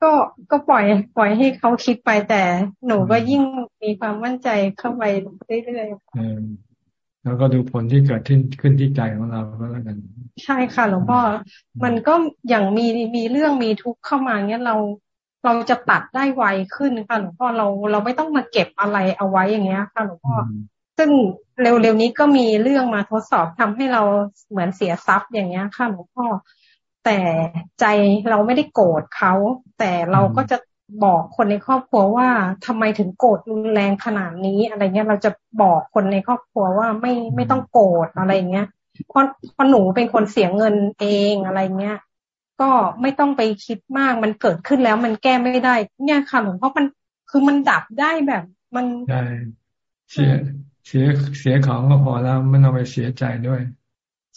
ก็ก็ปล่อย ปล่อยให้เขาคิดไปแต่หนูก็ยิ่งมีความมั่นใจเข้าไปเรื่อยๆแล้วก็ดูผลที่เกิดขึ้นขึ้นที่ใจของเราก็แล้วกัน ใช่ค่ะหลวงพ่อมันก็อย่างมีมีเรื่องมีทุกข์เข้ามาเนี้ยเราเราจะตัดได้ไวขึ้นค่ะหลวงพ่อเราเราไม่ต้องมาเก็บอะไรเอาไว้อย่างเงี้ยค่ะหลวงพ่อซึ่งเร็วๆนี้ก็มีเรื่องมาทดสอบทำให้เราเหมือนเสียทรัพย์อย่างเงี้ยค่ะหลวงพ่อ แต่ใจเราไม่ได้โกรธเขา แต่เราก็จะบอกคนในครอบครัวว่าทำไมถึงโกรธรุนแรงขนาดนี้ อะไรเงี้ยเราจะบอกคนในครอบครัวว่าไม่ไม่ต้องโกรธอะไรเงี้ยเพราะเพราะหนูเป็นคนเสียเงินเองอะไรเงี้ยก็ไม่ต้องไปคิดมากมันเกิดขึ้นแล้วมันแก้ไม่ได้ เนี่ยค่ะหลวงพ่อมันคือมันดับได้แบบมันใช่เสียเสียเสียของก็พอแล้วไม่ต้องไปเสียใจด้วย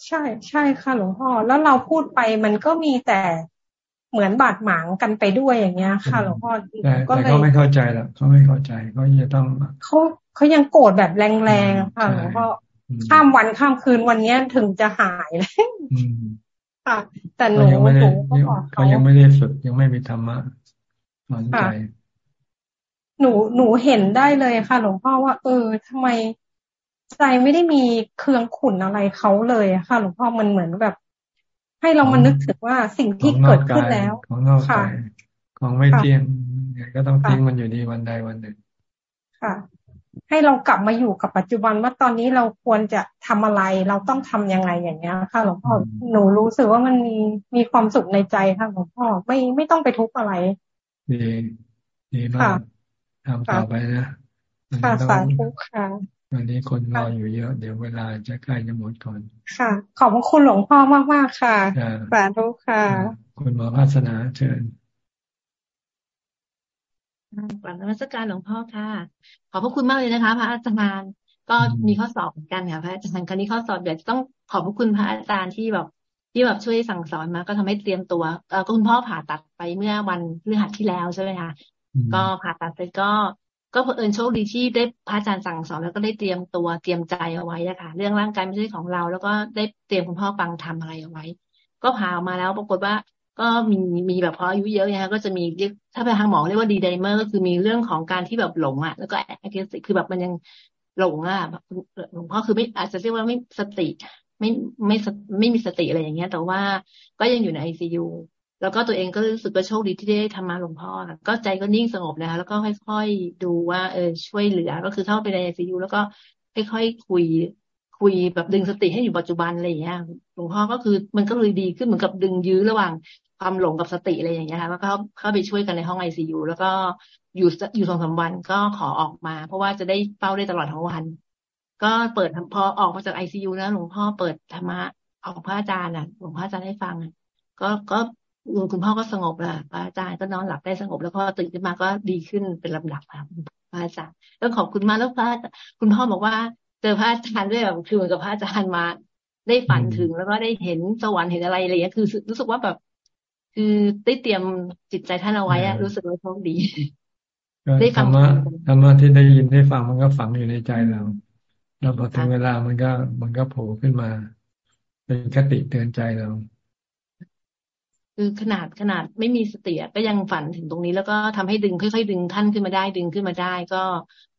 ใช่ใช่ค่ะหลวงพ่อ แล้วเราพูดไปมันก็มีแต่เหมือนบาดหมางกันไปด้วยอย่างเงี้ย ค่ะหลวงพ่อก็เลยเขาไม่เข้าใจหรอกเขาไม่เข้าใจเขาจะต้องเขาเขายังโกรธแบบแรงๆค่ะหลวงพ่อข้ามวันข้ามคืนวันเนี้ยถึงจะหายเลยค่ะ แต่หนูหนูก็บอกเขายังไม่ได้ฝึกยังไม่มีธรรมะสอนใจหนูหนูเห็นได้เลยค่ะ หลวงพ่อว่า เออทำไม ใจไม่ได้มีเครื่องขุนอะไรเขาเลยค่ะหลวงพ่อมันเหมือนแบบ ให้เรามานึกถึงว่าสิ่งที่เกิดขึ้นแล้วของนอกกายของไม่เที่ยงก็ต้องทิ้งมันอยู่ดีวันใดวันหนึ่ง ค่ะ ให้เรากลับมาอยู่กับปัจจุบันว่าตอนนี้เราควรจะทำอะไรเราต้องทํำยังไงอย่างเงี้ยค่ะหลวงพ่อหนูรู้สึกว่ามันมีมีความสุขในใจค่ะหลวงพ่อไม่ไม่ต้องไปทุกข์อะไรดีดีมากทำต่อไปนะค่ะสาธุค่ะ วันนี้คนรออยู่เยอะ เดี๋ยวเวลาจะใกล้จะหมดก่อน ค่ะ ขอบคุณหลวงพ่อมากมากค่ะสาธุค่ะ คุณหมอพัฒนาเชิญกลับนมัสการหลวงพ่อค่ะ ขอบพระคุณมากเลยนะคะ พระอาจารย์ก็มีข้อสอบเหมือนกันค่ะพระอาจารย์ครั้นี้ข้อสอบเดี๋ยวจะต้องขอบพระคุณพระอาจารย์ที่แบบที่แบบช่วยสั่งสอนมา ก็ทำให้เตรียมตัวเออคุณพ่อผ่าตัดไปเมื่อวันพฤหัสที่แล้วใช่ไหมคะก็ผ่าตัดเสร็จก็ ก็เผอิญโชคดีที่ได้พระอาจารย์สั่งสอนแล้วก็ได้เตรียมตัวเตรียมใจเอาไว้อะค่ะ เรื่องร่างกายไม่ใช่ของเรา แล้วก็ได้เตรียมคุณพ่อฟังทำอะไรเอาไว้ ก็พาออกมาแล้วปรากฏว่าก็มีมีแบบพออายุเยอะนะคะก็จะมีถ้าไปทางหมอเรียกว่าดีไดเมอร์ก็คือมีเรื่องของการที่แบบหลงอะแล้วก็แอคทีฟคือแบบมันยังหลงอะหลวงพ่อคือไม่อาจจะเรียกว่าไม่สติ ไม่ไม่ไม่มีสติอะไรอย่างเงี้ย แต่ว่าก็ยังอยู่ในไอซียู แล้วก็ตัวเองก็รู้สึกว่าโชคดีที่ได้ทำมาหลวงพ่อก็ใจก็นิ่งสงบนะคะแล้วก็ค่อยๆดูว่า เออช่วยเหลือ ก็คือเข้าไปในไอซียูแล้วก็ค่อยๆคุย คุยแบบดึงสติให้อยู่ปัจจุบันอะไรอย่างเงี้ยหลวงพ่อก็คือมันก็เลยดีขึ้นเหมือนกับดึงยื้อระหว่างความหลงกับสติอะไรอย่างเงี้ยค่ะแล้วก็เข้าไปช่วยกันในห้องไอซียูแล้วก็อยู่อยู่สองสาวันก็ขอออกมา เพราะว่าจะได้เฝ้าได้ตลอดทั้งวัน ก็เปิดพอออกมาจากไอซียูนะหลวงพ่อเปิดธรรมะออกพระอาจารย์อะหลวงพ่ออาจารย์ให้ฟังก็ก็ คุณพ่อก็สงบแล้วพระอาจารย์ก็นอนหลับได้สงบ แล้วพอตื่นขึ้นมาก็ดีขึ้นเป็นลำดับครับพระอาจารย์ก็ขอบคุณมากแล้วพระคุณพ่อบอกว่า เจอพระอาจารย์ด้วยแบบคือเหมือนกับพระอาจารย์มา ได้ฝันถึงแล้วก็ได้เห็นสวรรค์เห็นอะไรอะไรเงี้ยคือ รู้สึกว่าแบบ คือได้เตรียมจิตใจท่านเอาไว้อะรู้สึกว่าโชคดีได้ฟังธรรมะธรรมะที่ได้ยินได้ฟังมันก็ฝังอยู่ในใจเราแล้วพอถึงเวลามันก็มันก็โผล่ขึ้นมา เป็นคติเตือนใจเรา คือขนาดขนาดไม่มีสติก็ยังฝันถึงตรงนี้แล้วก็ทำให้ดึงค่อยๆดึงท่านขึ้นมาได้ดึงขึ้นมาได้ ก็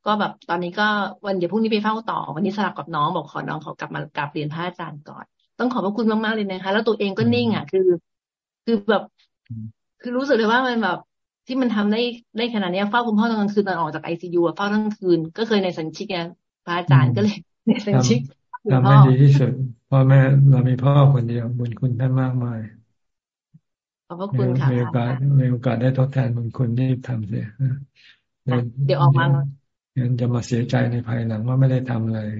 ก็แบบตอนนี้ก็วันเดี๋ยวพรุ่งนี้ไปเฝ้าต่อ วันนี้สลับกับน้องบอกขอน้องเขากลับมากลับเรียนพระอาจารย์ก่อน ต้องขอบพระคุณมากๆเลยนะคะ แล้วตัวเองก็นิ่งอะ คือ คือแบบ คือรู้สึกเลยว่ามันแบบที่มันทำได้ได้ขนาดนี้เฝ้าคุณพ่อตอนกลางคืนตอนออกจากไอซียูเฝ้าทั้งคืน ก็เคยในสัญชิกไงพระอาจารย์ก็เลยในสัญชิกทำให้ดีที่สุดพ่อแม่เรามีพ่อคนเดียวบุญคุณท่านมากมายข อบพระคุณค่ะมีโอกาสมีโอกาสได้ทดแทนบุญคุณที่ทำเสียเดี๋ยวออกมางั้นจะมาเสียใจในภายหลังว่าไม่ได้ทำเลย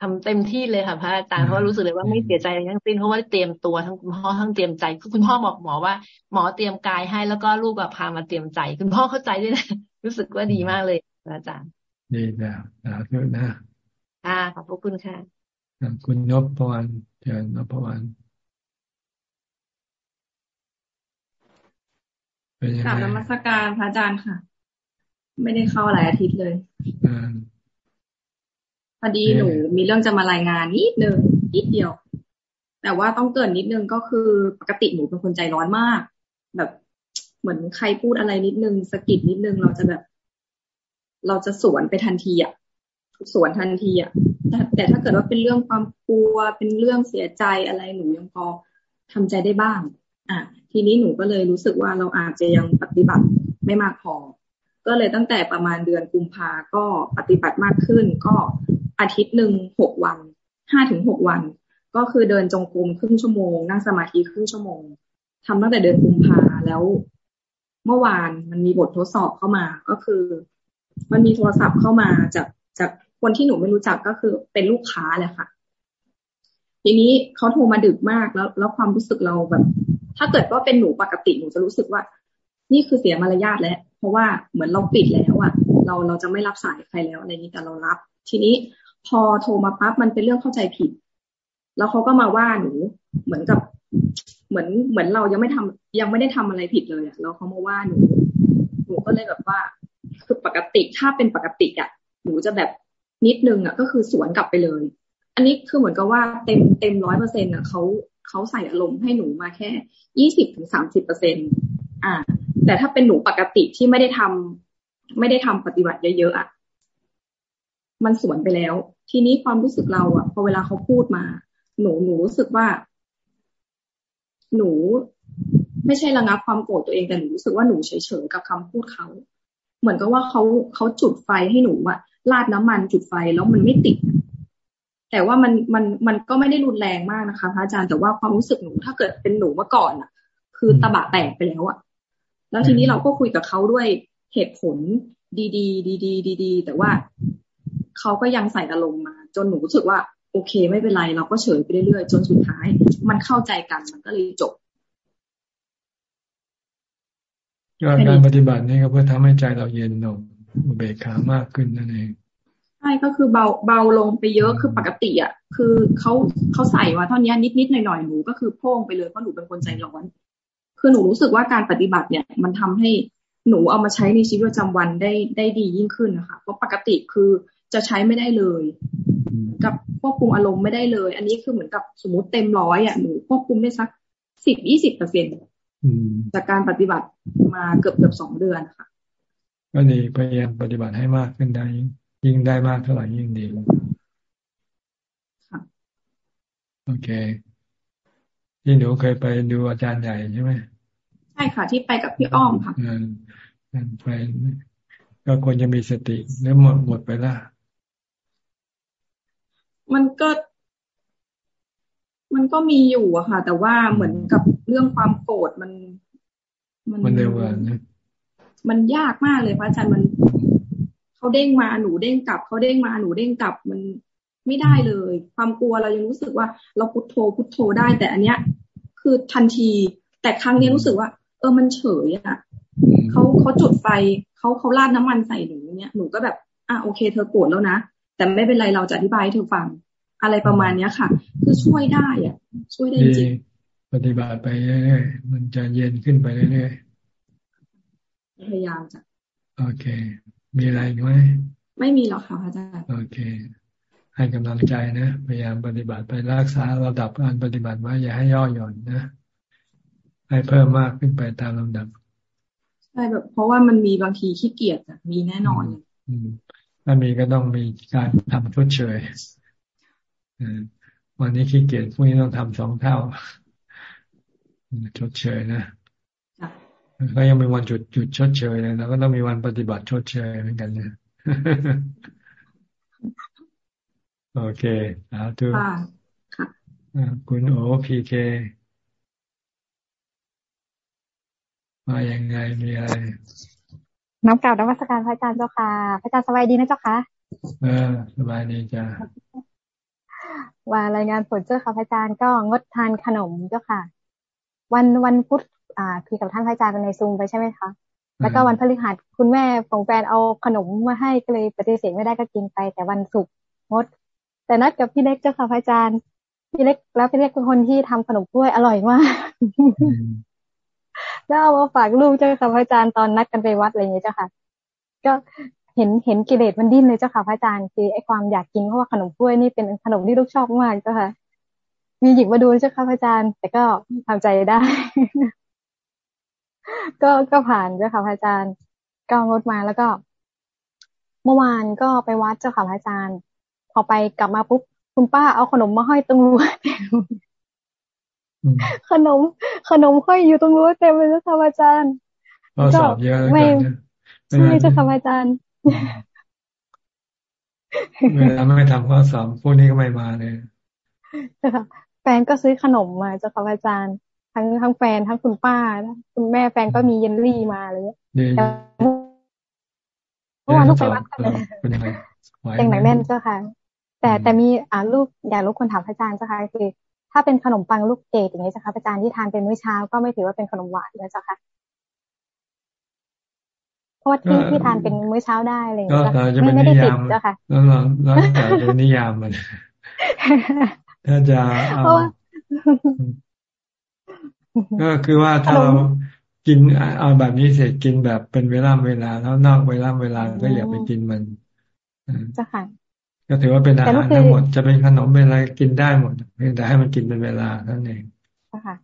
ทำเต็มที่เลยค่ะพระอาจารย์เพราะรู้สึกเลยว่าไม่เสียใจทั้งสิ้นเพราะว่าเตรียมตัวทั้งคุณพ่อทั้งเตรียมใจคุณพ่อบอกหมอว่า หมอเตรียมกายให้แล้วก็ลูกก็พามาเตรียมใจ คุณพ่อเข้าใจด้วยนะรู้สึกว่าดีมากเลยอาจารย์ดีแล้วนะนะค่ะขอบพระคุณค่ะคุณนพพวันเชิญนพพวัน กลับนมัสการพระอาจารย์ค่ะ ไม่ได้เข้าหลายอาทิตย์เลยพอดีหนูมีเรื่องจะมารายงานนิดนึงนิดเดียว แต่ว่าต้องเกินนิดนึงก็คือปกติหนูเป็นคนใจร้อนมาก แบบเหมือนใครพูดอะไรนิดนึงสกิดนิดนึงเราจะแบบ เราจะสวนไปทันทีอะสวนทันทีอะแต่แต่ถ้าเกิดว่าเป็นเรื่องความกลัวเป็นเรื่องเสียใจอะไรหนูยังพอทำใจได้บ้าง อะ ทีนี้หนูก็เลยรู้สึกว่าเราอาจจะยังปฏิบัติไม่มากพอ ก็เลยตั้งแต่ประมาณเดือนกุมภาก็ปฏิบัติมากขึ้น ก็อาทิตย์หนึ่งหกวันห้าถึงหกวัน ก็คือเดินจงกรมครึ่งชั่วโมง นั่งสมาธิครึ่งชั่วโมงทำตั้งแต่เดือนกุมภาแล้ว เมื่อวานมันมีบททดสอบเข้ามาก็คือ มันมีโทรศัพท์เข้ามาจากจากคนที่หนูไม่รู้จักก็คือเป็นลูกค้าแหละค่ะทีนี้เขาโทรมาดึกมากแล้ว แล้วความรู้สึกเราแบบ ถ้าเกิดว่าเป็นหนูปกติหนูจะรู้สึกว่า นี่คือเสียมารยาทแล้วเพราะว่าเหมือนเราปิดแล้วอะเราเราจะไม่รับสายใครแล้วอะไรนี้แต่เรารับ ทีนี้พอโทรมาปั๊บมันเป็นเรื่องเข้าใจผิด แล้วเขาก็มาว่าหนูเหมือนกับเหมือนเหมือนเรายังไม่ทำยังไม่ได้ทำอะไรผิดเลยอะแล้วเขามาว่าหนู หนูก็เลยแบบว่า คือปกติถ้าเป็นปกติอะหนูจะแบบนิดนึงอะก็คือสวนกลับไปเลย อันนี้คือเหมือนกับว่าเต็มเต็มร้อยเปอร์เซ็นต์อะเขา เขาใส่อารมณ์ให้หนูมาแค่ยี่สิบถึงสามสิบเปอร์เซ็นตอ่า แต่ถ้าเป็นหนูปกติที่ไม่ได้ทำไม่ได้ทำปฏิบัติเยอะๆอะมันสวนไปแล้ว ทีนี้ความรู้สึกเราอะพอเวลาเขาพูดมา หนูหนูรู้สึกว่า หนูไม่ใช่ระงับความโกรธตัวเองแต่หนูรู้สึกว่าหนูเฉยๆกับคำพูดเขา เหมือนกับว่าเขาเขาจุดไฟให้หนูอะราดน้ำมันจุดไฟแล้วมันไม่ติด แต่ว่ามันมันมันก็ไม่ได้รุนแรงมากนะคะพระอาจารย์แต่ว่าความรู้สึกหนูถ้าเกิดเป็นหนูเมื่อก่อนอะคือตะบะแตกไปแล้วอะแล้วทีนี้เราก็คุยกับเขาด้วยเหตุผลดีดีดีดีดีดีแต่ว่าเขาก็ยังใส่อารมณ์มา จนหนูรู้สึกว่า โอเค ไม่เป็นไรเราก็เฉยไปเรื่อยๆจนสุดท้าย มันเข้าใจกันมันก็เลยจบการปฏิบัตินี่ก็เพื่อทำให้ใจเราเย็นลงอุเบกขามากขึ้นนั่นเอง ใช่ก็คือเบาเบาลงไปเยอะคือปกติอะคือเขาเขาใส่มาเท่านี้นิดนิดหน่อยหน่อยหนูก็คือโพ่งไปเลยเพราะหนูเป็นคนใจร้อน คือหนูรู้สึกว่าการปฏิบัติเนี่ย มันทำให้หนูเอามาใช้ในชีวิตประจำวันได้ได้ดียิ่งขึ้นนะคะเพราะปกติคือจะใช้ไม่ได้เลย กับควบคุมอารมณ์ไม่ได้เลย อันนี้คือเหมือนกับสมมติเต็มร้อยอะหนูควบคุมได้สักสิบยี่สิบเปอร์เซ็นต์จากการปฏิบัติมาเกือบเกือบสองเดือนค่ะก็ดีพยายามปฏิบัติให้มากขึ้นได้ยิ่ง ได้มากเท่าไหร่ยิ่งดีโอเค ที่หนูเคยไปดูอาจารย์ใหญ่ใช่ไหมใช่ค่ะที่ไปกับพี่อ้อมค่ะไปก็ควรจะมีสติแล้วหมดหมดไปละมันก็ มันก็มีอยู่อะค่ะ แต่ว่าเหมือนกับเรื่องความโกรธมัน มันเร็วกว่านะมันยากมากเลยพระอาจารย์มัน เขาเด้งมาหนูเด้งกลับเขาเด้งมาหนูเด้งกลับมันไม่ได้เลย ความกลัวเรายังรู้สึกว่า เราพุทโธพุทโธได้แต่อันเนี้ย คือทันที แต่ครั้งนี้รู้สึกว่า เออมันเฉยอะเขาเขาจุดไฟเขาเขาราดน้ำมันใส่หนูเนี้ยหนูก็แบบอะโอเค เธอโกรธแล้วนะแต่ไม่เป็นไรเราจะอธิบายให้เธอฟัง อะไรประมาณเนี้ยค่ะ คือช่วยได้อะ ช่วยได้จริงปฏิบัติไปเรื่อยๆมันจะเย็นขึ้นไปเรื่อยๆพยายามจะโอเค มีอะไรไหมไม่มีหรอกค่ะอาจารย์โอเค ให้กำลังใจนะ พยายามปฏิบัติไปรักษาระดับการปฏิบัติไว้อย่าให้ย่อหย่อนนะ ให้เพิ่มมากขึ้นไปตามลำดับใช่แบบเพราะว่ามันมีบางทีขี้เกียจมีแน่นอนอืมถ้ามีก็ต้องมีการทำชดเชยวันนี้ขี้เกียจพรุ่งนี้ต้องทำสองเท่าชดเชยนะ ก็ยังมีวันจุดจุดชดเชยเลยแล้วก็ต้องมีวันปฏิบัติชดเชยเหมือนกันเนี่ยโอเคสาธุคุณโอพีเคมาอย่างไงมีอะไรน้ำกล่าวนวัตการพระอาจารย์เจ้าค่ะ พระอาจารย์สบายดีนะเจ้าค่ะเออสบายดีจ้าว่ารายงานผลเจ้าค่ะพระอาจารย์ก็งดทานขนมเจ้าค่ะ วันวันพุธ อ่าพี่กับท่านพระอาจารย์เป็นในซูมไปใช่ไหมคะแล้วก็วันพฤหัสคุณแม่ของแฟนเอาขนมมาให้ก็เลยปฏิเสธไม่ได้ก็กินไป แต่วันศุกร์งด แต่นัดกับพี่เล็กเจ้าค่ะพระอาจารย์พี่เล็กแล้วพี่เล็กเป็นคนที่ทำขนมกล้วยอร่อยมากแล้วเอามาฝากลูกเจ้าค่ะพระอาจารย์ตอนนัดกันไปวัดอะไรอย่างเงี้ยเจ้าค่ะ ก็เห็นเห็นกิเลสมันดิ้นเลยเจ้าค่ะพระอาจารย์คือไอ้ความอยากกินเพราะว่าขนมกล้วยนี่เป็นขนมที่ลูกชอบมากเจ้าค่ะ มีหยิบมาดูเจ้าค่ะพระอาจารย์ แต่ก็ทำใจได้ ก็ก็ผ่านเจ้าค่ะพระอาจารย์ก็งดมาแล้วก็ เมื่อวานก็ไปวัดเจ้าค่ะพระอาจารย์ พอไปกลับมาปุ๊บคุณป้าเอาขนมมาห้อยตรงรั้วขนม ขนมห้อยอยู่ตรงรั้วเต็มเลยเจ้าค่ะอาจารย์ก็ไม่ใช่เจ้าค่ะอาจารย์เวลาไม่ทำข้อสอบพวกนี้ก็ไม่มาเลยเจ้าค่ะแฟนก็ซื้อขนมมาเจ้าค่ะอาจารย์ ทั้งทั้งแฟนทั้งคุณป้าคุณแม่แฟนก็มีเยลลี่มาเลยเมื่อวานลูกไปวัดกันเลยยังหนักแน่นเจ้าค่ะ แต่แต่มีอ่าลูกอยากลูกคนถามพระอาจารย์จ้ะคะคือ ถ้าเป็นขนมปังลูกเกดอย่างนี้จ้ะคะพระอาจารย์ที่ทานเป็นมื้อเช้าก็ไม่ถือว่าเป็นขนมหวานเลยจ้ะคะเพราะว่าที่ที่ทานเป็นมื้อเช้าได้อะไรอย่างเงี้ยไม่ไม่ได้ติดจ้ะค่ะแล้วเราแล้วแต่ดูนิยามมัน ถ้าจะเอา ก็คือว่าถ้าเรากินเอาแบบนี้เสร็จกินแบบเป็นเวลาเวลาแล้วนอกเวลาเวลาก็อย่าไปกินมันจ้ะค่ะก็ถือว่าเป็นอาหารทั้งหมดจะเป็นขนมเป็นอะไรกินได้หมดเพียงแต่ให้มันกินเป็นเวลาเท่านั้นเองค่ะ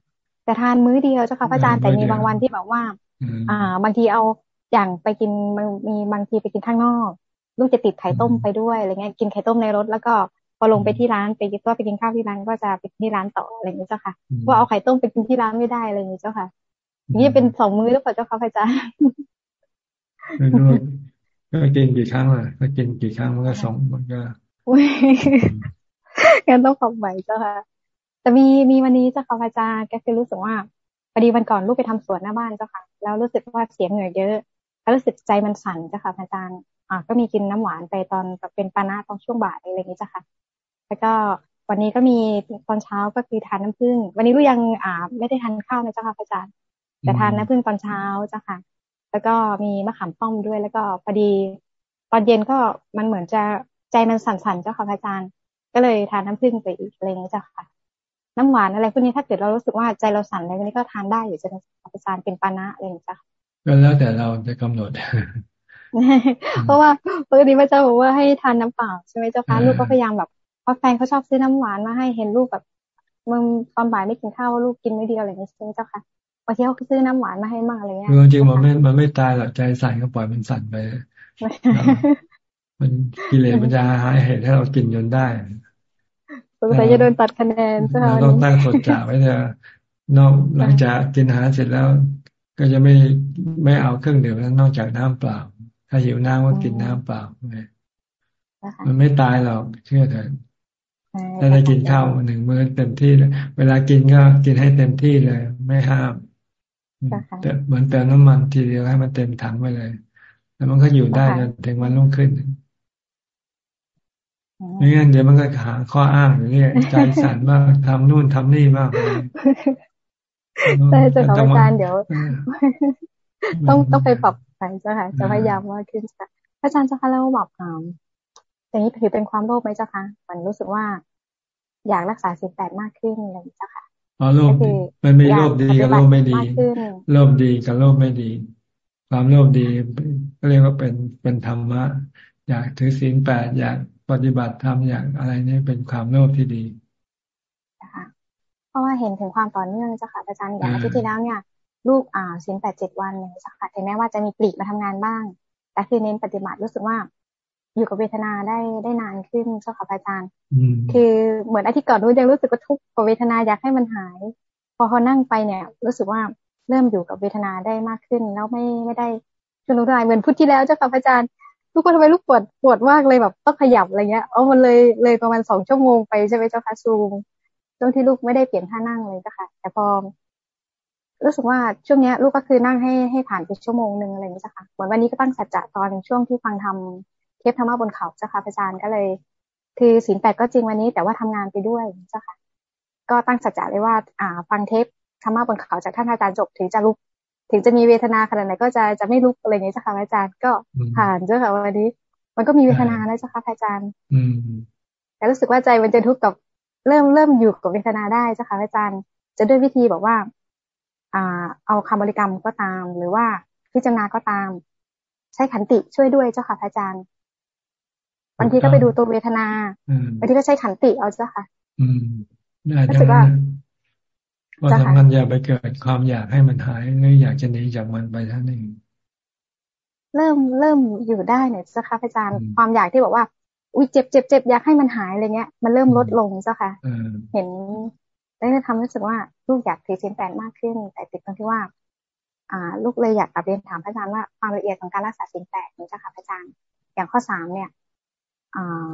แต่ทานมื้อเดียวเจ้าค่ะพระอาจารย์แต่มีบางวันที่แบบว่า อ่า บางทีเอาอย่างไปกินมันมีบางทีไปกินข้างนอก ลูกจะติดไข่ต้มไปด้วยอะไรเงี้ยกินไข่ต้มในรถแล้วก็ พอลงไปที่ร้านไปก็ไปกินข้าวที่ร้านก็จะไปที่ร้านต่ออะไรอย่างนี้เจ้าค่ะว่าเอาไข่ต้มไปกินที่ร้านไม่ได้อะไรอย่างนี้เจ้าค่ะนี่เป็นสองมื้อหรือเปล่าเจ้าค่ะพระอาจารย์ก็กินกี่ครั้งอะก็กินกี่ครั้งมันก็สองมันก็งั้นต้องขอบใหม่เจ้าค่ะ แต่มีมีวันนี้เจ้าค่ะอาจารย์แกคือรู้สึกว่าพอดีวันก่อนลูกไปทำสวนหน้าบ้านเจ้าค่ะ แล้วรู้สึกว่าเสียเหงื่อเยอะแล้วรู้สึกใจมันสั่นเจ้าค่ะอาจารย์ อ่าก็มีกินน้ำหวานไปตอนเป็นปานาตอนช่วงบ่ายอะไรอย่างนี้จ้าค่ะ แล้วก็วันนี้ก็มีตอนเช้าก็คือทานน้ำผึ้งวันนี้ลูกยังอ่า ไม่ได้ทานข้าวนะเจ้าค่ะอาจารย์แต่ทานน้ำผึ้งตอนเช้าเจ้าค่ะ แล้วก็มีมะขามป้อมด้วยแล้วก็พอดีตอนเย็นก็มันเหมือนจะใจมันสั่นๆเจ้าค่ะอาจารย์ ก็เลยทานน้ำผึ้งไปอีกอะไรเงี้จ้าค่ะ น้ำหวานอะไรพวกนี้ถ้าเกิดเรารู้สึกว่าใจเราสั่นอะไรพวกนี้ก็ทานได้อยู่จะอาจารย์เป็นปานะอะไรอย่างเงี้จ้ะก็แล้วแต่เราจะกำหนด เพราะว่าปกติพระเจ้าบอกว่าให้ทานน้ำเปล่าใช่ไหมเจ้าค่ะลูกก็พยายามแบบเพราะแฟนเขาชอบซื้อน้ำหวานมาให้เห็นลูกแบบมึงตอนบ่ายไม่กินข้าวลูกกินไม่ดีอะไรอย่างเงี้ยใช่ไหมเจ้าค่ะบางทีเขาซื้อน้ำหวานมาให้มากอะไรเงี้ยจริงมันไม่มันไม่ตายหรอกใจสั่นก็ปล่อยมันสั่นไปมันกิเลสมันจะหาเหตุให้เรากินจนได้สงสัยจะโดนตัดคะแนนใช่ไหมเราต้องตั้งสดจ่าไว้เถอะนอกหลังจากกินอาหารเสร็จแล้ว ก็จะไม่ไม่เอาเครื่องดื่มนั้นนอกจากน้ำเปล่า ถ้าหิวน้ำก็กินน้ำเปล่ามันไม่ตายหรอกเชื่อเถอะถ้าได้กินข้าวหนึ่งมื้อเต็มที่เลยเวลากินก็กินให้เต็มที่เลย ไม่ห้ามแต่เหมือนเติมน้ำมันทีเดียวให้มันเต็มถังไปเลย แล้วมันก็อยู่ได้จนถึงวันรุ่งขึ้นไม่งั้นเดี๋ยวมันก็หาข้ออ้างอย่างนี้ใจสั่นมากทำนู่นทำนี่มากใช่จะขออาจารย์เดี๋ยว ต้องต้องไปปรับ ใช่จ้ะค่ะ จะพยายามว่าขึ้นจ้ะอาจารย์จะคะแล้วแบบอ่าอย่างนี้ถือเป็นความโลภไหมเจ้าคะมันรู้สึกว่า อยากรักษาสิบแปดมากขึ้นอะไรอย่างนี้เจ้าค่ะอ๋อโลภมันไม่โลภดีกับโลภไม่ดีโลภดีกับโลภไม่ดี ความโลภดีก็เรียกว่าเป็นเป็นธรรมะ อยากถือศีลแปดอยากปฏิบัติธรรมอยากอะไรนี่เป็นความโลภที่ดีเพราะว่าเห็นถึงความต่อเนื่องจ้ะค่ะอาจารย์อย่างอาทิตย์ที่แล้วเนี่ย ลูกอ่าศีลแปดเจ็ดวันเนี่ยจ้ะค่ะถึงแม้ว่าจะมีปลีกมาทำงานบ้าง แต่คือเน้นปฏิบัติรู้สึกว่า อยู่กับเวทนาได้ได้นานขึ้นเจ้าค่ะอาจารย์คือเหมือนอาทิตย์ก่อนนู้นยังรู้สึกว่าทุกข์กับเวทนาอยากให้มันหาย พอเขานั่งไปเนี่ย รู้สึกว่าเริ่มอยู่กับเวทนาได้มากขึ้น แล้วไม่ไม่ได้ชุนุรายเหมือนพุทที่แล้วเจ้าค่ะพระอาจารย์ทุกคนทำไมลูกปวดปวดมากเลยแบบต้องขยับอะไรเงี้ยเอามันเลยเลยประมาณสองชั่วโมงไปใช่ไหมเจ้าค่ะซูมช่วงที่ลูกไม่ได้เปลี่ยนท่านั่งเลยเจ้าค่ะ แต่พอ รู้สึกว่าช่วงเนี้ย ลูกก็คือนั่งให้ให้ผ่านไปชั่วโมงหนึ่งอะไรอย่างนี้เจ้าค่ะเหมือนวันนี้ก็ตั้งสัจจะตอนช่วงที่ฟังทำเทปธรรมะบนเขาเจ้าค่ะพระอาจารย์ก็เลย คือศีลแปดก็จริงวันนี้ แต่ว่าทำงานไปด้วยเจ้าค่ะ ก็ตั้งสัจจะเลยว่า อ่า ฟังเทปธรรมะบนเขาจากท่านอาจารย์จบถึงจะลุก ถึงจะมีเวทนาขนาดไหนก็จะจะไม่ลุกอะไรอย่างนี้จ้ะค่ะอาจารย์ก็ผ่านเจ้าค่ะวันนี้ มันก็มีเวทนาแล้วเจ้าค่ะอาจารย์อืมแต่รู้สึกว่าใจมันจะทุกข์กับเริ่มเริ่มอยู่กับเวทนาได้เจ้าค่ะอาจารย์ จะด้วยวิธีบอกว่าอ่า เอาคำบริกรรมก็ตาม หรือว่าพิจารณาก็ตาม ใช้ขันติช่วยด้วยเจ้าค่ะอาจารย์บางทีก็ไปดูตัวเวทนาบางทีก็ใช้ขันติเอาเจ้าค่ะ อืมรู้สึกว่าว่าสำคัญอย่าไปเกิดความอยากให้มันหายหรืออยากจะหนีจากมันไปท่านเองเริ่มเริ่มอยู่ได้เนี่ยเจ้าค่ะอาจารย์ความอยากที่บอกว่า อุ้ยเจ็บเจ็บเจ็บอยากให้มันหายอะไรเงี้ย มันเริ่มลดลงเจ้าค่ะเห็น ได้ทำรู้สึกว่าลูกอยากถือศีลแปดมากขึ้น แต่ติดตรงที่ว่า อ่า ลูกเลยอยากกลับเรียนถามพระอาจารย์ว่าความละเอียดของการรักษาศีลแปดนี่เจ้าค่ะพระอาจารย์ อย่างข้อสามเนี่ยอ่า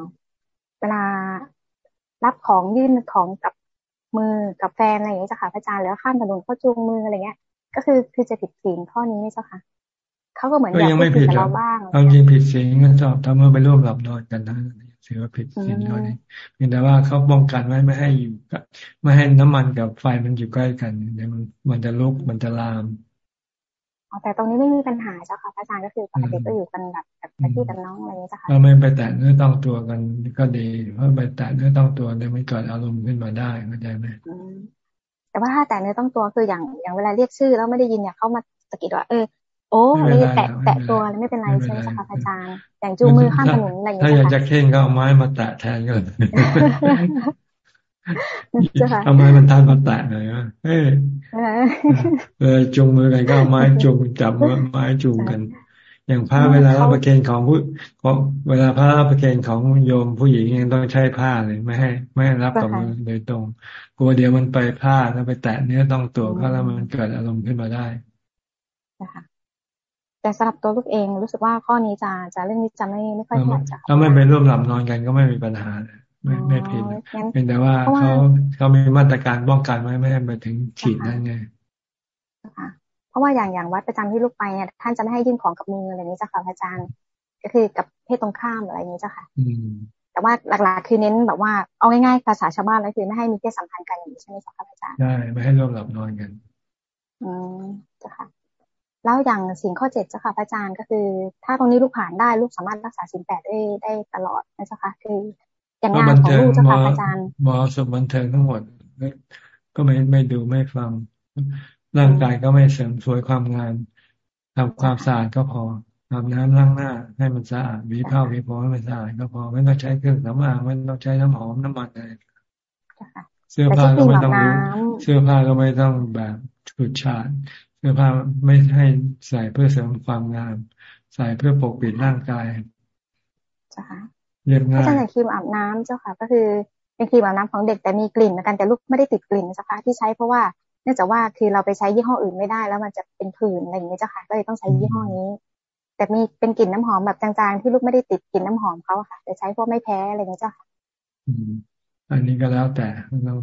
เวลารับของยื่นของกับมือกับแฟนอะไรอย่างนี้เจ้าค่ะพระอาจารย์แล้วข้ามถนนเขาจูงมืออะไรเงี้ย ก็คือคือจะผิดศีลข้อนี้ไหมเจ้าค่ะเขาก็เหมือนอยากพูดกับเราบ้างบางทีผิดศีลก็ชอบทำเมื่อไปร่วมหลับนอนกันนะ ถือว่าผิดศีลเท่านี้เพียงแต่ว่าเขาป้องกันไว้ไม่ให้อยู่กับไม่ให้น้ำมันกับไฟมันอยู่ใกล้กันเดี๋ยวมันมันจะลุกมันจะลามแต่ตรงนี้ไม่มีปัญหาเจ้าค่ะพระอาจารย์ก็คือปกติก็อยู่กันแบบแบบพี่กับน้องอะไรอย่างนี้เจ้าค่ะเราไม่ไปแตะเนื้อต้องตัวกันก็ดีเพราะไปแตะเนื้อต้องตัวเนี่ยมันเกิดอารมณ์ขึ้นมาได้เข้าใจไหมแต่ว่าถ้าแตะเนื้อต้องตัวคืออย่างอย่างเวลาเรียกชื่อแล้วไม่ได้ยินเนี่ยเขามาสะกิดว่าเออ โอ้ไม่แตะแตะตัวไม่เป็นไรใช่ไหมคะอาจารย์อย่างจูงมือข้ามถนนอะไรอย่างเงี้ยถ้าอยากจะเข่งก็เอาไม้มาแตะแทนก็เลยเอาไม้มันทานมาแตะหน่อยว่าเฮ้ยเออจูงมือกันก็เอาไม้จูงจับไม้จูงกัน อย่างผ้าเวลารับประเคนของผู้ของเวลาผ้ารับประเคนของโยมผู้หญิงยังต้องใช้ผ้าเลยไม่ให้ ไม่ให้รับกับมือโดยตรงกลัวเดี๋ยวมันไปผ้าแล้วไปแตะเนื้อต้องตัวก็แล้วมันเกิดอารมณ์ขึ้นมาได้ แต่สำหรับตัวลูกเองรู้สึกว่าข้อนี้จะจะเรื่องนี้จะไม่ไม่ค่อยถนัดจ้ะถ้าไม่ไปร่วมหลับนอนกันก็ไม่มีปัญหาไม่ไม่ผิดเป็นแต่ว่าเขาเขามีมาตรการป้องกันไว้ไม่ให้ไปถึงฉีดนั่นไงเพราะว่าอย่างอย่างวัดประจำที่ลูกไปเนี่ยท่านจะไม่ให้ยื่นของกับมืออะไรนี้จ้ะค่ะอาจารย์ ก็คือกับเพศตรงข้ามอะไรนี้จ้ะค่ะแต่ว่าหลักๆคือเน้นแบบว่าเอาง่ายๆภาษาชาวบ้านแล้วคือไม่ให้มีเพศสัมพันธ์กันอย่างนี้ใช่ไหมจ้ะค่ะอาจารย์ได้ไม่ให้ร่วมหลับนอนกันอืมจ้ะค่ะ แล้วอย่างสิ่งข้อเจ็ดเจ้าค่ะพระอาจารย์ก็คือ ถ้าตรงนี้ลูกผ่านได้ลูกสามารถรักษาสิ่งแปดได้ได้ตลอดนะเจ้าค่ะคืออย่างงานของลูกเจ้าค่ะพระอาจารย์มอสมบันเทิงทั้งหมดก็ไม่ไม่ดูไม่ฟัง ร่างกายก็ไม่เสริมสวยความงานทำความสะอาดก็พอทำน้ำล้างหน้า ให้มันสะอาดวิผ้าวิพอให้มันสะอาดก็พอไม่ต้องใช้เครื่องสำอางไม่ต้องใช้น้ำหอมน้ำมันอะไรเสื้อผ้าก็ไม่ต้องรู้เสื้อผ้าก็ไม่ต้องแบบฉุดฉาด สื้อผ้าไม่ให้ใส่เพื่อเสริมความงาม ใส่เพื่อปกปิดร่างกายจ้ะเรียบง่ายก็จะใส่ครีมอาบน้ำเจ้าค่ะ ก็คือเป็นครีมอาบน้ำของเด็กแต่มีกลิ่นเหมือนกันแต่ลูกไม่ได้ติดกลิ่นเจ้าค่ะที่ใช้เพราะว่าเนื่องจากว่าคือเราไปใช้ยี่ห้ออื่นไม่ได้แล้วมันจะเป็นผื่นอะไรอย่างนี้เจ้าค่ะก็เลยต้องใช้ยี่ห้อนี้ แต่มีเป็นกลิ่นน้ำหอมแบบจางๆที่ลูกไม่ได้ติดกลิ่นน้ำหอมเขาค่ะแต่ใช้เพราะไม่แพ้อะไรอย่างนี้เจ้าค่ะอันนี้ก็แล้วแต่เรา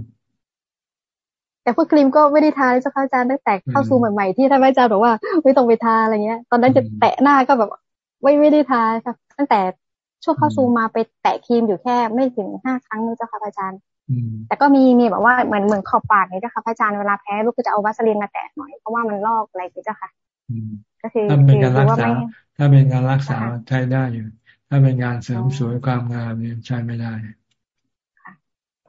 แต่พวกครีมก็ไม่ได้ทาเลยเจ้าค่ะอาจารย์ตั้งแต่เข้าซูใหม่ๆที่ท่านอาจารย์บอกว่าไม่ต้องไปทาอะไรเงี้ย ตอนนั้นจะแตะหน้าก็แบบไม่ไม่ได้ทาค่ะตั้งแต่ช่วงเข้าซูมาไปแตะครีมอยู่แค่ไม่ถึงห้าครั้งเจ้าค่ะอาจารย์แต่ก็มีมีแบบว่าเหมือนเหมือนขอบปากนี่เจ้าค่ะอาจารย์เวลาแพ้ลูกก็จะเอาวัสลินมาแตะหน่อยเพราะว่ามันลอกอะไรเจ้าค่ะก็คือถ้าเป็นการรักษาถ้าเป็นการรักษาใช้ได้อยู่ ถ้าเป็นงานเสริมสวยความงามเนี่ยใช้ไม่ได้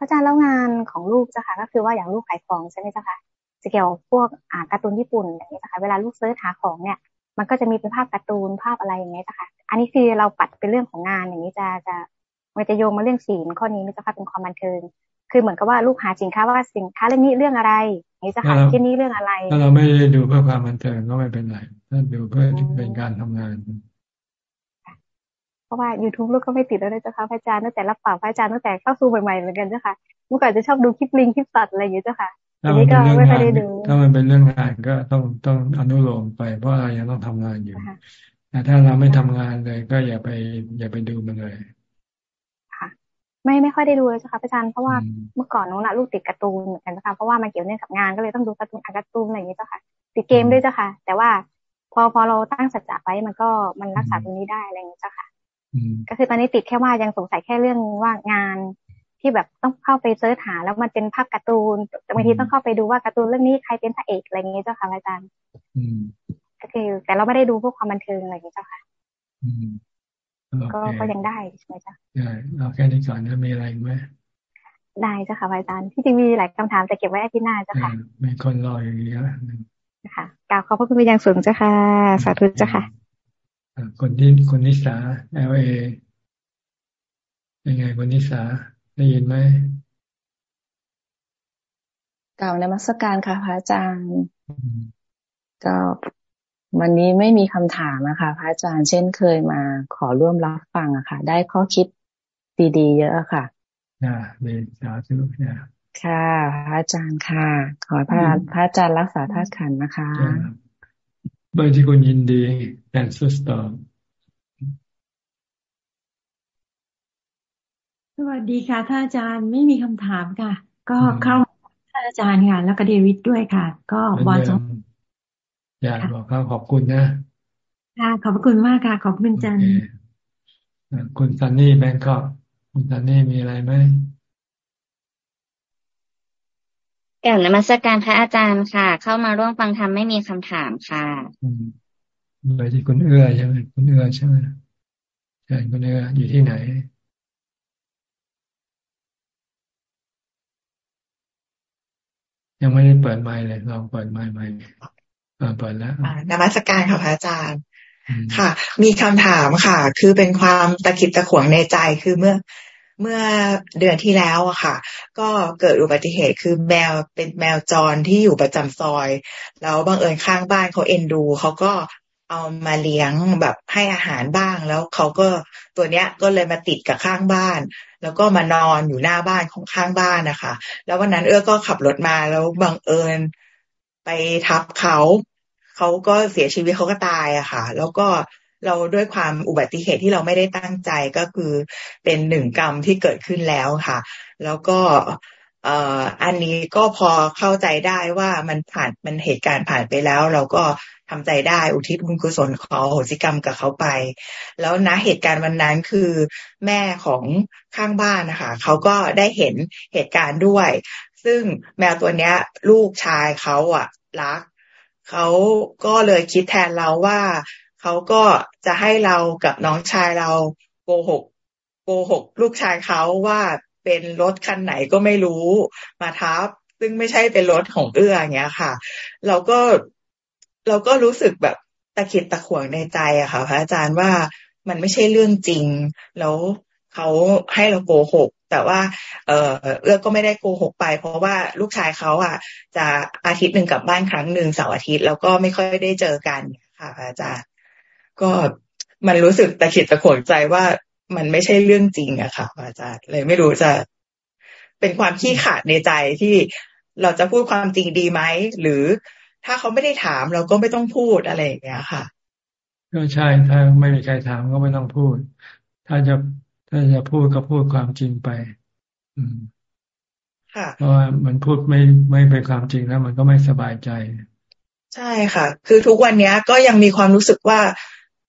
อาจารย์แล้วงานของลูกจ้ะค่ะก็คือว่าอย่างลูกขายของใช่ไหมจ้ะค่ะจะเกี่ยวพวกอ่าการ์ตูนญี่ปุ่นอย่างเงี้ยจ้ะค่ะเวลาลูกเซิร์ชหาของเนี่ย มันก็จะมีเป็นภาพการ์ตูนภาพอะไรอย่างเงี้ยจ้ะค่ะอันนี้คือเราปัดเป็นเรื่องของงานอย่างนี้จะจะมันจะโยงมาเรื่องศีลข้อนี้ไม่จ้ะค่ะเป็นความบันเทิงคือเหมือนกับว่าลูกหาสินค้าว่าสินค้าเรื่องนี้เรื่องอะไรนี่จะค่ะที่นี้เรื่องอะไร ถ้าเราไม่ได้ดูเพื่อความบันเทิงก็ไม่เป็นไรถ้าดูเพื่อเป็นการทำงาน ราะว่า YouTube ลูกก็ไม่ติดแล้วเลยเจ้าค่ะพระอาจารย์ตั้งแต่รับปากพระอาจารย์ตั้งแต่เข้าสู่ใหม่ๆเหมือนกันเจ้าค่ะเมื่อก่อนจะชอบดูคลิปลิงคลิปตัดอะไรอย่างเงี้ยเจ้าค่ะทีนี้ก็ไม่ค่อยได้ดูถ้ามันเป็นเรื่องงานก็ต้องต้องอนุโลมไป เพราะเรายังต้องทำงานอยู่แต่ถ้าเราไม่ทำงานเลย ก็อย่าไป อย่าไปดูมันเลยค่ะไม่ไม่ค่อยได้ดูเลยเจ้าค่ะพระอาจารย์เพราะว่าเมื่อก่อนน้องนะลูกติดการ์ตูนเหมือนกันนะคะเพราะว่ามันเกี่ยวเนื่องกับงานก็เลยต้องดูการ์ตูนอ่านการ์ตูนอะไรอย่างเงี้ยเจ้าค่ะ ติดเกมด้วยเจ้าค่ะ แต่ว่าพอพอเราตั้งสัจจะไว้มันก็มันรักษาตรงนี้ได้อะไรอย่างเงี้ยเจ้าค่ะ ก็คือตอนนี้ติดแค่ว่ายังสงสัยแค่เรื่องว่างานที่แบบต้องเข้าไปเสิร์ชหาแล้วมันเป็นภาพการ์ตูนบางทีต้องเข้าไปดูว่าการ์ตูนเรื่องนี้ใครเป็นพระเอกอะไรอย่างเงี้ยเจ้าค่ะอาจารย์ก็คือ แต่เราไม่ได้ดูพวกความบันเทิงอะไรอย่างเงี้ยเจ้าค่ะก็ก็ยังได้ใช่ไหมจ๊ะได้เอาแค่นี้ก่อนนะมีอะไรไหมได้จ้ะค่ะอาจารย์ที่จริงมีหลายคำถามแต่เก็บไว้อาทิตย์หน้าจ้ะค่ะมีคนรออยู่เยอะค่ะกล่าวขอบพระคุณเป็นอย่างสูงจ้ะค่ะ สาธุจ้ะค่ะ คนที่คนนิสาเอลเอยังไงคนนิสาได้ยินไหมกล่าวนมัสการค่ะพระอาจารย์ก็วันนี้ไม่มีคำถามนะคะพระอาจารย์เช่นเคยมาขอร่วมรับฟังอะค่ะ ได้ข้อคิดดีๆเยอะค่ะอ่าดีสาธุนะค่ะ พระอาจารย์ค่ะ ขอพระพระอาจารย์รักษาธาตุขันนะคะ เบอร์ที่คุณยินดีแอนสุสตอสวัสดีค่ะท่านอาจารย์ไม่มีคำถามค่ะ ก็เข้าท่านอาจารย์ค่ะ แล้วก็เดวิดด้วยค่ะ ก็บอลสองอยากบอกเขาขอบคุณนะ ค่ะ ขอบคุณมากค่ะ ขอบคุณจันคุณซันนี่แบงก์คุณซันนี่มีอะไรไหม กล่าวนมัสการพระอาจารย์ค่ะ เข้ามาร่วมฟังธรรมไม่มีคำถามค่ะไปที่คุณเอื้อใช่ไหมคุณเอื้อใช่ไหมใช่คุณเอื้ออยู่ที่ไหนยังไม่ได้เปิดไมค์เลยลองเปิดไมค์ใหม่เปิดแล้วนมัสการค่ะพระอาจารย์ ค่ะ มีคำถามค่ะ คือเป็นความตะขิดตะขวงในใจคือเมื่อ เมื่อเดือนที่แล้วอะค่ะ ก็เกิดอุบัติเหตุคือแมวเป็นแมวจรที่อยู่ประจำซอย แล้วบังเอิญข้างบ้านเขาเอ็นดูเขาก็เอามาเลี้ยงแบบให้อาหารบ้างแล้วเขาก็ตัวเนี้ยก็เลยมาติดกับข้างบ้าน แล้วก็มานอนอยู่หน้าบ้านของข้างบ้านนะคะ แล้ววันนั้นเอื้อก็ขับรถมาแล้วบังเอิญไปทับเขาเขาก็เสียชีวิตเขาก็ตายอะค่ะ แล้วก็ เราด้วยความอุบัติเหตุที่เราไม่ได้ตั้งใจก็คือเป็นหนึ่งกรรมที่เกิดขึ้นแล้วค่ะ แล้วก็อันนี้ก็พอเข้าใจได้ว่ามันผ่านมันเหตุการณ์ผ่านไปแล้ว เราก็ทำใจได้อุทิศบุญกุศลขอโหสิกรรมกับเขาไป แล้วนะเหตุการณ์วันนั้นคือแม่ของข้างบ้านนะคะเขาก็ได้เห็นเหตุการณ์ด้วย ซึ่งแมวตัวเนี้ย ลูกชายเขาอะรักเขาก็เลยคิดแทนเราว่า เขาก็จะให้เรากับน้องชายเราโกหกโกหกลูกชายเขาว่าเป็นรถคันไหนก็ไม่รู้มาทับ ซึ่งไม่ใช่เป็นรถของเอื้ออย่างเงี้ยค่ะ เราก็เราก็รู้สึกแบบตะขิดตะขวงในใจอะค่ะ พระอาจารย์ว่ามันไม่ใช่เรื่องจริง แล้วเขาให้เราโกหก แต่ว่า เออเอื้อก็ไม่ได้โกหกไป เพราะว่าลูกชายเขาอะ จะอาทิตย์หนึ่งกลับบ้านครั้งหนึ่งเสาร์อาทิตย์แล้วก็ไม่ค่อยได้เจอกันค่ะพระอาจารย์ ก็มันรู้สึกตะขิดตะขวงใจว่ามันไม่ใช่เรื่องจริงอะค่ะ อาจารย์เลยไม่รู้จะ เป็นความขี้ขาดในใจที่เราจะพูดความจริงดีไหมหรือถ้าเขาไม่ได้ถามเราก็ไม่ต้องพูดอะไรอย่างเงี้ยค่ะ ก็ใช่ถ้าไม่มีใครถามก็ไม่ต้องพูด ถ้าจะถ้าจะพูดก็พูดความจริงไป อืมค่ะเพราะว่ามันพูดไม่ไม่เป็นความจริงแล้วมันก็ไม่สบายใจ ใช่ค่ะ คือทุกวันนี้ก็ยังมีความรู้สึกว่า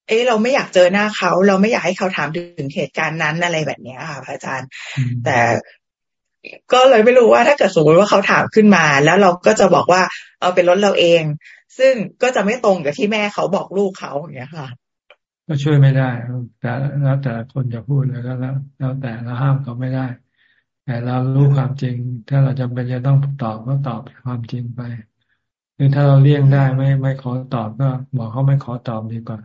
เอ้เราไม่อยากเจอหน้าเขา เราไม่อยากให้เขาถามถึงเหตุการณ์นั้นอะไรแบบนี้ค่ะพระอาจารย์ แต่ก็เลยไม่รู้ว่าถ้าเกิดสมมติว่าเขาถามขึ้นมา แล้วเราก็จะบอกว่า เอาเป็นรถเราเอง ซึ่งก็จะไม่ตรงกับที่แม่เขาบอกลูกเขาอย่างเงี้ยค่ะ ก็ช่วยไม่ได้ แต่แล้วแต่คนจะพูดแล้วก็แล้วแล้วแต่เราห้ามเขาไม่ได้ แต่เรารู้ความจริง ถ้าเราจำเป็นจะต้องตอบก็ตอบความจริงไปหรือถ้าเราเลี่ยงได้ไม่ไม่ขอตอบก็บอกเขาไม่ขอตอบดีกว่า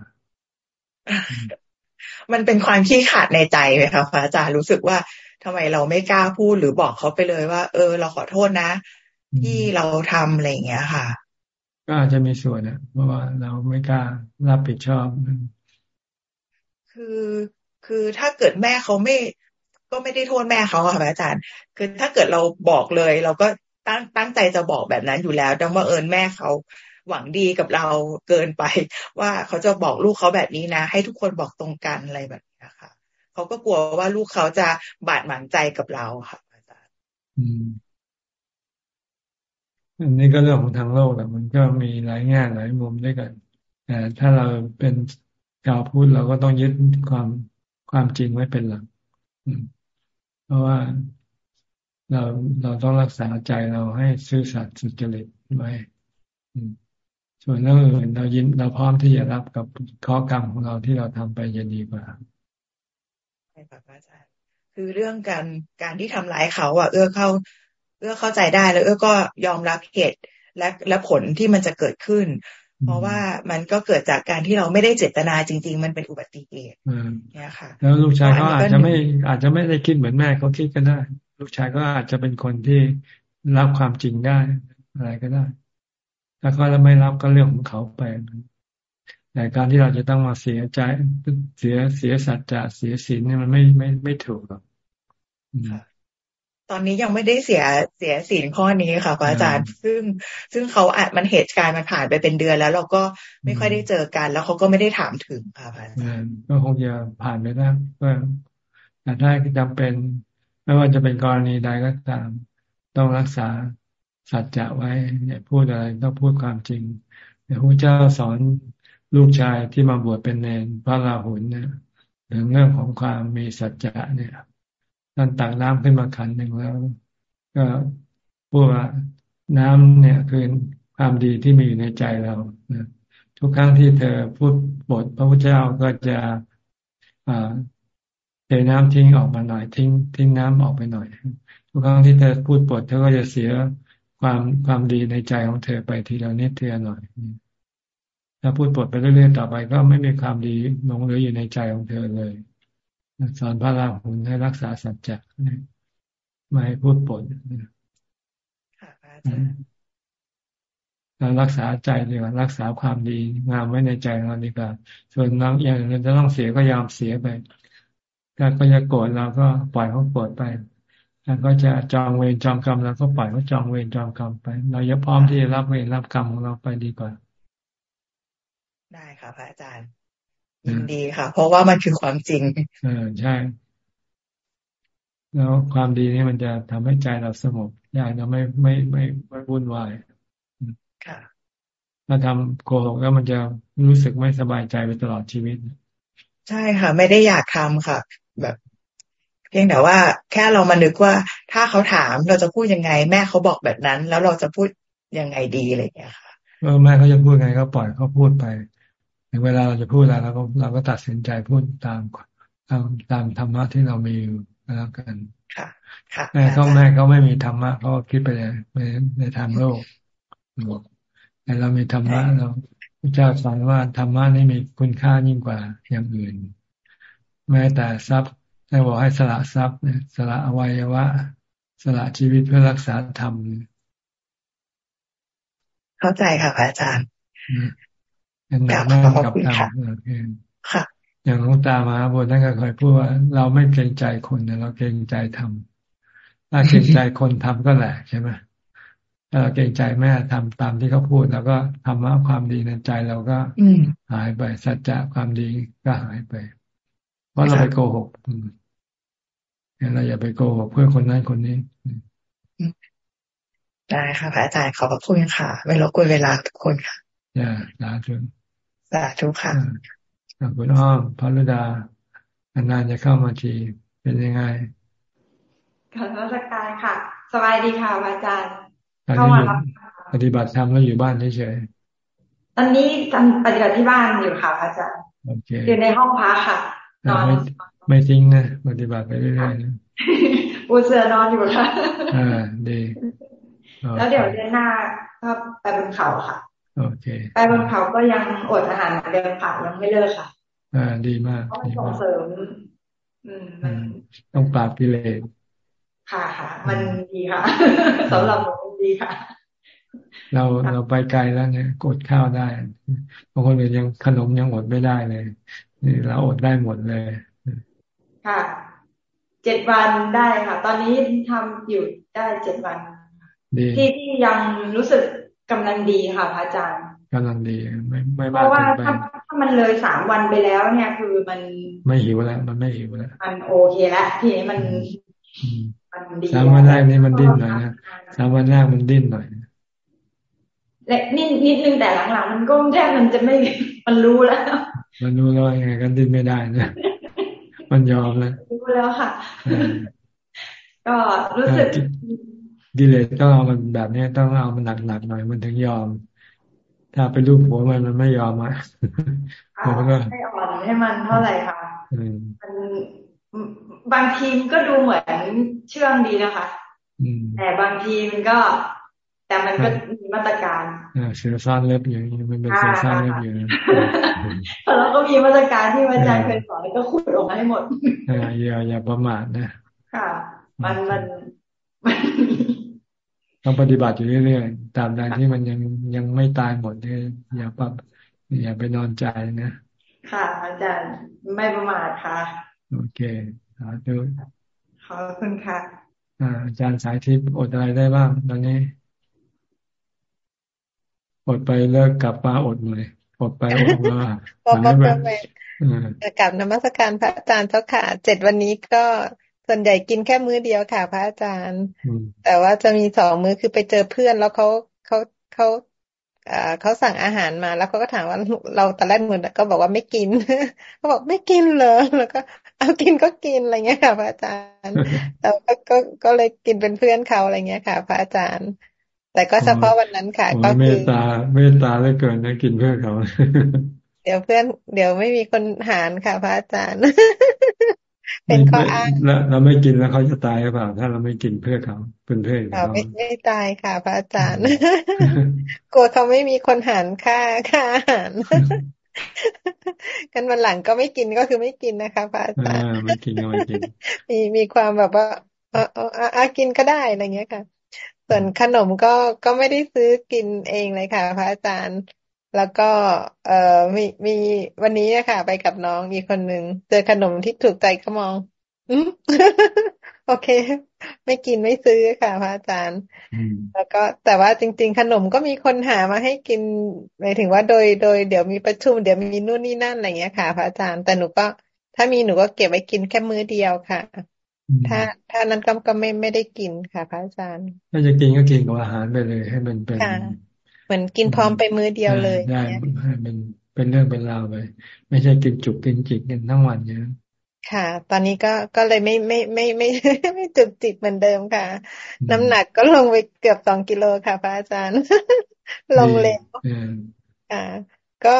มันเป็นความขี้ขาดในใจไหมคะพระอาจารย์รู้สึกว่าทำไมเราไม่กล้าพูดหรือบอกเขาไปเลยว่า เออ เราขอโทษนะ ที่เราทำอะไรอย่างเงี้ยค่ะ ก็อาจจะมีส่วนนะเพราะว่าเราไม่กล้ารับผิดชอบ คือคือถ้าเกิดแม่เขาไม่ ก็ไม่ได้โทษแม่เขาค่ะอาจารย์ คือถ้าเกิดเราบอกเลย เราก็ตั้งตั้งใจจะบอกแบบนั้นอยู่แล้วดังว่าเอิญแม่เขา หวังดีกับเราเกินไป ว่าเขาจะบอกลูกเขาแบบนี้นะ ให้ทุกคนบอกตรงกันอะไรแบบนี้ค่ะเขาก็กลัวว่าลูกเขาจะบาดหมางใจกับเราค่ะอาจารย์อันนี้ก็เรื่องของทางโลกแหละมันก็มีหลายแง่หลายมุมด้วยกันแต่ถ้าเราเป็นกาวพูดเราก็ต้องยึดความความจริงไว้เป็นหลักเพราะว่าเราเราต้องรักษาใจเราให้ซื่อสัตย์สุจริตไว้ ส่วนเรื่องอื่นเรายินเราพร้อมที่จะรับกับข้อกรรมของเราที่เราทำไปจะดีกว่าค่ะอาจารย์คือเรื่องการการที่ทำร้ายเขาอะ เอื้อเข้า เอื้อเข้าใจได้แล้ว เอื้อก็ยอมรับเหตุและและผลที่มันจะเกิดขึ้น เพราะว่ามันก็เกิดจากการที่เราไม่ได้เจตนาจริง ๆ มันเป็นอุบัติเหตุเนี่ยค่ะ แล้วลูกชายเขาอาจจะไม่อาจจะไม่ได้คิดเหมือนแม่เขาคิดก็ได้ ลูกชายก็อาจจะเป็นคนที่รับความจริงได้อะไรก็ได้ ถ้าเขาไม่รับก็เรื่องของเขาไปแต่การที่เราจะต้องมาเสียใจเสียเสียสัจจะเสียศีลเนี่ยมันไม่ไม่ไม่ถูกหรอกตอนนี้ยังไม่ได้เสียเสียศีลข้อนี้ค่ะพระอาจารย์ ซึ่งซึ่งเขาอาจมันเหตุการณ์มันผ่านไปเป็นเดือนแล้ว เราก็ไม่ค่อยได้เจอกัน แล้วเขาก็ไม่ได้ถามถึงค่ะพระอาจารย์ก็คงจะผ่านไปได้ก็แต่ถ้าจำเป็น ไม่ว่าจะเป็นกรณีใดก็ตาม ต้องรักษา สัจจะไว้เนี่ยพูดอะไรต้องพูดความจริงเดี๋ยพระเจ้าสอนลูกชายที่มาบวชเป็นเนรพระราหุลเนี่ยถึงเรื่องของความมีสัจจะเนี่ยท่นตักน้ำขึ้นมาขันหนึ่งแล้ว ก็พูดว่าน้ำเนี่ยคือความดีที่มีอยู่ในใจเราทุกครั้งที่เธอพูดบทพระพุทธเจ้าก็จะเทน้ำทิ้งออกมาหน่อยทิ้งทิ้งน้ำออกไปหน่อย ทุกครั้งที่เธอพูดบทเธอก็จะเสีย ความความดีในใจของเธอไปทีละนิดทีละหน่อยถ้าพูดบทไปเรื่อยๆต่อไป ก็ไม่มีความดีลงเหลืออยู่ในใจของเธอเลยสอนพระราหุลให้รักษาสัจจะไม่ให้พูดปดเรารักษาใจดีกว่ารักษาความดีงามไว้ในใจเราดีกว่าส่วนน้องอย่างเราจะต้องเสียก็ยอมเสียไปถ้าก็จะโกรธเราก็ปล่อยเขาโกรธไป ถ้าก็จะจองเวรจองกรรมเราก็ปล่อยเขาจองเวรจองกรรมไป เราอย่าพร้อมที่จะรับเวรรับกรรมของเราไปดีกว่า ได้ค่ะพระอาจารย์ยินดีค่ะ เพราะว่ามันคือความจริงเออใช่ แล้วความดีนี่มันจะทำให้ใจเราสงบใจเราไม่ไม่ไม่ไม่วุ่นวายค่ะถ้าทำโกหกแล้วมันจะรู้สึกไม่สบายใจไปตลอดชีวิต ใช่ค่ะ ไม่ได้อยากทำค่ะ แบบ เพียงแต่ว่า แค่เรามานึกว่า ถ้าเขาถามเราจะพูดยังไง แม่เขาบอกแบบนั้น แล้วเราจะพูดยังไงดีอะไรอย่างเงี้ยค่ะเออแม่เขาจะพูดไงก็ปล่อยเขาพูดไปถึงเวลาเราจะพูดแล้วเราก็เราก็ตัดสินใจพูดตามตามตามธรรมะที่เรามีอยู่แล้วกันแม่เขาแม่เขาไม่มีธรรมะเขาคิดไปในในทางโลกแต่เรามีธรรมะเราพระเจ้าสอนว่าธรรมะนี่มีคุณค่ายิ่งกว่าอย่างอื่น แม้แต่ทรัพย์ ได้บอกให้สละทรัพย์สละอวัยวะ สละชีวิตเพื่อรักษาธรรม เข้าใจค่ะอาจารย์เป็นหนักแน่นกับธรรมค่ะ อย่างหลวงตามาบนท่านก็เคยพูดว่าเราไม่เกรงใจคนแต่เราเกรงใจธรรมถ้าเกรงใจคนทำก็แหละใช่ไหมถ้าเราเกรงใจแม่ทำตามที่เขาพูด แล้วก็ทำว่าความดีในใจเราก็หายไปสัจจะความดีก็หายไป เพราะเราไปโกหก เราอย่าไปโกหกเพื่อคนนั้นคนนี้ได้ค่ะพระอาจารย์ขอบพระคุณค่ะ ไม่รบกวนเวลาทุกคนค่ะจ้าสาธุสาธุค่ะคุณอ้อมพระรุดานานจะเข้ามาทีเป็นยังไงขอรัชการค่ะ สบายดีค่ะอาจารย์เข้ามาปฏิบัติธรรมแล้วอยู่บ้านเฉยๆตอนนี้ทำปฏิบัติที่บ้านอยู่ค่ะอาจารย์อยู่ในห้องพักค่ะนอน ไม่ทิ้งนะปฏิบัติไปเรื่อยๆนะอูเสือนอนอยู่ค่ะอ่าดี แล้วเดี๋ยวเดือนหน้าก็ไปบนเขาค่ะ โอเค ไปบนเขาก็ยังอดอาหารเดิมค่ะยังไม่เลิกค่ะ อ่า ดีมากดีส่งเสริม อืมมันต้องปราบกิเลสค่ะค่ะ มันดีค่ะสำหรับผมดีค่ะ เราเราไปไกลแล้วเนี่ยกดข้าวได้บางคนเยังขนมยังอดไม่ได้เลยนี่เราอดได้หมดเลย ค่ะเจ็ดวันได้ค่ะ ตอนนี้ทำอยู่ได้เจ็ดวันที่ที่ยังรู้สึกกำลังดีค่ะพระอาจารย์กำลังดีไม่ไม่เพราะว่าถ้าถ้ามันเลยสามวันไปแล้วเนี่ยคือมันไม่หิวแล้วมันไม่หิวแล้วมันโอเคแล้วทีนี้มันมันดีสามวันแรกนี่มันดิ้นหน่อยนะสามวันแรกมันดิ้นหน่อยและนิดนิดนึงแต่หลังๆ มันก็แทบมันจะไม่มันรู้แล้ว มันรู้แล้วยังไงกันดิ้นไม่ได้นะ มันยอมแล้วรู้แล้วค่ะ ก็รู้สึกกิเลสต้องเอามันแบบนี้ต้องเอามันหนักๆหน่อยมันถึงยอม ถ้าไปรูปหัวมันมันไม่ยอมอะมันก็ให้อ่อนให้มันเท่าไหร่ค่ะมันบางทีมก็ดูเหมือนเชื่องดีนะคะแต่บางทีมันก็ แต่มันก็มีมาตรการอ่าเสือซ่อนเล็บอย่างนี้มันเป็นเสือซ่อนเล็บอยู่แล้วก็มีมาตรการที่อาจารย์เคยสอนก็ขุดออกมาให้หมดอ่าอย่าอย่าประมาทนะ ค่ะมันมันต้องปฏิบัติอยู่เรื่อยๆตามใดที่มันยังยังไม่ตายหมดเนี่ยอย่าปรับอย่าไปนอนใจนะ ค่ะ อาจารย์ไม่ประมาทค่ะ โอเคสาธุขอบคุณค่ะอ่าอาจารย์สายทิพย์อดอะไรได้บ้างตอนนี้ อดไปเลิกกลับมาอดเลยอดไปอดมาอดไปกลับนมัสการพระอาจารย์เจ้าค่ะเจ็ดวันนี้ก็ส่วนใหญ่กินแค่มื้อเดียวค่ะ พระอาจารย์ แต่ว่าจะมีสองมื้อคือไปเจอเพื่อนแล้วเขาเขาเขาเขาสั่งอาหารมาแล้วเขาก็ถามว่าเราตอนแรกเหมือนก็บอกว่าไม่กินเขาบอกไม่กินเลยแล้วก็เอากินก็กินอะไรเงี้ยค่ะ พระอาจารย์แต่ก็ก็ก็เลยกินเป็นเพื่อนเขาอะไรเงี้ยค่ะ พระอาจารย์ แต่ก็เฉพาะวันนั้นค่ะก็คือเมตตาเมตตาเหลือเกินนะกินเพื่อเขา เดี๋ยวเพื่อน เดี๋ยวไม่มีคนหารค่ะ พระอาจารย์ เป็นข้ออ้างแล้วเราไม่กินแล้วเขาจะตายหรือเปล่า ถ้าเราไม่กินเพื่อเขาเป็นเพื่อนเขาไม่ไม่ตายค่ะ พระอาจารย์ กลัวเขาไม่มีคนหารค่าค่าอาหารกันวันหลังก็ไม่กินก็คือไม่กินนะคะพระอาจารย์ไม่กินก็ไม่กินมีมีความแบบว่าเออเอออากินก็ได้อะไรเงี้ยค่ะ ส่วนขนมก็ก็ไม่ได้ซื้อกินเองเลยค่ะ พระอาจารย์ แล้วก็ เอ่อมีมีวันนี้ะค่ะไปกับน้องอีกคนหนึ่งเจอขนมที่ถูกใจก็มอง อืมโอเค ไม่กินไม่ซื้อค่ะ พระอาจารย์แล้วก็แต่ว่าจริง ๆ ขนมก็มีคนหามาให้กินหมายถึงว่าโดยโดยเดี๋ยวมีประชุมเดี๋ยวมีนู่นนี่นั่นอะไรเงี้ยค่ะ พระอาจารย์แต่หนูก็ ถ้ามีหนูก็เก็บไว้กินแค่มื้อเดียวค่ะ ถ้าถ้านั้นก็ก็ไม่ไม่ได้กินค่ะ พระอาจารย์ ถ้าจะกินก็กินกับอาหารไปเลย ให้มันเป็นเหมือนกินพร้อมไปมือเดียวเลยได้เป็นเป็นเรื่องเป็นราวไปไม่ใช่กินจุกกินจิกกันทั้งวันเนี้ยค่ะ ตอนนี้ก็ก็เลยไม่ไม่ไม่ไม่ไม่จุกจิกเหมือนเดิมค่ะ น้ำหนักก็ลงไปเกือบสองกิโลค่ะ พระอาจารย์ ลงเร็วอ่าก็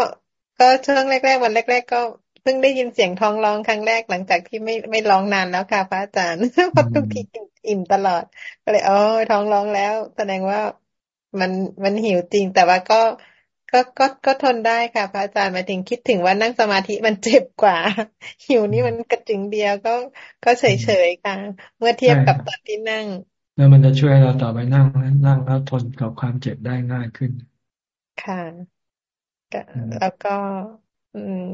ก็ช่วงแรกๆวันแรก ๆ ก็ เพิ่งได้ยินเสียงท้องร้องครั้งแรกหลังจากที่ไม่ไม่ร้องนานแล้วค่ะพระอาจารย์เพราะทุกทีกินอิ่มตลอด ก็เลยอ๋อท้องร้องแล้ว แสดงว่ามันมันหิวจริง แต่ว่าก็ก็ก็ก็ทนได้ค่ะ พระอาจารย์มาถึงคิดถึงว่านั่งสมาธิมันเจ็บกว่า หิวนี่มันกระจึงเดียวก็ก็เฉยเฉยค่ะ เมื่อเทียบกับตอนที่นั่ง แล้วมันจะช่วยเราต่อไปนั่งนั่งแล้วทนกับความเจ็บได้ง่ายขึ้น ค่ะแล้วก็ อืม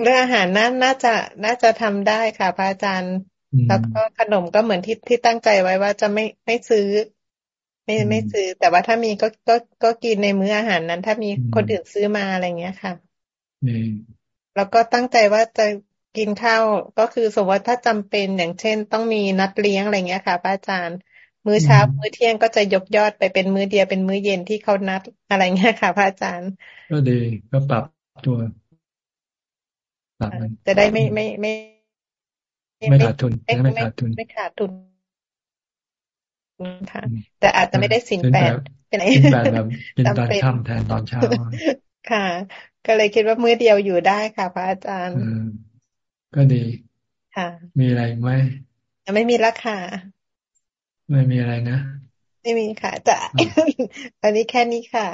เรื่องอาหารน่าน่าจะน่าจะทำได้ค่ะพระอาจารย์ แล้วก็ขนมก็เหมือนที่ที่ตั้งใจไว้ว่าจะไม่ไม่ซื้อ ไม่ไม่ซื้อ แต่ว่าถ้ามีก็ก็ก็กินในมื้ออาหารนั้น ถ้ามีคนอื่นซื้อมาอะไรเงี้ยค่ะแล้วก็ตั้งใจว่าจะกินข้าวก็คือสมมติถ้าจำเป็นอย่างเช่น ต้องมีนัดเลี้ยงอะไรเงี้ยค่ะพระอาจารย์ มื้อเช้ามื้อเที่ยงก็จะยกยอดไปเป็นมื้อเดียวเป็นมื้อเย็นที่เขานัดอะไรเงี้ยค่ะพระอาจารย์ ก็ดีก็ปรับตัวปรับ จะได้ไม่ไม่ไม่ไม่ขาดทุนไม่ขาดทุนไม่ขาดทุนค่ะแต่อาจจะไม่ได้สินแปดเป็นอะไรสินแปดแบบกินตอนค่ำแทนตอนเช้าค่ะ ก็เลยคิดว่ามื้อเดียวอยู่ได้ค่ะ พระอาจารย์ก็ดีค่ะ มีอะไรไหมไม่มีละค่ะ ไม่มีอะไรนะ ไม่มีค่ะจะอันนี้แค่นี้ค่ะ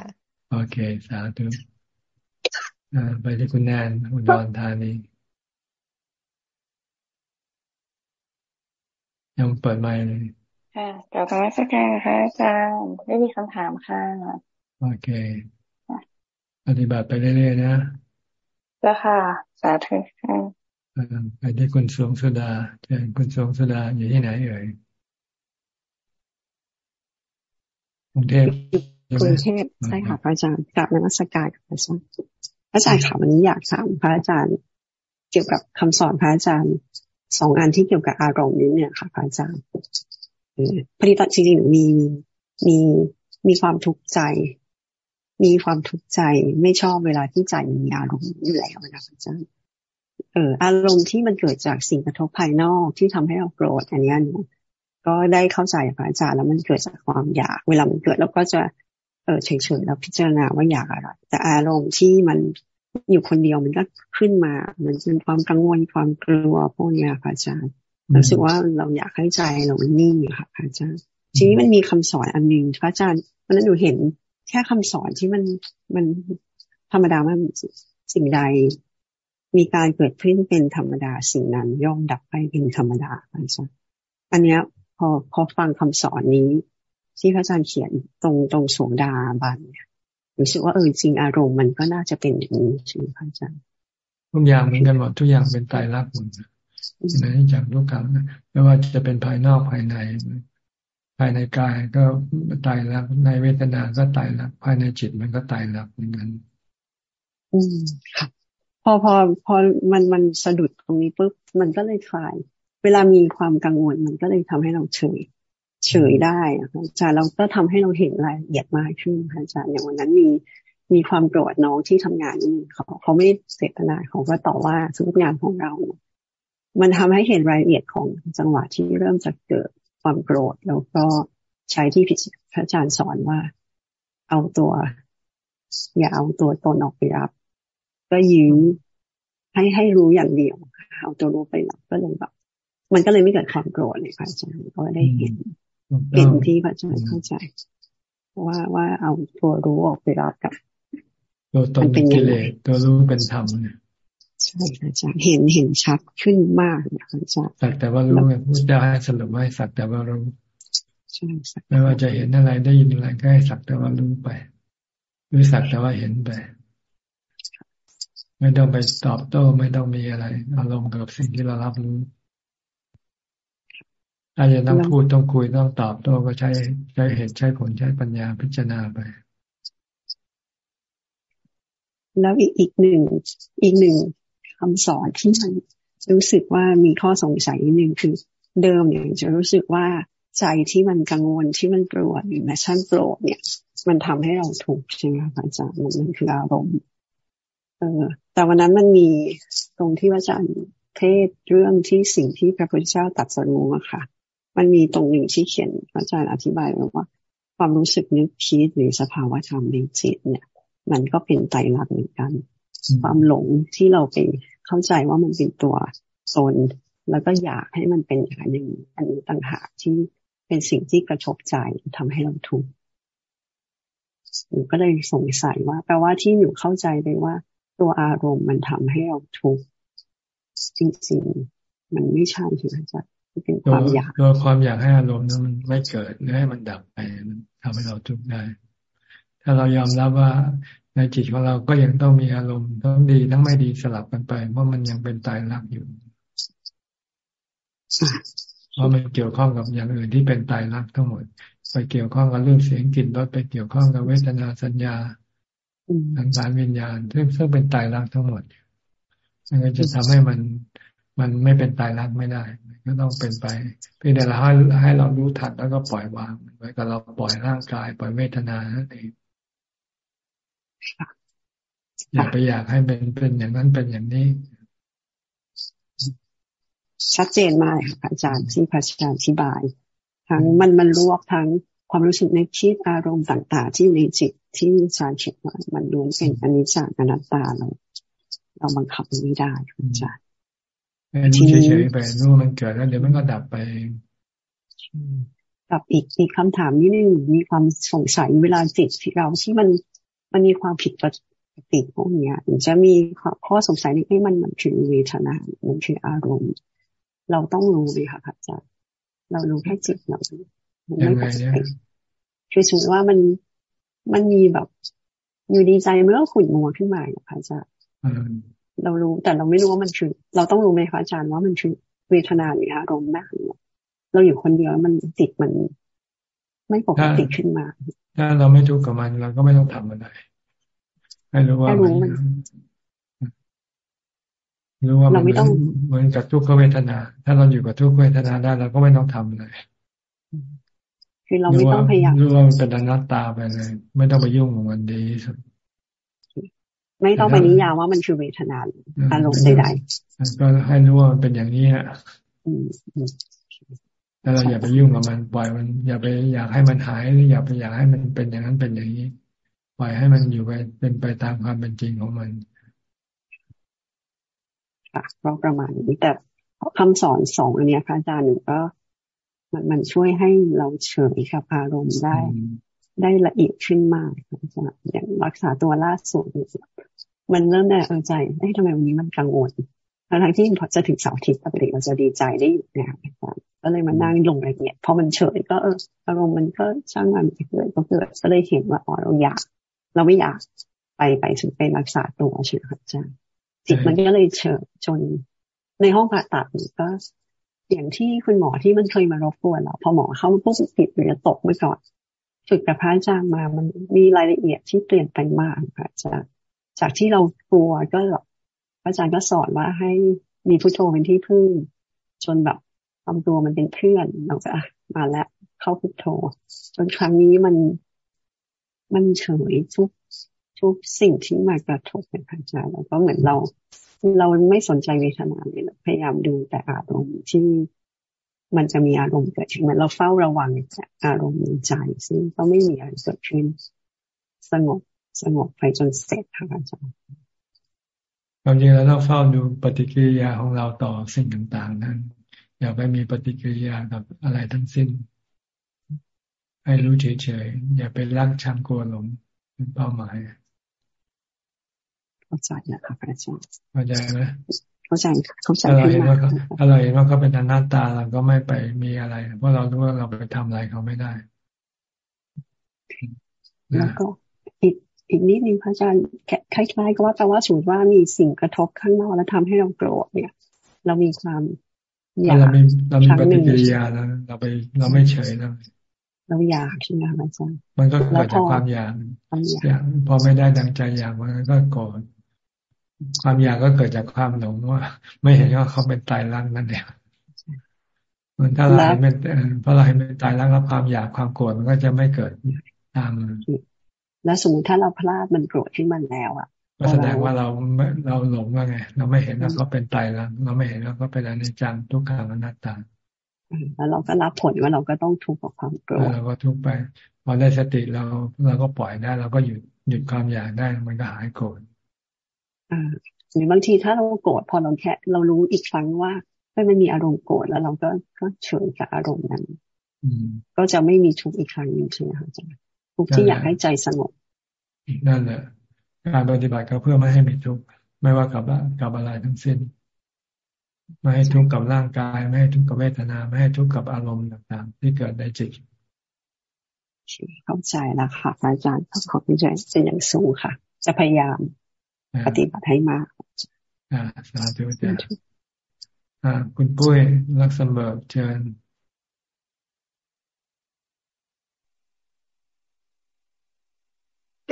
โอเค สาธุ ไปที่คุณแนนอุดรธานียังเปิดไมค์เลยค่ะกลับมาสักการค่ะอาจารย์ไม่มีคำถามค่ะ โอเคปฏิบัติไปเรื่อยๆนะจ้าค่ะ สาธุค่ะไปที่คุณสวงสุดาเชิญคุณสวงสุดาอยู่ที่ไหนเอ่ยกรุงเทพกรุงเทพใช่ค่ะพระอาจารย์กลับนักสการกับพระอาจารย์พระ อาจารย์ค่ะวันนี้อยากถามพระอาจารย์ เกี่ยวกับคำสอนพระอาจารย์สองอันที่เกี่ยวกับอารมณ์นี้เนี่ยค่ะพระอาจารย์พอดีตอนจริงๆมีมีมีความทุกข์ใจ มีความทุกข์ใจไม่ชอบเวลาที่ใจมีอารมณ์อยู่แล้วนะพระอาจารย์เอออารมณ์ที่มันเกิดจากสิ่งกระทบภายนอกที่ทำให้เราโกรธอันนี้หนูก็ได้เข้าใจพระอาจารย์แล้วมันเกิดจากความอยาก เวลามันเกิดแล้วก็จะ เออเฉยๆแล้วพิจารณาว่าอยากอะไรแต่อารมณ์ที่มันอยู่คนเดียวมันก็ขึ้นมาเหมือนเป็นความกังวลความกลัวพวกนี้ค่ะอาจารย์รู้สึกว่าเราอยากให้ใจเรานิ่งค่ะอาจารย์ทีนี้มันมีคำสอนอันหนึ่งพระอาจารย์วันนั้นหนูเห็นแค่คำสอนที่มันมันธรรมดามากสิ่งใด มีการเกิดขึ้นเป็นธรรมดาสิ่งนั้นย่อมดับไปเป็นธรรมดาอาจารย์อันเนี้ยพอพอฟังคำสอนนี้ ที่พระอาจารย์เขียนตรงตรงสวงดาบันเนี่ยรู้สึกว่าเออจริงอารมณ์มันก็น่าจะเป็นอย่างนี้ใช่ไหมพระอาจารย์ทุกอย่างเหมือนกันหมดทุกอย่างเป็นตายรักหมดนะจากทุกครั้งไม่ว่าจะเป็นภายนอกภายใน ภายในกายก็ตายรักในเวทนาก็ตายรักภายในจิตมันก็ตายรักเหมือนกันอืมค่ะพอพอพอมันมันสะดุดตรงนี้ปุ๊บมันก็เลยคลาย เวลามีความกังวลมันก็เลยทำให้เราเฉย เฉยได้อาจารย์เราก็ทำให้เราเห็นรายละเอียดมากขึ้นอาจารย์อย่างวันนั้นมีมีความโกรธน้องที่ทำงานนี่เขาเขาไม่เสตนาเขาก็ต่อว่าสุกงานของเรา มันทำให้เห็นรายละเอียดของจังหวะที่เริ่มจะเกิดความโกรธแล้วก็ใช้ที่พระอาจารย์สอนว่า เอาตัว อย่าเอาตัวตนออกไปรับ ก็ยืมให้ให้รู้อย่างเดียวเอาตัวรู้ไปรับก็เลยแบบมันก็เลยไม่เกิดความโกรธเลยค่ะอาจารย์ก็ได้เห็น เป็นที่พระอาจารย์เข้าใจ ว่าว่าเอาตัวรู้ออกไปรับกับตัวตนเป็นกิเลสตัวรู้เป็นธรรมเนี่ยใช่อาจารย์เห็นเห็นชัดขึ้นมากอาจารย์สักแต่ว่ารู้ไงพูดได้สรุปว่าสักแต่ว่ารู้ไม่ว่าจะเห็นอะไรได้ยินอะไรก็ให้สักแต่ว่ารู้ไปหรือสักแต่ว่าเห็นไป ไม่ต้องไปตอบโต้ไม่ต้องมีอะไร อารมณ์กับสิ่งที่เรารับรู้ ถ้าจะต้องพูดต้องคุยต้องตอบโต้ก็ใช้ใช้เหตุใช้ผลใช้ปัญญาพิจารณาไปแล้วอีกอีกหนึ่งอีกหนึ่งคำสอนที่มันรู้สึกว่ามีข้อสงสัยหนึ่งคือเดิมเนี่ยจะรู้สึกว่าใจที่มันกังวลที่มันกลัวหรือแมชั่นโกรธเนี่ย มันทำให้เราถูกใช่ไหมคะอาจารย์มันมันคืออารมณ์เออแต่วันนั้นมันมีตรงที่ว่าอาจารย์เทศเรื่องที่สิ่งที่พระพุทธเจ้าตัดสรู้อะค่ะ มันมีตรงหนึ่งที่เขียนอาจารย์อธิบายไว้ว่า ความรู้สึกนึกคิดหรือสภาวะธรรมในจิตเนี่ย มันก็เป็นไตรลักษณ์เหมือนกัน ความหลงที่เราไปเข้าใจว่ามันเป็นตัวโซนแล้วก็อยากให้มันเป็นอย่างหนึ่งอันนี้ต่างหากที่เป็นสิ่งที่กระทบใจทำให้เราทุกข์หนูก็เลยสงสัยว่า แปลว่าที่หนูเข้าใจเลยว่า ตัวอารมณ์มันทำให้เราทุกข์จริงๆ มันไม่ใช่ใช่ไหมจ๊ะ เป็นความอยากตัวความอยากให้อารมณ์นั้นมันไม่เกิดหรือให้มันดับไปมันทำให้เราทุกข์ได้ ถ้าเรายอมรับว่าในจิตของเราก็ยังต้องมีอารมณ์ทั้งดีทั้งไม่ดีสลับกันไป เพราะมันยังเป็นตายรักอยู่เพราะมันเกี่ยวข้องกับอย่างอื่นที่เป็นตายรักทั้งหมด ไปเกี่ยวข้องกับเรื่องเสียงกลิ่นรสไปเกี่ยวข้องกับเวทนาสัญญาทางสารวิญญาณซึ่งซึ่งเป็นตายรักทั้งหมดมันก็จะทำให้มัน มันไม่เป็นตายรักไม่ได้ก็ต้องเป็นไปเพียงแต่เราให้ให้เรารู้ทันแล้วก็ปล่อยวางไว้กับเราปล่อยร่างกาย ปล่อยเวทนานั่นเองอย่าไปอยากให้เป็นเป็นอย่างนั้นเป็นอย่างนี้ ชัดเจนมากค่ะอาจารย์ที่พระอาจารย์อธิบาย ทั้งมันมันรวบทั้งความรู้สึกในคิดอารมณ์ต่าง ๆ ที่ในจิตที่อาจารย์เขียนว่ามันล้วนเป็นอนิจจาอนัตตาเราเราบังคับไม่ได้อาจารย์ รู้เฉยๆไปรู้มันเกิดแล้ว เดี๋ยวมันก็ดับไปกับอีกอีกคำถามนี้นึงมีความสงสัยเวลาจิตเราที่มันมันมีความผิดปกติพวกนี้จะมีข้อสงสัยนี้ให้มันมันคือเวทนา มันคืออารมณ์ เราต้องรู้เลยค่ะอาจารย์เรารู้แค่จิตเราไม่ปกติคือสมมติว่ามันมันมีแบบ อยู่ดีใจเมื่อขุ่นมัวขึ้นมาค่ะอาจารย์ เรารู้ แต่เราไม่รู้ว่ามันคือ เราต้องรู้ไหมคะอาจารย์ว่ามันคือเวทนาหรืออารมณ์นะเราอยู่คนเดียวมันจิตมันไม่ปกติขึ้นมา ถ้าเราไม่ทุกข์กับมันเราก็ไม่ต้องทำอะไรให้รู้ว่ามันรู้ว่ามันเหมือนกับทุกขเวทนา ถ้าเราอยู่กับทุกขเวทนาได้เราก็ไม่ต้องทำอะไรคือเราไม่ต้องพยายามรู้ว่ามันเป็นอนัตตาไปเลย ไม่ต้องไปยุ่งกับมันดีสุด ไม่ต้องไปนิยามว่ามันคือเวทนาอารมณ์ใดๆก็ให้รู้ว่ามันเป็นอย่างนี้ฮะแล้วเราอย่าไปยุ่งกับมันปล่อยมัน อย่าไปอยากให้มันหายหรืออย่าไปอยากให้มันเป็นอย่างนั้นเป็นอย่างนี้ปล่อยให้มันอยู่ไปเป็นไปตามความเป็นจริงของมันค่ะก็ประมาณนี้แต่คำสอนสองอันนี้พระอาจารย์หนึ่งก็ มันมันช่วยให้เราเฉยกับอารมณ์ได้ ได้ละเอียดขึ้นมากอาจารย์อย่างรักษาตัวล่าสุด มันเริ่มได้เออใจได้ทำไมวันนี้มันกังวลทั้งที่พอจะถึงเสาร์อาทิตย์ปกติเราจะดีใจได้อยู่เนี่ยก็เลยมานั่งลงละเอียดพอมันเฉยก็เอออารมณ์มันก็ช่างมันเกิดก็เกิดก็เลยเห็นว่าอ๋อเราอยาก เราไม่อยากไปไปถึงไปรักษาตัวใช่ไหมครับอาจารย์จิตมันก็เลยเฉยจนในห้องผ่าตัดก็ อย่างที่คุณหมอที่มันเคยมารบกวนเราพอหมอเข้ามาปุ๊บจิตมันจะตกไปก่อนฝึกกับพระอาจารย์มามันมีรายละเอียดที่เปลี่ยนไปมากค่ะอาจารย์ จากที่เรากลัวก็แบบอาจารย์ก็สอนว่าให้มีพุทโธเป็นที่พึ่ง จนแบบทำตัวมันเป็นเพื่อนเราก็มาแล้วเข้าพุทโธ จนครั้งนี้มันมันเฉยทุกทุกสิ่งที่มากระทบเป็นอาจารย์แล้วก็เหมือนเรา เราไม่สนใจเวทนาเลยพยายามดูแต่อารมณ์ที่มันจะมีอารมณ์เกิดขึ้นเหมือนเราเฝ้าระวังอารมณ์ในใจซึ่งก็ไม่มีอะไรเกิดขึ้นสงบ สงบไปจนเสร็จค่ะอาจารย์ความจริงแล้วเราเฝ้าดูปฏิกิริยาของเราต่อสิ่งต่างๆ นั้น อย่าไปมีปฏิกิริยากับอะไรทั้งสิ้น ให้รู้เฉยๆ อย่าไปรักชังกลัวหลงเป็นเป้าหมายเข้าใจนะครับอาจารย์เข้าใจไหมเข้าใจเข้าใจอะไรว่าอะไรว่าเขาเป็นหน้าตาเราก็ไม่ไปมีอะไร เพราะเรารู้ว่าเราไปทำอะไรเขาไม่ได้แล้วก็ อีกอีกนิดนึงพระอาจารย์คล้ายๆกับว่าแปลว่าสมมติว่ามีสิ่งกระทบข้างนอกแล้วทำให้เราโกรธเนี่ย เรามีความอยากเรามีเรามีปฏิกิริยาแล้วเราไปเราไม่เฉยแล้วเราอยากใช่ไหมคะอาจารย์มันก็เกิดจากความอยากอยากพอไม่ได้ดังใจอยากมันก็โกรธความอยากก็เกิดจากความหลงว่า ไม่เห็นว่าเขาเป็นตายรักนั่นเองมันถ้าเราไม่เพราะเราเห็นเป็นตายรักแล้วความอยากความโกรธมันก็จะไม่เกิดตาม แล้วสมมติถ้าเราพลาดมันโกรธที่มันแล้วอะก็แสดงว่าเราเราหลงว่าไง เราไม่เห็นว่าเขาเป็นตายรักเราไม่เห็นว่าเขาเป็นอนิจจังทุกขังอนัตตาแล้วเราก็รับผลว่าเราก็ต้องทุกข์กับความโกรธเราก็ทุกข์ไป พอได้สติเราเราก็ปล่อยได้ เราก็หยุดหยุดความอยากได้มันก็หายโกรธอ่าหรือบางทีถ้าเราโกรธพอเราแค่เรารู้อีกครั้งว่าไม่มันมีอารมณ์โกรธแล้วเราก็ก็เฉยกับอารมณ์นั้นก็จะไม่มีทุกข์อีกครั้งหนึ่งใช่ไหมคะอาจารย์ ทุกที่อยากให้ใจสงบนั่นแหละการปฏิบัติก็เพื่อไม่ให้มีทุกข์ไม่ว่ากับกับอะไรทั้งสิ้น ไม่ให้ทุกข์กับร่างกาย ไม่ให้ทุกข์กับเวทนา ไม่ให้ทุกข์กับอารมณ์ต่างๆ ที่เกิดในจิตเข้าใจแล้วค่ะอาจารย์ขอบคุณใจเป็นอย่างสูงค่ะ จะพยายามปฏิบัติให้มากอ่าสาธุจ้ะอ่าคุณปุ้ยลักษณะเชิญ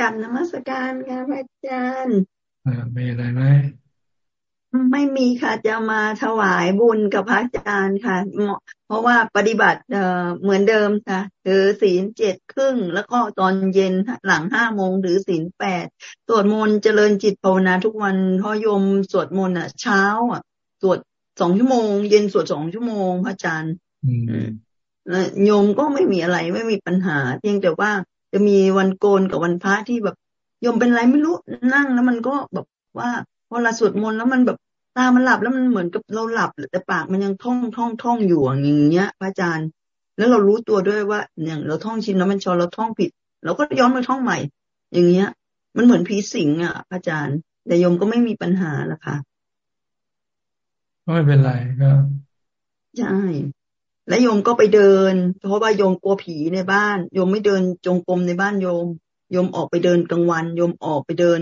กับนมัสการค่ะพระอาจารย์อ่ามีอะไรไหมไม่มีค่ะจะมาถวายบุญกับพระอาจารย์ค่ะเพราะว่าปฏิบัติเอ่อเหมือนเดิมค่ะถือศีลเจ็ดครึ่ง แล้วก็ตอนเย็นหลังห้าโมงถือศีลแปดสวดมนต์เจริญจิตภาวนาทุกวันพ่อยมสวดมนต์อะ เช้า อะสวดสองชั่วโมง เย็นสวดสองชั่วโมงพระอาจารย์โยมก็ไม่มีอะไรไม่มีปัญหา เพียงแต่ว่า จะมีวันโกนกับวันพระที่แบบโยมเป็นไรไม่รู้นั่งแล้วมันก็แบบว่าพอเราสวดมนต์แล้วมันแบบตามันหลับแล้วมันเหมือนกับเราหลับแต่ปากมันยังท่องท่องท่องอยู่อย่างเงี้ยพระอาจารย์ แล้วเรารู้ตัวด้วยว่าอย่างเราท่องชินแล้วมันชอนเราท่องผิดเราก็ย้อนมาท่องใหม่ อย่างเงี้ย มันเหมือนผีสิงอะพระอาจารย์ แต่โยมก็ไม่มีปัญหาละค่ะไม่เป็นไรก็ใช่ และโยมก็ไปเดิน เพราะว่าโยมกลัวผีในบ้าน โยมไม่เดินจงกรมในบ้านโยม โยมออกไปเดินกลางวัน โยมออกไปเดิน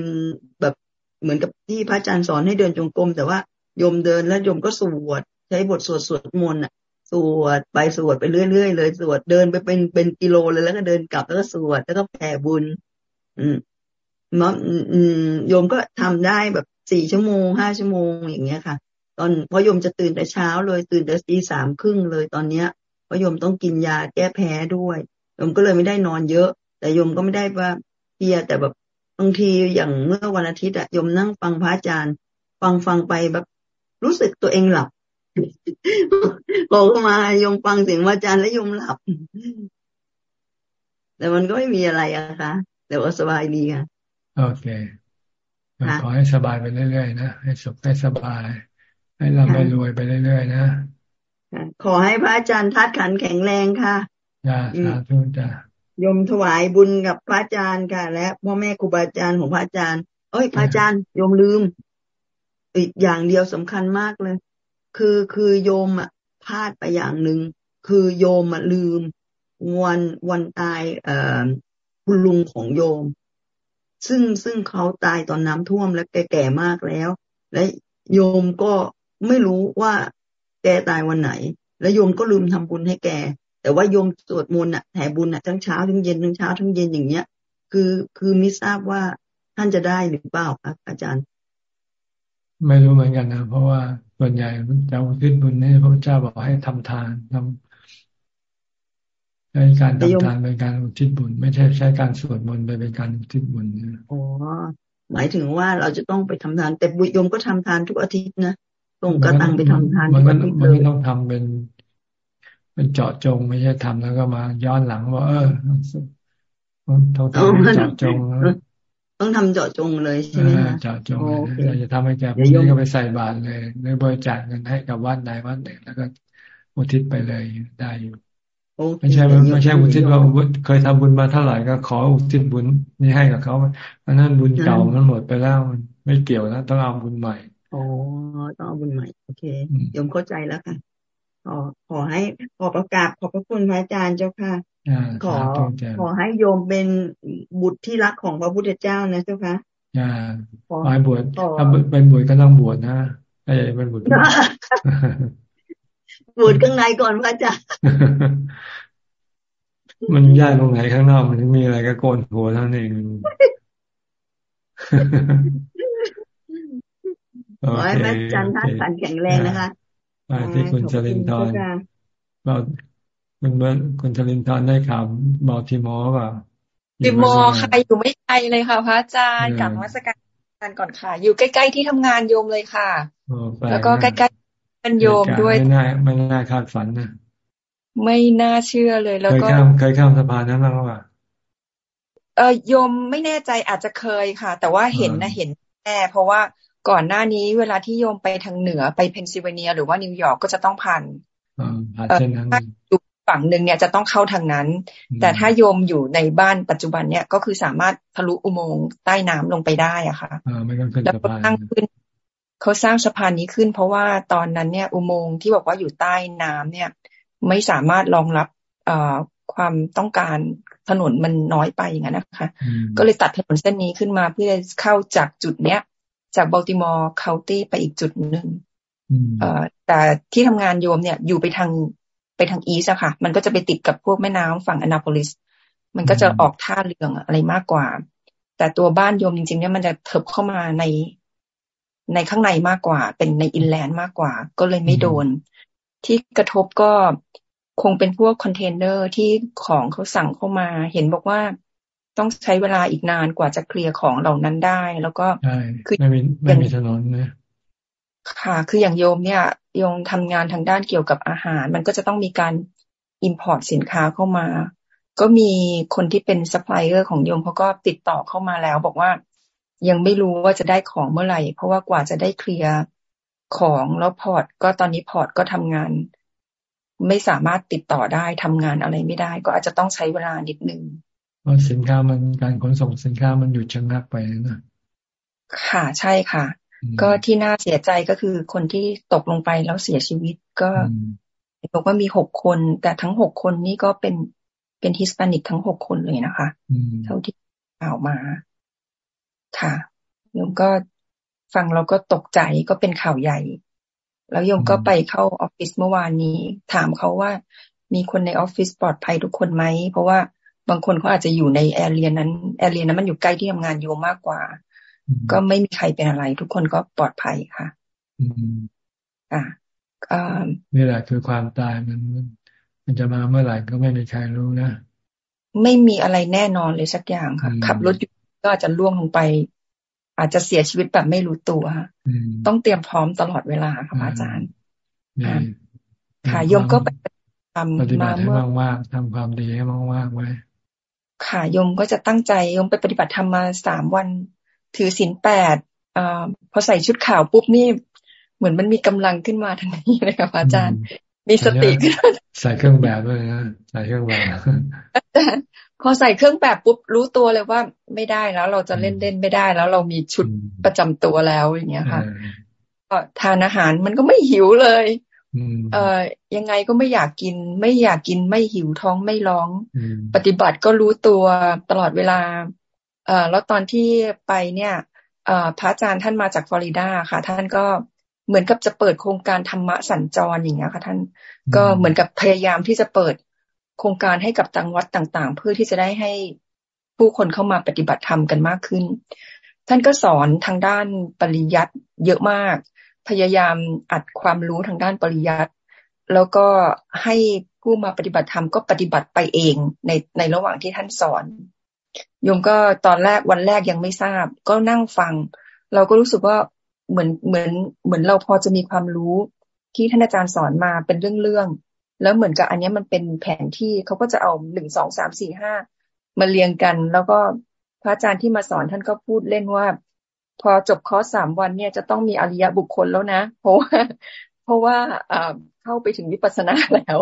แบบเหมือนกับที่พระอาจารย์สอนให้เดินจงกรมแต่ว่าโยมเดินแล้วโยมก็สวด ใช้บทสวดสวดมนต์อะ สวดไปสวดไปเรื่อยๆเลยสวดเดินไปเป็นเป็นกิโลเลยแล้วก็เดินกลับแล้วก็สวดแล้วก็แผ่บุญ อืมมอืมโยมก็ทำได้แบบสี่ชั่วโมงห้าชั่วโมงอย่างเงี้ยค่ะ ตอนพอโยมจะตื่นแต่เช้าเลยตื่นแต่ตีสามครึ่งเลยตอนเนี้ยเพราะโยมต้องกินยาแก้แพ้ด้วยโยมก็เลยไม่ได้นอนเยอะ แต่โยมก็ไม่ได้ว่าเพียแต่แบบบางทีอย่างเมื่อวันอาทิตย์อะยมนั่งฟังพระอาจารย์ ฟังฟังไปแบบ รู้สึกตัวเองหลับบอกมายมฟังเสียงพระอาจารย์แล้วยมหลับ แต่มันก็ไม่มีอะไรอะค่ะแต่ว่าสบายดีค่ะโอเคขอให้สบายไปเรื่อยๆนะให้สุขให้สบาย ให้เราไม่รวยไปเรื่อยๆนะขอให้พระอาจารย์ทัดขันแข็งแรงค่ะจ้าสาธุจ้ายมถวายบุญกับพระอาจารย์ค่ะ และพ่อแม่ครูบาอาจารย์ของพระอาจารย์ เอ้ยพระอาจารย์โยมลืม อีกอย่างเดียวสำคัญมากเลย คือคือโยมอะพลาดไปอย่างหนึ่งคือโยมอะลืม วันวันตาย เอ่อคุณลุงของโยม ซึ่งซึ่งเขาตายตอนน้ำท่วมและแก่ๆมากแล้ว และโยมก็ ไม่รู้ว่าแกตายวันไหน แล้วโยมก็ลืมทำบุญให้แก แต่ว่าโยมสวดมนต์อะแผ่บุญอะทั้งเช้าทั้งเย็นทั้งเช้าทั้งเย็นอย่างเงี้ย คือคือไม่ทราบว่าท่านจะได้หรือเปล่าครับอาจารย์ ไม่รู้เหมือนกันนะเพราะว่าส่วนใหญ่จะอุทิศบุญนี่พระเจ้าบอกให้ทำทานทำใช้การทำทานเป็นการอุทิศบุญ ไม่ใช่ใช้การสวดมนต์ไปเป็นการอุทิศบุญนะอ๋อหมายถึงว่าเราจะต้องไปทำทาน แต่บุญโยมก็ทำทานทุกอาทิตย์นะ ตรงกระตังไปทำทานทุกอาทิตย์เลยมันต้องทำเป็น เป็นเจาะจงไม่ใช่ทำแล้วก็มาย้อนหลังว่า เออต้องทำเจาะจงต้องทำเจาะจงเลยใช่ไหมคะเจาะจงเราจะทำให้แกพวกนี้ก็ไปใส่บาตรเลยหรือบริจาคเงินให้กับวัดใดวัดหนึ่งแล้วก็อุทิศไปเลยได้อยู่ไม่ใช่ไม่ใช่อุทิศว่าเคยทำบุญมาเท่าไหร่ก็ขออุทิศบุญนี่ให้กับเขาอันนั้นบุญเก่ามันหมดไปแล้วมันไม่เกี่ยวแล้วต้องเอาบุญใหม่ อ๋อต้องเอาบุญใหม่ โอเคยมเข้าใจแล้วค่ะขอขอให้ขอประกาศขอบพระคุณพระอาจารย์เจ้าค่ะขอขอให้โยมเป็นบุตรที่รักของพระพุทธเจ้านะเจ้าค่ะอ่าไปบวชถ้าเป็นบวชก็ต้องบวชนะไอ้เป็นบวชบวชข้างในก่อนพระอาจารย์มันยากตรงไหนข้างนอกมันมีอะไรก็โกนหัวเท่านั้นเอง ขอให้พระอาจารย์ท่านแข็งแรงนะคะที่คุณชลินทร์เราคุณเมื่อคุณชลินทร์ได้ข่าวบอทิมอร์ป่ะทิมอร์ใครอยู่ไม่ไกลเลยค่ะ พระอาจารย์กลับมาสการก่อนค่ะ อยู่ใกล้ๆที่ทำงานโยมเลยค่ะแล้วก็ใกล้ๆเป็นโยมด้วยไม่น่าไม่น่าคาดฝันนะไม่น่าเชื่อเลยแล้วก็เคยข้ามเคยข้ามสะพานนั้นบ้างป่ะเออโยมไม่แน่ใจอาจจะเคยค่ะ แต่ว่าเห็นนะเห็นแน่เพราะว่า ก่อนหน้านี้เวลาที่โยมไปทางเหนือไปเพนซิลเวเนีย หรือว่านิวยอร์กก็จะต้องผ่านถ้าอยู่ฝั่งหนึ่งเนี่ยจะต้องเข้าทางนั้น แต่ถ้าโยมอยู่ในบ้านปัจจุบันเนี่ยก็คือสามารถทะลุอุโมงค์ใต้น้ำลงไปได้อะค่ะแล้วก็ตั้งขึ้นเขาสร้างสะพานนี้ขึ้น เพราะว่าตอนนั้นเนี่ยอุโมงค์ที่บอกว่าอยู่ใต้น้ำเนี่ย ไม่สามารถรองรับเอ่อความต้องการถนนมันน้อยไปอย่างนั้นนะคะ ก็เลยตัดถนนเส้นนี้ขึ้นมาเพื่อเข้าจากจุดเนี้ย จากบัลติมอร์เคานตี้ไปอีกจุดหนึ่งแต่ที่ทำงานโยมเนี่ยอยู่ไปทางไปทางอีสอะค่ะ มันก็จะไปติดกับพวกแม่น้ำฝั่งอนาโพลิส มันก็จะออกท่าเรืออะไรมากกว่า แต่ตัวบ้านโยมจริงๆเนี่ยมันจะเถิบเข้ามาในในข้างในมากกว่า เป็นใน inland มากกว่า ก็เลยไม่โดน ที่กระทบก็คงเป็นพวกคอนเทนเนอร์ที่ของเขาสั่งเข้ามา เห็นบอกว่า ต้องใช้เวลาอีกนานกว่าจะเคลียร์ของเหล่านั้นได้ แล้วก็คือไม่มีไม่มีถนนนะค่ะ คืออย่างโยมเนี่ยโยมทำงานทางด้านเกี่ยวกับอาหาร มันก็จะต้องมีการ import สินค้าเข้ามา ก็มีคนที่เป็นซัพพลายเออร์ของโยมเขาก็ติดต่อเข้ามาแล้ว บอกว่ายังไม่รู้ว่าจะได้ของเมื่อไหร่ เพราะว่ากว่าจะได้เคลียร์ของแล้ว port ก็ตอนนี้ port ก็ทำงาน ไม่สามารถติดต่อได้ทำงานอะไรไม่ได้ ก็อาจจะต้องใช้เวลานิดนึง พราะสินค้ามันการขนส่งสินค้ามันหยุดชะงักไปนะค่ะใช่ค่ะ ก็ที่น่าเสียใจก็คือคนที่ตกลงไปแล้วเสียชีวิตก็บอกว่ามีหกคน แต่ทั้งหกคนนี้ก็เป็นเป็น Hispanic ทั้งหกคนเลยนะคะเท่าที่กล่าวมา ค่ะโยมก็ฟังเราก็ตกใจก็เป็นข่าวใหญ่ แล้วโยมก็ไปเข้าออฟฟิศเมื่อวานนี้ ถามเขาว่ามีคนในออฟฟิศปลอดภัยทุกคนไหม เพราะว่า บางคนเขาอาจจะอยู่ใน area นั้น area นั้นมันอยู่ใกล้ที่ทำงานโยมมากกว่า ก็ไม่มีใครเป็นอะไร ทุกคนก็ปลอดภัยค่ะอ่านี่แหละคือความตายมัน มันจะมาเมื่อไหร่ก็ไม่มีใครรู้นะไม่มีอะไรแน่นอนเลยสักอย่างค่ะ ขับรถอยู่ก็อาจจะล่วงลงไป อาจจะเสียชีวิตแบบไม่รู้ตัวต้องเตรียมพร้อมตลอดเวลาค่ะอาจารย์ค่ะโยมก็ไปทำปฏิบัติให้มากๆทำความดีให้มากๆไว้ ค่ะโยมก็จะตั้งใจโยมไปปฏิบัติธรรมมาสามวัน ถือศีลแปดอพอใส่ชุดขาวปุ๊บนี่มือนมันมีกำลังขึ้นมาทันทีเลยค่ะอาจารย์ มีสติขึ้นใส่เครื่องแบบด้วยนะใส่เครื่องแบบอาจารย์พอใส่เครื่องแบบปุ๊บรู้ตัวเลยว่าไม่ได้แล้วเราจะเล่นเล่นไม่ได้แล้วเรามีชุดประจำตัวแล้วอย่างเงี้ยค่ะก็ทานอาหารมันก็ไม่หิวเลย เอ่อยังไงก็ไม่อยากกิน ไม่อยากกินไม่หิวท้องไม่ร้อง ปฏิบัติก็รู้ตัวตลอดเวลา เอ่อแล้วตอนที่ไปเนี่ยเอ่อพระอาจารย์ท่านมาจากฟลอริดาค่ะ ท่านก็เหมือนกับจะเปิดโครงการธรรมะสัญจรอย่างเงี้ยค่ะ ท่านก็เหมือนกับพยายามที่จะเปิดโครงการให้กับตังวัดต่าง ๆ เพื่อที่จะได้ให้ผู้คนเข้ามาปฏิบัติธรรมกันมากขึ้น ท่านก็สอนทางด้านปริยัติเยอะมาก พยายามอัดความรู้ทางด้านปริยัติแล้วก็ให้ผู้มาปฏิบัติธรรมก็ปฏิบัติไปเองในในระหว่างที่ท่านสอนโยมก็ตอนแรกวันแรกยังไม่ทราบ ก็นั่งฟัง เราก็รู้สึกว่าเหมือนเหมือนเหมือนเราพอจะมีความรู้ที่ท่านอาจารย์สอนมาเป็นเรื่องๆแล้วเหมือนกับอันนี้มันเป็นแผนที่เขาก็จะเอาหนึ่งสองสามสี่ห้ามาเรียงกัน แล้วก็พระอาจารย์ที่มาสอนท่านก็พูดเล่นว่า พอจบคอร์สสามวันเนี่ยจะต้องมีอริยบุคคลแล้วนะ เพราะว่าเพราะว่าเข้าไปถึงวิปัสสนาแล้ว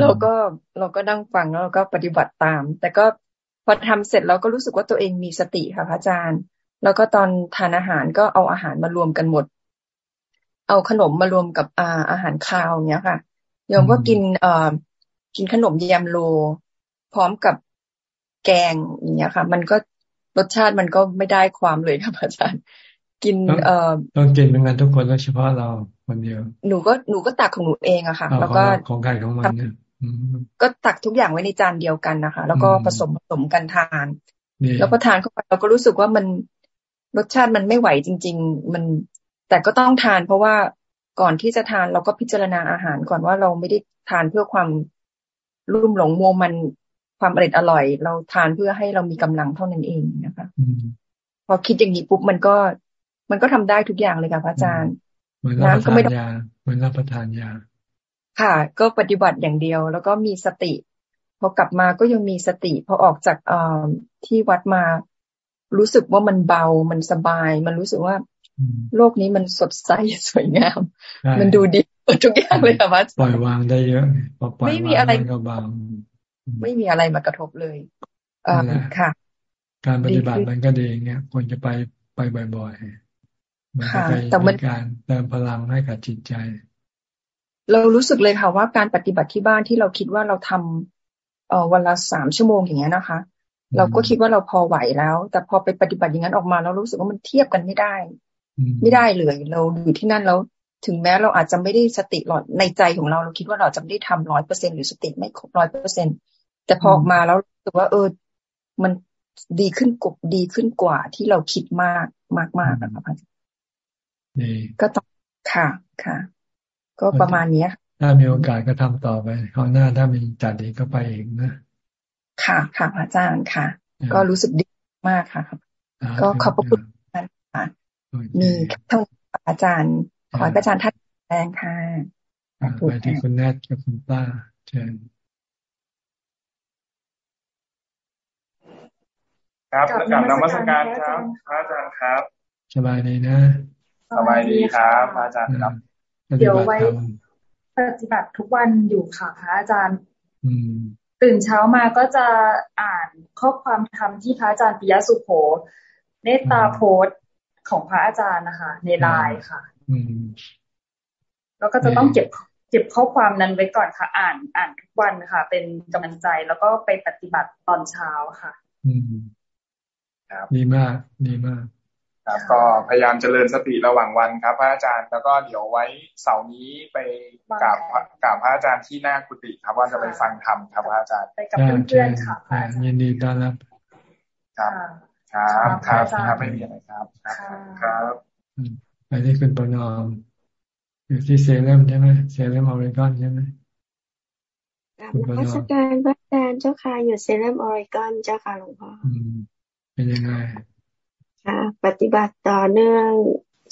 เราก็เราก็นั่งฟังแล้วก็ปฏิบัติตาม แต่ก็พอทำเสร็จเราก็รู้สึกว่าตัวเองมีสติค่ะพระอาจารย์ แล้วก็ตอนทานอาหารก็เอาอาหารมารวมกันหมด เอาขนมมารวมกับอาอาหารคาวเนี้ยค่ะโยมก็กินเอ่อกินขนมยำโล พร้อมกับแกงอย่างเงี้ยค่ะ มันก็ รสชาติมันก็ไม่ได้ความเลยค่ะอาจารย์ กิน เอ่อต้องกินเป็นกันทุกคนแล้วเฉพาะเราคนเดียว หนูก็หนูก็ตักของหนูเองอะค่ะ แล้วก็ของใครของมันเนี่ยก็ตักทุกอย่างไว้ในจานเดียวกันนะคะ แล้วก็ผสมผสมกันทาน แล้วพอทานเข้าไปเราก็รู้สึกว่ามันรสชาติมันไม่ไหวจริง ๆ มัน แต่ก็ต้องทาน เพราะว่าก่อนที่จะทานเราก็พิจารณาอาหารก่อนว่าเราไม่ได้ทานเพื่อความรุ่มหลงมัวมัน ความอร่อยอร่อย เราทานเพื่อให้เรามีกำลังเท่านั้นเองนะคะพอคิดอย่างนี้ปุ๊บมันก็ มันก็ทำได้ทุกอย่างเลยค่ะพระอาจารย์น้ำก็ไม่ต้องเหมือนรับประทานยาค่ะ ก็ปฏิบัติอย่างเดียว แล้วก็มีสติ พอกลับมาก็ยังมีสติ พอออกจากอที่วัดมา รู้สึกว่ามันเบา มันสบาย มันรู้สึกว่า โลกนี้มันสดใสสวยงาม มันดูดีทุกอย่างเลยค่ะว่าปล่อยวางได้เยอะไม่มีอะไรก็บาง ไม่มีอะไรมากระทบเลยอค่ะ การปฏิบัติมันก็ดีเงี้ยควรจะไปไปบ่อยๆมันจะไปการเติมพลังให้กับจิตใจ เรารู้สึกเลยค่ะว่าการปฏิบัติที่บ้านที่เราคิดว่าเราทำเอ่อวันละสามชั่วโมงอย่างเงี้ยนะคะ เราก็คิดว่าเราพอไหวแล้ว แต่พอไปปฏิบัติอย่างนั้นออกมาเรารู้สึกว่ามันเทียบกันไม่ได้ ไม่ได้เลยเราอยู่ที่นั่นแล้วถึงแม้เราอาจจะไม่ได้สติหลอดในใจของเราเราคิดว่าเราจะไม่ได้ทำร้อยเปอร์เซ็นหรือสติไม่ครบร้อยเปอร์เซ็น แต่พอออกมาแล้วรู้สึกว่า เออ มันดีขึ้นกบดีขึ้นกว่าที่เราคิดมากมากมากนะคะพระอาจารย์ก็ต้องค่ะค่ะ ก็ประมาณนี้ถ้ามีโอกาสก็ทำต่อไปคราวหน้าถ้ามีจัดอีกก็ไปเองนะ ค่ะค่ะอาจารย์ค่ะ ก็รู้สึกดีมากค่ะก็ขอบพระคุณค่ะมีเท่าอาจารย์ ขออาจารย์ท่านแรงค่ะไปที่คุณแนทกับคุณป้าเชิญ ครับกลับนมัสการครับพระอาจารย์ครับ สบายดีนะ สบายดีครับพระอาจารย์ครับ เดี๋ยวไว้ปฏิบัติทุกวันอยู่ค่ะพระอาจารย์ตื่นเช้ามาก็จะอ่านข้อความธรรมที่พระอาจารย์ปิยสุโขเนตตาโพสของพระอาจารย์นะคะ ในไลน์ค่ะแล้วก็จะต้องเก็บเก็บข้อความนั้นไว้ก่อนค่ะ อ่านอ่านทุกวันค่ะ เป็นกำลังใจแล้วก็ไปปฏิบัติตอนเช้าค่ะ ดีมากดีมาก ครับ ก็พยายามเจริญสติระหว่างวันครับพระอาจารย์แล้วก็เดี๋ยวไว้เสาร์นี้ไปกราบกราบพระอาจารย์ที่หน้ากุฏิครับว่าจะไปฟังธรรมครับพระอาจารย์ไปกับเพื่อนๆค่ะยินดีต้อนรับครับครับครับครับไม่มีอะไรครับครับไปที่คุณปนอมอยู่ที่เซเลมใช่ไหมเซเลมออริกอนใช่ไหมคุณปนอมการพระอาจารย์เจ้าค่ะอยู่เซเลมออริกอนเจ้าค่ะหลวงพ่อ เป็นยังไงค่ะปฏิบัติต่อเนื่อง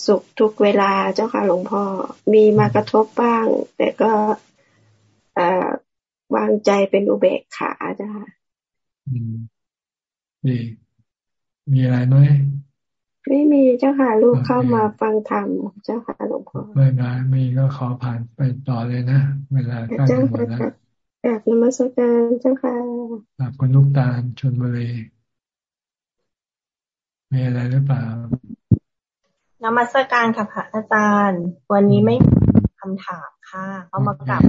สุขทุกเวลาเจ้าค่ะหลวงพ่อมีมากระทบบ้าง แต่ก็วางใจเป็นอุเบกขาจ้ะอืมดีมีอะไรไหมไม่มีเจ้าค่ะลูกเข้ามาฟังธรรมเจ้าค่ะหลวงพ่อไม่มามีก็ขอผ่านไปต่อเลยนะ เวลาใกล้จะหมดแล้วกราบนมัสการเจ้าค่ะกราบคุณลูกตาลชนบุรี มีอะไรหรือเปล่านมัสการค่ะพระอาจารย์ วันนี้ไม่คำถามค่ะเขามากลับ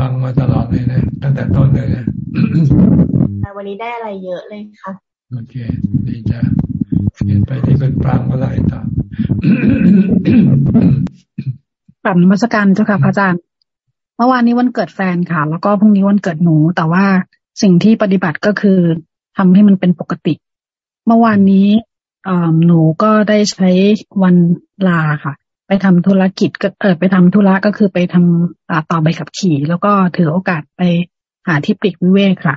ฟังมาตลอดเลยนะตั้งแต่ต้นเลยนะแต่วันนี้ได้อะไรเยอะเลยค่ะโอเคดีจ้ะเปลี่ยนไปที่เป็นปรางเมื่อไหร่ต่อปรับนมัสการเจ้าค่ะพระอาจารย์ เมื่อวานนี้วันเกิดแฟนค่ะ แล้วก็พรุ่งนี้วันเกิดหนู แต่ว่าสิ่งที่ปฏิบัติก็คือทำให้มันเป็นปกติ เมื่อวานนี้หนูก็ได้ใช้วันลาค่ะ ไปทำธุรกิจก็เออไปทำธุระก็คือไปทำต่อใบขับขี่ แล้วก็ถือโอกาสไปหาที่ปลีกวิเวกค่ะ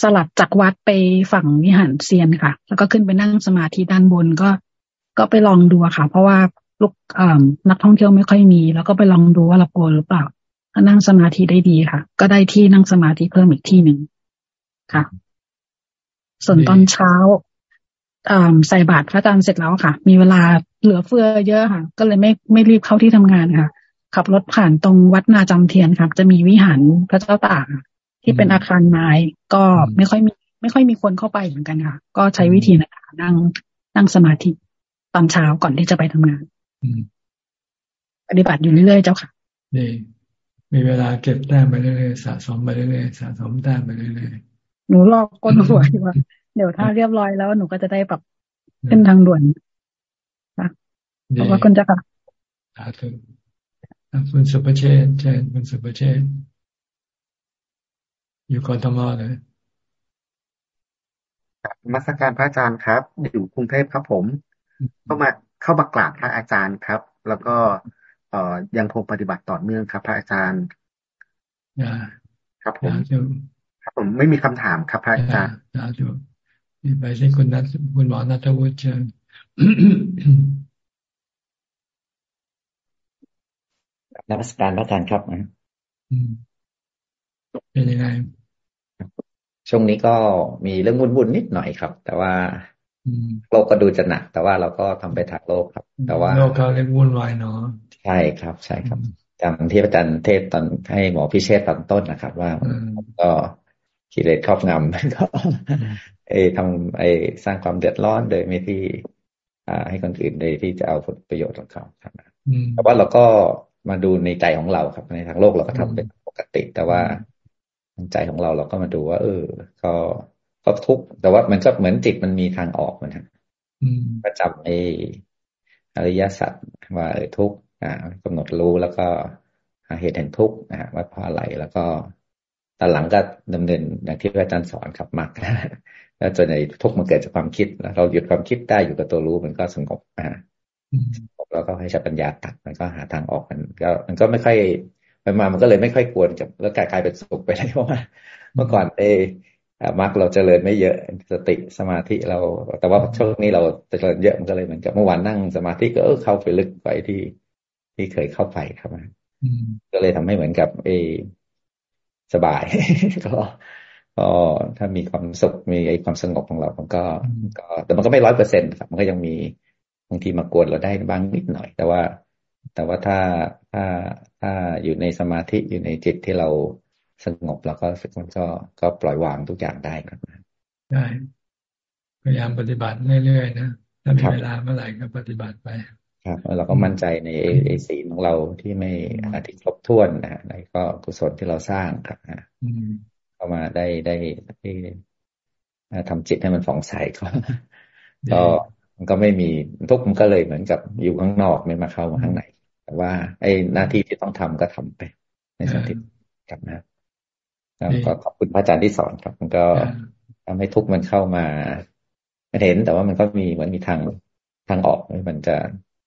สลับจากวัดไปฝั่งวิหารเซียนค่ะ แล้วก็ขึ้นไปนั่งสมาธิด้านบนก็ก็ไปลองดูค่ะ เพราะว่าลูกนักท่องเที่ยวไม่ค่อยมี แล้วก็ไปลองดูว่าเรากลัวหรือเปล่าก็นั่งสมาธิได้ดีค่ะ ก็ได้ที่นั่งสมาธิเพิ่มอีกที่หนึ่งค่ะ ส่วนตอนเช้า ใส่บาตรพระอาจารย์เสร็จแล้วค่ะ มีเวลาเหลือเฟือเยอะค่ะ ก็เลยไม่ไม่รีบเข้าที่ทำงานค่ะ ขับรถผ่านตรงวัดนาจำเทียนค่ะ จะมีวิหารพระเจ้าตากที่เป็นอาคารไม้ก็ไม่ค่อยมี ไม่ค่อยมีคนเข้าไปเหมือนกันค่ะ ก็ใช้วิธีนะคะนั่งนั่งสมาธิตอนเช้าก่อนที่จะไปทำงานปฏิบัติอยู่เรื่อยๆเจ้าค่ะดีมีเวลาเก็บแต้มไปเรื่อยๆสะสมไปเรื่อยๆสะสมแต้มไปเรื่อยๆหนูรอก้นหัวว่า เดี๋ยวถ้าเรียบร้อยแล้วหนูก็จะได้แบบขึ้นทางด่วนนะขอบคุณเจ้าค่ะสาธุคุณสุภเชษเชิญคุณสุภเชษอยู่กรทมเลยมาสการพระอาจารย์ครับ อยู่กรุงเทพครับผม เข้ามาเข้ามากราบพระอาจารย์ครับ แล้วก็เอ่อยังคงปฏิบัติต่อเนื่องครับ พระอาจารย์ครับผมครับผมไม่มีคำถามครับพระอาจารย์ สาธุไปที่คุณนัทคุณหมอนัทวุฒิเชิญนักการพระอาจารย์ครับเป็นยังไงช่วงนี้ก็มีเรื่องวุ่นๆนิดหน่อยครับ แต่ว่าโลกก็ดูจะหนัก แต่ว่าเราก็ทำไปถักโลกครับ แต่ว่าโลกก็เรียกวุ่นวายเนาะใช่ครับ ใช่ครับจำที่อาจารย์เทศตอนให้หมอพิเชษตอนต้นนะครับ ว่าก็ กิเลสครอบงำก็ไอ้ทำไอ้สร้างความเดือดร้อนโดยไม่ที่ อ่า ให้คนอื่นโดยที่จะเอาผลประโยชน์ของเขาครับแต่ว่าเราก็มาดูในใจของเราครับ ในทางโลกเราก็ทำเป็นปกติ แต่ว่าใจของเราเราก็มาดูว่า เออ ก็ก็ทุกข์แต่ว่ามันก็เหมือนจิตมันมีทางออกมันฮะประจำไอ้อริยสัจว่าเออทุกข์อ่ากำหนดรู้แล้วก็หาเหตุแห่งทุกข์นะฮะว่าเพราะอะไรแล้วก็ ตอนหลังก็ดำเนินอย่างที่อาจารย์สอนครับมักแล้วจนในทุกข์มันเกิดจากความคิดแล้วเราหยุดความคิดได้อยู่กับตัวรู้มันก็สงบอ่าแล้วก็ให้ใช้ปัญญาตัดมันก็หาทางออกมันก็มันก็ไม่ค่อยไปมามันก็เลยไม่ค่อยกวนกับแล้วกลายกลายเป็นสุขไปเลยเพราะว่าเมื่อก่อนเอมรรคเราเจริญไม่เยอะสติสมาธิเรา แต่ว่าช่วงนี้เราเจริญเยอะมันก็เลยเหมือนกับเมื่อวานนั่งสมาธิก็เออเข้าไปลึกไปที่ที่เคยเข้าไปครับก็เลยทำให้เหมือนกับเอ สบายก็ก็ถ้ามีความสุขมีไอ้ความสงบของเรา มันก็ก็ แต่มันก็ไม่ร้อยเปอร์เซ็นต์ครับ มันก็ยังมีบางทีมากวนเราได้บ้างนิดหน่อย แต่ว่า แต่ว่าถ้าถ้าถ้าอยู่ในสมาธิอยู่ในจิตที่เราสงบ แล้วก็มันก็ก็ปล่อยวางทุกอย่างได้ครับได้พยายามปฏิบัติเรื่อยๆนะถ้ามีเวลาเมื่อไหร่ก็ปฏิบัติไป ครับเราก็มั่นใจในไอ้สีของเราที่ไม่อาทิครบถ้วนนะในก็กุศลที่เราสร้างครับเข้ามาได้ได้ที่ทำจิตให้มันฝ่องใสก็ก็มันก็ไม่มีทุกมันก็เลยเหมือนกับอยู่ข้างนอกไม่มาเข้ามาข้างในแต่ว่า ไอ้หน้าที่ที่ต้องทำก็ทำไป ในสติกับนะก็ขอบคุณพระอาจารย์ที่สอนครับ มันก็ทำให้ทุกมันเข้ามาเห็นแต่ว่ามันก็มีเหมือนมีทางทางออกมันจะ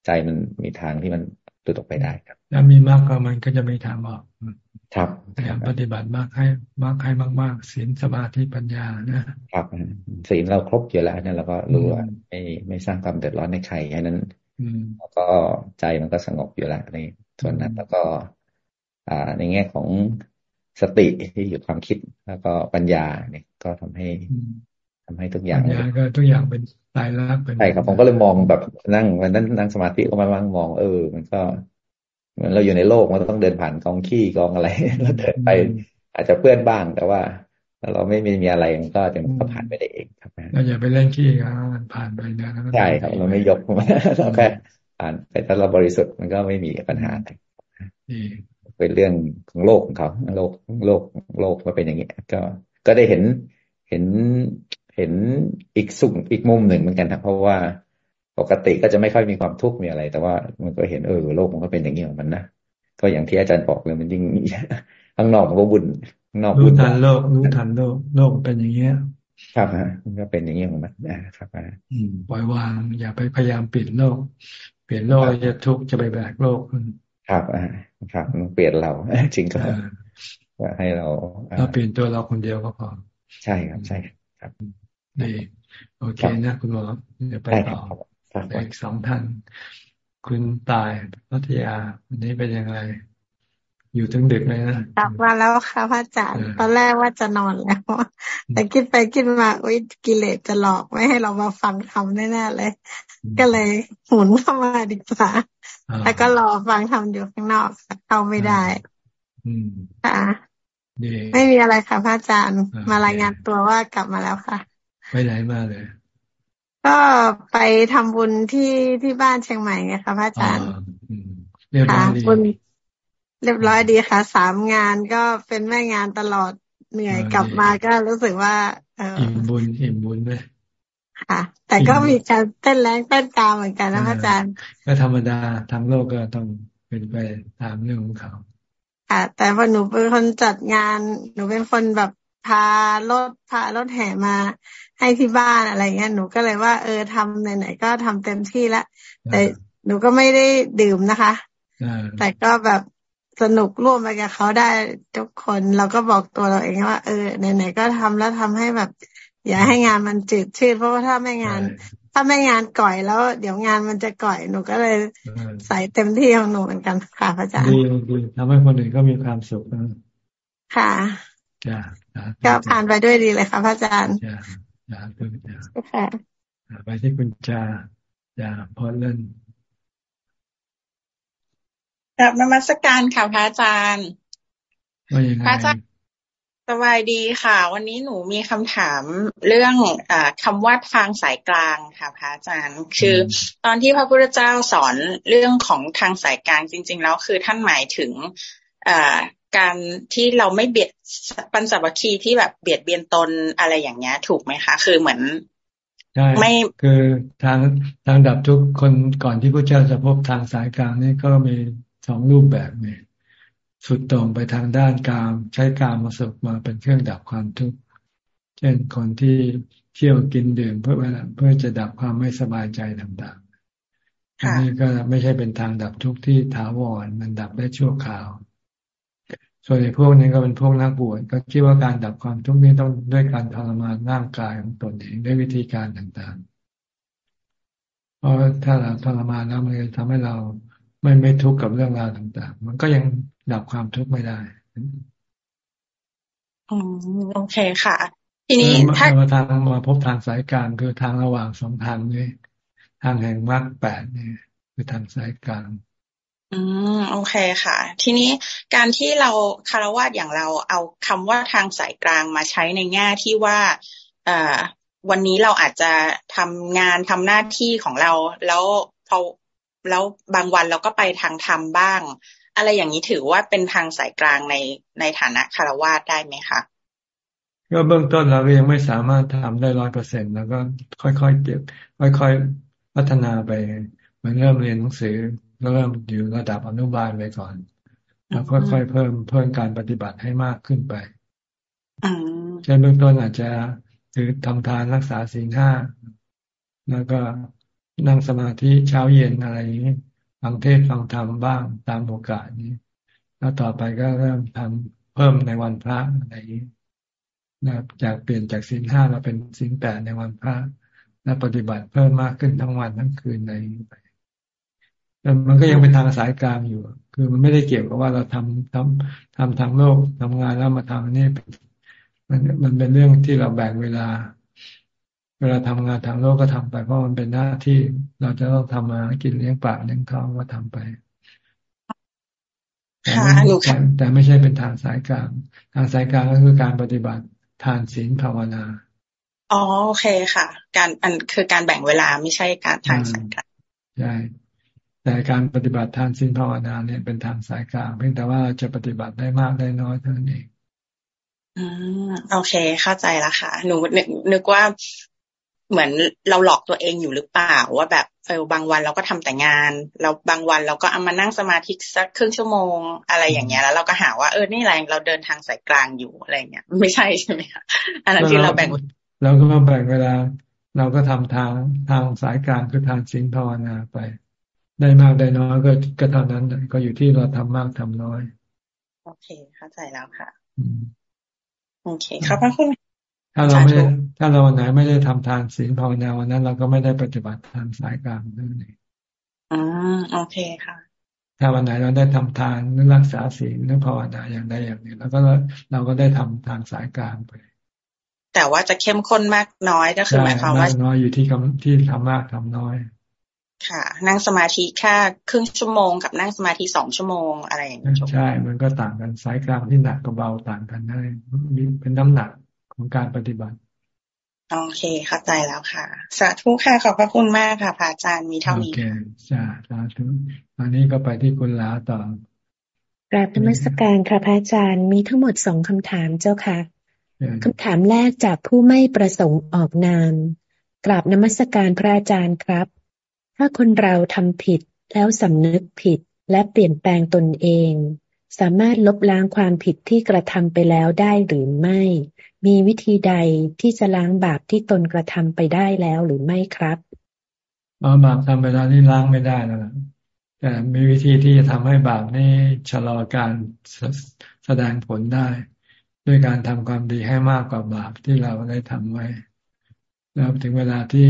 ใจมันมีทางที่มันตุดออกไปได้ครับถ้ามีมากก็มันก็จะมีทางออกครับพยายามปฏิบัติมากให้มากให้มากๆศีลสมาธิปัญญานะครับศีลเราครบอยู่แล้วเนี่ยเราก็รู้ว่าไม่ไม่สร้างความเดือดร้อนในใครแค่นั้นแล้วก็ใจมันก็สงบอยู่แล้วในส่วนนั้นแล้วก็ อ่า ในแง่ของสติที่อยู่ความคิดแล้วก็ปัญญาเนี่ยก็ทำให้ ทำให้ทุกอย่างปัญญาก็ทุกอย่างเป็นตายรักเป็นใช่ครับผมก็เลยมองแบบนั่งวันนั้นนั่งสมาธิก็มาลังมอง เออ มันก็เหมือนเราอยู่ในโลกมันต้องเดินผ่านกองขี้กองอะไรแล้วเดินไป อาจจะเพื่อนบ้างแต่ว่าถ้าเราไม่มีมีอะไรมันก็จะก็ผ่านไปได้เองครับเราอย่าไปเล่นขี้กันมันผ่านไปเนียใช่ครับเราไม่ยกเราแค่ผ่านไปถ้าเราบริสุทธิ์มันก็ไม่มีปัญหาอะไรเป็นเรื่องของโลกของเขาโลกโลกโลกมาเป็นอย่างนี้ก็ก็ได้เห็นเห็น เห็นอีกสุขอีกมุมหนึ่งเหมือนกันครับเพราะว่าปกติก็จะไม่ค่อยมีความทุกข์มีอะไร แต่ว่ามันก็เห็นเออโลกมันก็เป็นอย่างนี้ของมันนะก็อย่างที่อาจารย์บอกเลยมันยิ่งข้างนอกมันก็บุญข้างนอกรู้ทันโลกรู้ทันโลกโลกเป็นอย่างเงี้ยครับฮะมันก็เป็นอย่างนี้ของมันนะครับอืมปล่อยวางอย่าไปพยายามเปลี่ยนโลก เปลี่ยนโลกจะทุกข์จะไปแบกโลกครับอ่าครับมันเปลี่ยนเราจริงก็ให้เราเราเปลี่ยนตัวเราคนเดียวก็พอ ใช่ครับใช่ครับ ดีโอเคนะคุณหมอเดี๋ยวไปต่ออีกสองท่าน คุณตายพัทยาวันนี้เป็นยังไงอยู่ถึงดึกเลยนะกลับมาแล้วค่ะพระอาจารย์ ตอนแรกว่าจะนอนแล้ว แต่คิดไปคิดมาอุ้ยกิเลสจะหลอกไม่ให้เรามาฟังคำแน่ๆเลย ก็เลยหมุนเข้ามาดีกว่าแล้วก็รอฟังทำอยู่ข้างนอกเข้าไม่ได้ค่ะไม่มีอะไรค่ะพระอาจารย์ มารายงานตัวว่ากลับมาแล้วค่ะ ไปไหนมาเลย ก็ไปทำบุญที่ที่บ้านเชียงใหม่ไงคะพระอาจารย์ค่ะบุญเรียบร้อยดีค่ะ สามงานก็เป็นแม่งานตลอดเหนื่อยกลับมาก็รู้สึกว่า เอออิ่มบุญอิ่มบุญไหมค่ะ แต่ก็มีการเต้นแรงเต้นตามเหมือนกันนะพระอาจารย์ ก็ธรรมดาทางโลกก็ต้องเป็นไปตามเรื่องของเขาค่ะแต่พอหนูเป็นคนจัดงาน หนูเป็นคนแบบ พารถพารถแห่มาให้ที่บ้านอะไรเงี้ยหนูก็เลยว่า เออทำไหนๆก็ทำเต็มที่แล้วแต่หนูก็ไม่ได้ดื่มนะคะแต่ก็แบบสนุกร่วมไปกับเขาได้ทุกคนเราก็บอกตัวเราเองว่า เออไหนๆก็ทำแล้วทำให้แบบ อย่าให้งานมันจืดชืดเพราะว่าถ้าไม่งาน ถ้าไม่งานก่อยแล้ว เดี๋ยวงานมันจะก่อยหนูก็เลยใส่เต็มที่ของหนูเหมือนกันค่ะพระอาจารย์ดีดีทำให้คนอื่นก็มีความสุขค่ะ จ้าก็ผ่านไปด้วยดีเลยค่ะพระอาจารย์จ้าจ้าจ้าค่ะไปที่คุณจาจ้าพอเล่นกับนมัสการค่ะพระอาจารย์พระอาจารย์สบายดีค่ะ วันนี้หนูมีคำถามเรื่องอคำว่าทางสายกลางค่ะพระอาจารย์ คือ ตอนที่พระพุทธเจ้าสอนเรื่องของทางสายกลางจริง ๆ แล้วคือท่านหมายถึง การที่เราไม่เบียดปัญจวัคคีที่แบบเบียดเบียนตนอะไรอย่างเงี้ย ถูกไหมคะ คือเหมือนใช่ไม่คือทางทางดับทุกคนก่อนที่พระเจ้าจะพบทางสายกลางนี่ก็มีสองรูปแบบเนี่ยสุดตรงไปทางด้านกาม ใช้กามมาสุกมาเป็นเครื่องดับความทุกข์เช่นคนที่เที่ยวกินดื่มเพื่อเพื่อจะดับความไม่สบายใจต่างๆอันนี้ก็ไม่ใช่เป็นทางดับทุกข์ที่ถาวรมันดับได้ชั่วคราว ส่วนในพวกนี้ก็เป็นพวกนักบวชก็คิดว่าการดับความทุกข์นี้ต้องด้วยการทรมานร่างกายของตนเองด้วยวิธีการต่างๆ เพราะถ้าเราทรมานแล้วมันจะทำให้เราไม่ไม่ทุกข์กับเรื่องราวต่าง ๆ มันก็ยังดับความทุกข์ไม่ได้อืมโอเคค่ะ ทีนี้ถ้ามาทางมาพบทางสายกลางคือทางระหว่างสองทางนี้ ทางแห่งมรรคแปดนี่คือทางสายกลาง อืมโอเคค่ะ ทีนี้การที่เราคารวะอย่างเราเอาคำว่าทางสายกลางมาใช้ในแง่ที่ว่าเอ่อวันนี้เราอาจจะทำงานทำหน้าที่ของเรา แล้วพอแล้วบางวันเราก็ไปทางธรรมบ้าง อะไรอย่างนี้ถือว่าเป็นทางสายกลางในในฐานะคารวะได้ไหมคะก็เบื้องต้นเรายังไม่สามารถทำได้ร้อยเปอร์เซ็นแล้วก็ค่อยๆเก็บ ค่อยๆพัฒนาไปเหมือนเริ่มเรียนหนังสือ เริ่มอยู่ระดับอนุบาลไปก่อน แล้วค่อยๆเพิ่มเพิ่มการปฏิบัติให้มากขึ้นไปเช่นเบื้องต้นอาจจะถือทำทานรักษาศีลห้าแล้วก็นั่งสมาธิเช้าเย็นอะไรอย่างนี้ฟังเทศฟังธรรมบ้างตามโอกาสนี้ แล้วต่อไปก็เริ่มทำเพิ่มในวันพระอะไรอย่างนี้นะจากเปลี่ยนจากศีลห้ามาเป็นศีลแปดในวันพระและปฏิบัติเพิ่มมากขึ้นทั้งวันทั้งคืนในไป แต่มันก็ยังเป็นทางสายกลางอยู่ คือมันไม่ได้เกี่ยวกับว่าเราทำทำทำทางโลกทำงานแล้วมาทำนี่มันมันเป็นเรื่องที่เราแบ่งเวลา เวลาทำงานทางโลกก็ทำไป เพราะมันเป็นหน้าที่เราจะต้องทำมากินเลี้ยงปากเลี้ยงท้องก็ทำไปแต่ไม่แต่ไม่ใช่เป็นทางสายกลาง ทางสายกลางก็คือการปฏิบัติทานศีลภาวนาอ๋อโอเคค่ะ การอันคือการแบ่งเวลาไม่ใช่การทางสายกลางใช่ แต่การปฏิบัติทานศีลภาวนาเนี่ยเป็นทางสายกลาง เพียงแต่ว่าจะปฏิบัติได้มากได้น้อยเท่านั้นเองอืมโอเค เข้าใจแล้วค่ะ หนูนึกนึกว่าเหมือนเราหลอกตัวเองอยู่หรือเปล่า ว่าแบบเออบางวันเราก็ทำแต่งานแล้วบางวันเราก็เอามานั่งสมาธิสักครึ่งชั่วโมง อะไรอย่างเงี้ยแล้วเราก็หาว่าเออนี่แหละเราเดินทางสายกลางอยู่อะไรเงี้ยไม่ใช่ใช่ไหมคะอันนั้นที่เราแบ่งเราก็มาแบ่งเวลา เราก็ทำทางทางสายกลางคือทางสิ่งภาวนาไป ได้มากได้น้อยก็ก็เท่านั้นก็อยู่ที่เราทำมากทำน้อย โอเค เข้าใจแล้วค่ะโอเคครับพระคุณถ้าเราไม่ถ้าเราวันไหนไม่ได้ทำทานศีลภาวนาวันนั้น เราก็ไม่ได้ปฏิบัติทางสายกลางนั่นเองอ่าโอเคค่ะ ถ้าวันไหนเราได้ทำทานหรือรักษาศีลหรือภาวนาอย่างใดอย่างหนึ่งแล้วก็เราก็ได้ทำทางสายกลางไป แต่ว่าจะเข้มข้นมากน้อยก็คือหมายความว่าน้อยอยู่ที่ที่ทำมากทำน้อย ค่ะ นั่งสมาธิแค่ครึ่งชั่วโมงกับนั่งสมาธิสองชั่วโมงอะไรอย่างเงี้ยใช่ มันก็ต่างกันสายกลางที่หนักกับเบาต่างกันได้เป็นน้ำหนักของการปฏิบัติโอเคเข้าใจแล้วค่ะ สาธุค่ะขอบพระคุณมากค่ะพระอาจารย์มีเท่านี้โอเคจ้าสาธุตอนนี้ก็ไปที่คุณลาต่อกราบธรรมสการค่ะพระอาจารย์มีทั้งหมดสองคำถามเจ้าค่ะคำถามแรกจากผู้ไม่ประสงค์ออกนามกราบนมัสการพระอาจารย์ครับ ถ้าคนเราทำผิดแล้วสำนึกผิดและเปลี่ยนแปลงตนเอง สามารถลบล้างความผิดที่กระทำไปแล้วได้หรือไม่ มีวิธีใดที่จะล้างบาปที่ตนกระทำไปได้แล้วหรือไม่ครับบาปทำไปแล้วนี่ล้างไม่ได้แล้วแต่มีวิธีที่จะทำให้บาปนี่ชะลอการแสดงผลได้ ด้วยการทำความดีให้มากกว่าบาปที่เราได้ทำไว้ แล้วถึงเวลาที่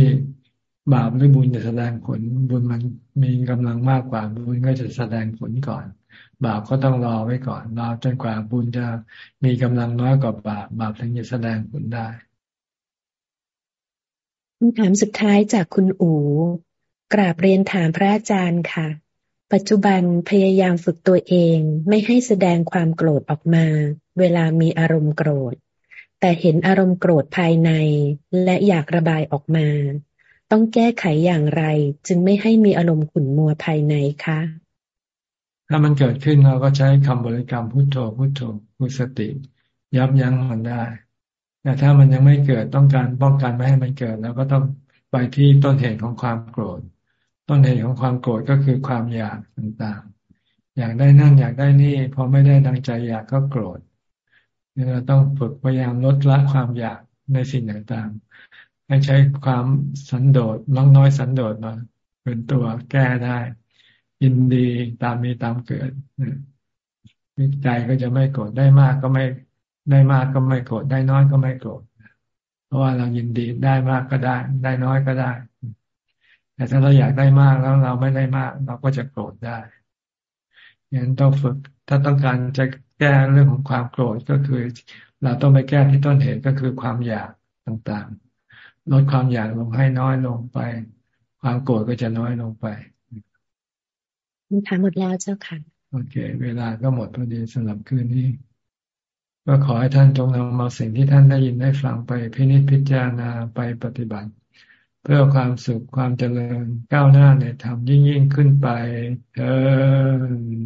บาปหรือบุญจะแสดงผล บุญมันมีกำลังมากกว่าบุญก็จะแสดงผลก่อน บาปก็ต้องรอไว้ก่อนรอจนกว่าบุญจะมีกำลังน้อยกว่าบาปบาปถึงจะแสดงผลได้คำถามสุดท้ายจากคุณอูกราบเรียนถามพระอาจารย์ค่ะ ปัจจุบันพยายามฝึกตัวเองไม่ให้แสดงความโกรธออกมา เวลามีอารมณ์โกรธ แต่เห็นอารมณ์โกรธภายในและอยากระบายออกมา ต้องแก้ไขอย่างไร จึงไม่ให้มีอารมณ์ขุ่นมัวภายในคะ ถ้ามันเกิดขึ้นเราก็ใช้คำบริกรรมพุทโธพุทโธพุทสติ ยับยั้งมันได้ แต่ถ้ามันยังไม่เกิดต้องการป้องกันไม่ให้มันเกิดเราก็ต้องไปที่ต้นเหตุของความโกรธ ต้นเหตุของความโกรธก็คือความอยากต่างๆ อยากได้นั่นอยากได้นี่พอไม่ได้ดังใจอยากก็โกรธเราต้องฝึกพยายามลดละความอยากในสิ่งต่างๆ ให้ใช้ความสันโดษน้องน้อยสันโดษมาเป็นตัวแก้ได้ ยินดีตามมีตามเกิดใจก็จะไม่โกรธได้มากก็ไม่ได้มากก็ไม่โกรธได้น้อยก็ไม่โกรธเพราะว่าเรายินดีได้มากก็ได้ ได้น้อยก็ได้ แต่ถ้าเราอยากได้มากแล้วเราไม่ได้มาก เราก็จะโกรธได้ยังต้องฝึก ถ้าต้องการจะแก้เรื่องของความโกรธก็คือ เราต้องไปแก้ที่ต้นเหตุก็คือความอยากต่างๆ ลดความอยากลงให้น้อยลงไป ความโกรธก็จะน้อยลงไปคำถามหมดแล้วเจ้าค่ะ โอเค เวลาก็หมดพอดีสำหรับคืนนี้ ก็ขอให้ท่านจงนำมาสิ่งที่ท่านได้ยินได้ฟังไปพินิจพิจารณาไปปฏิบัติ เพื่อความสุขความเจริญก้าวหน้าในธรรมยิ่งยิ่งขึ้นไปเออ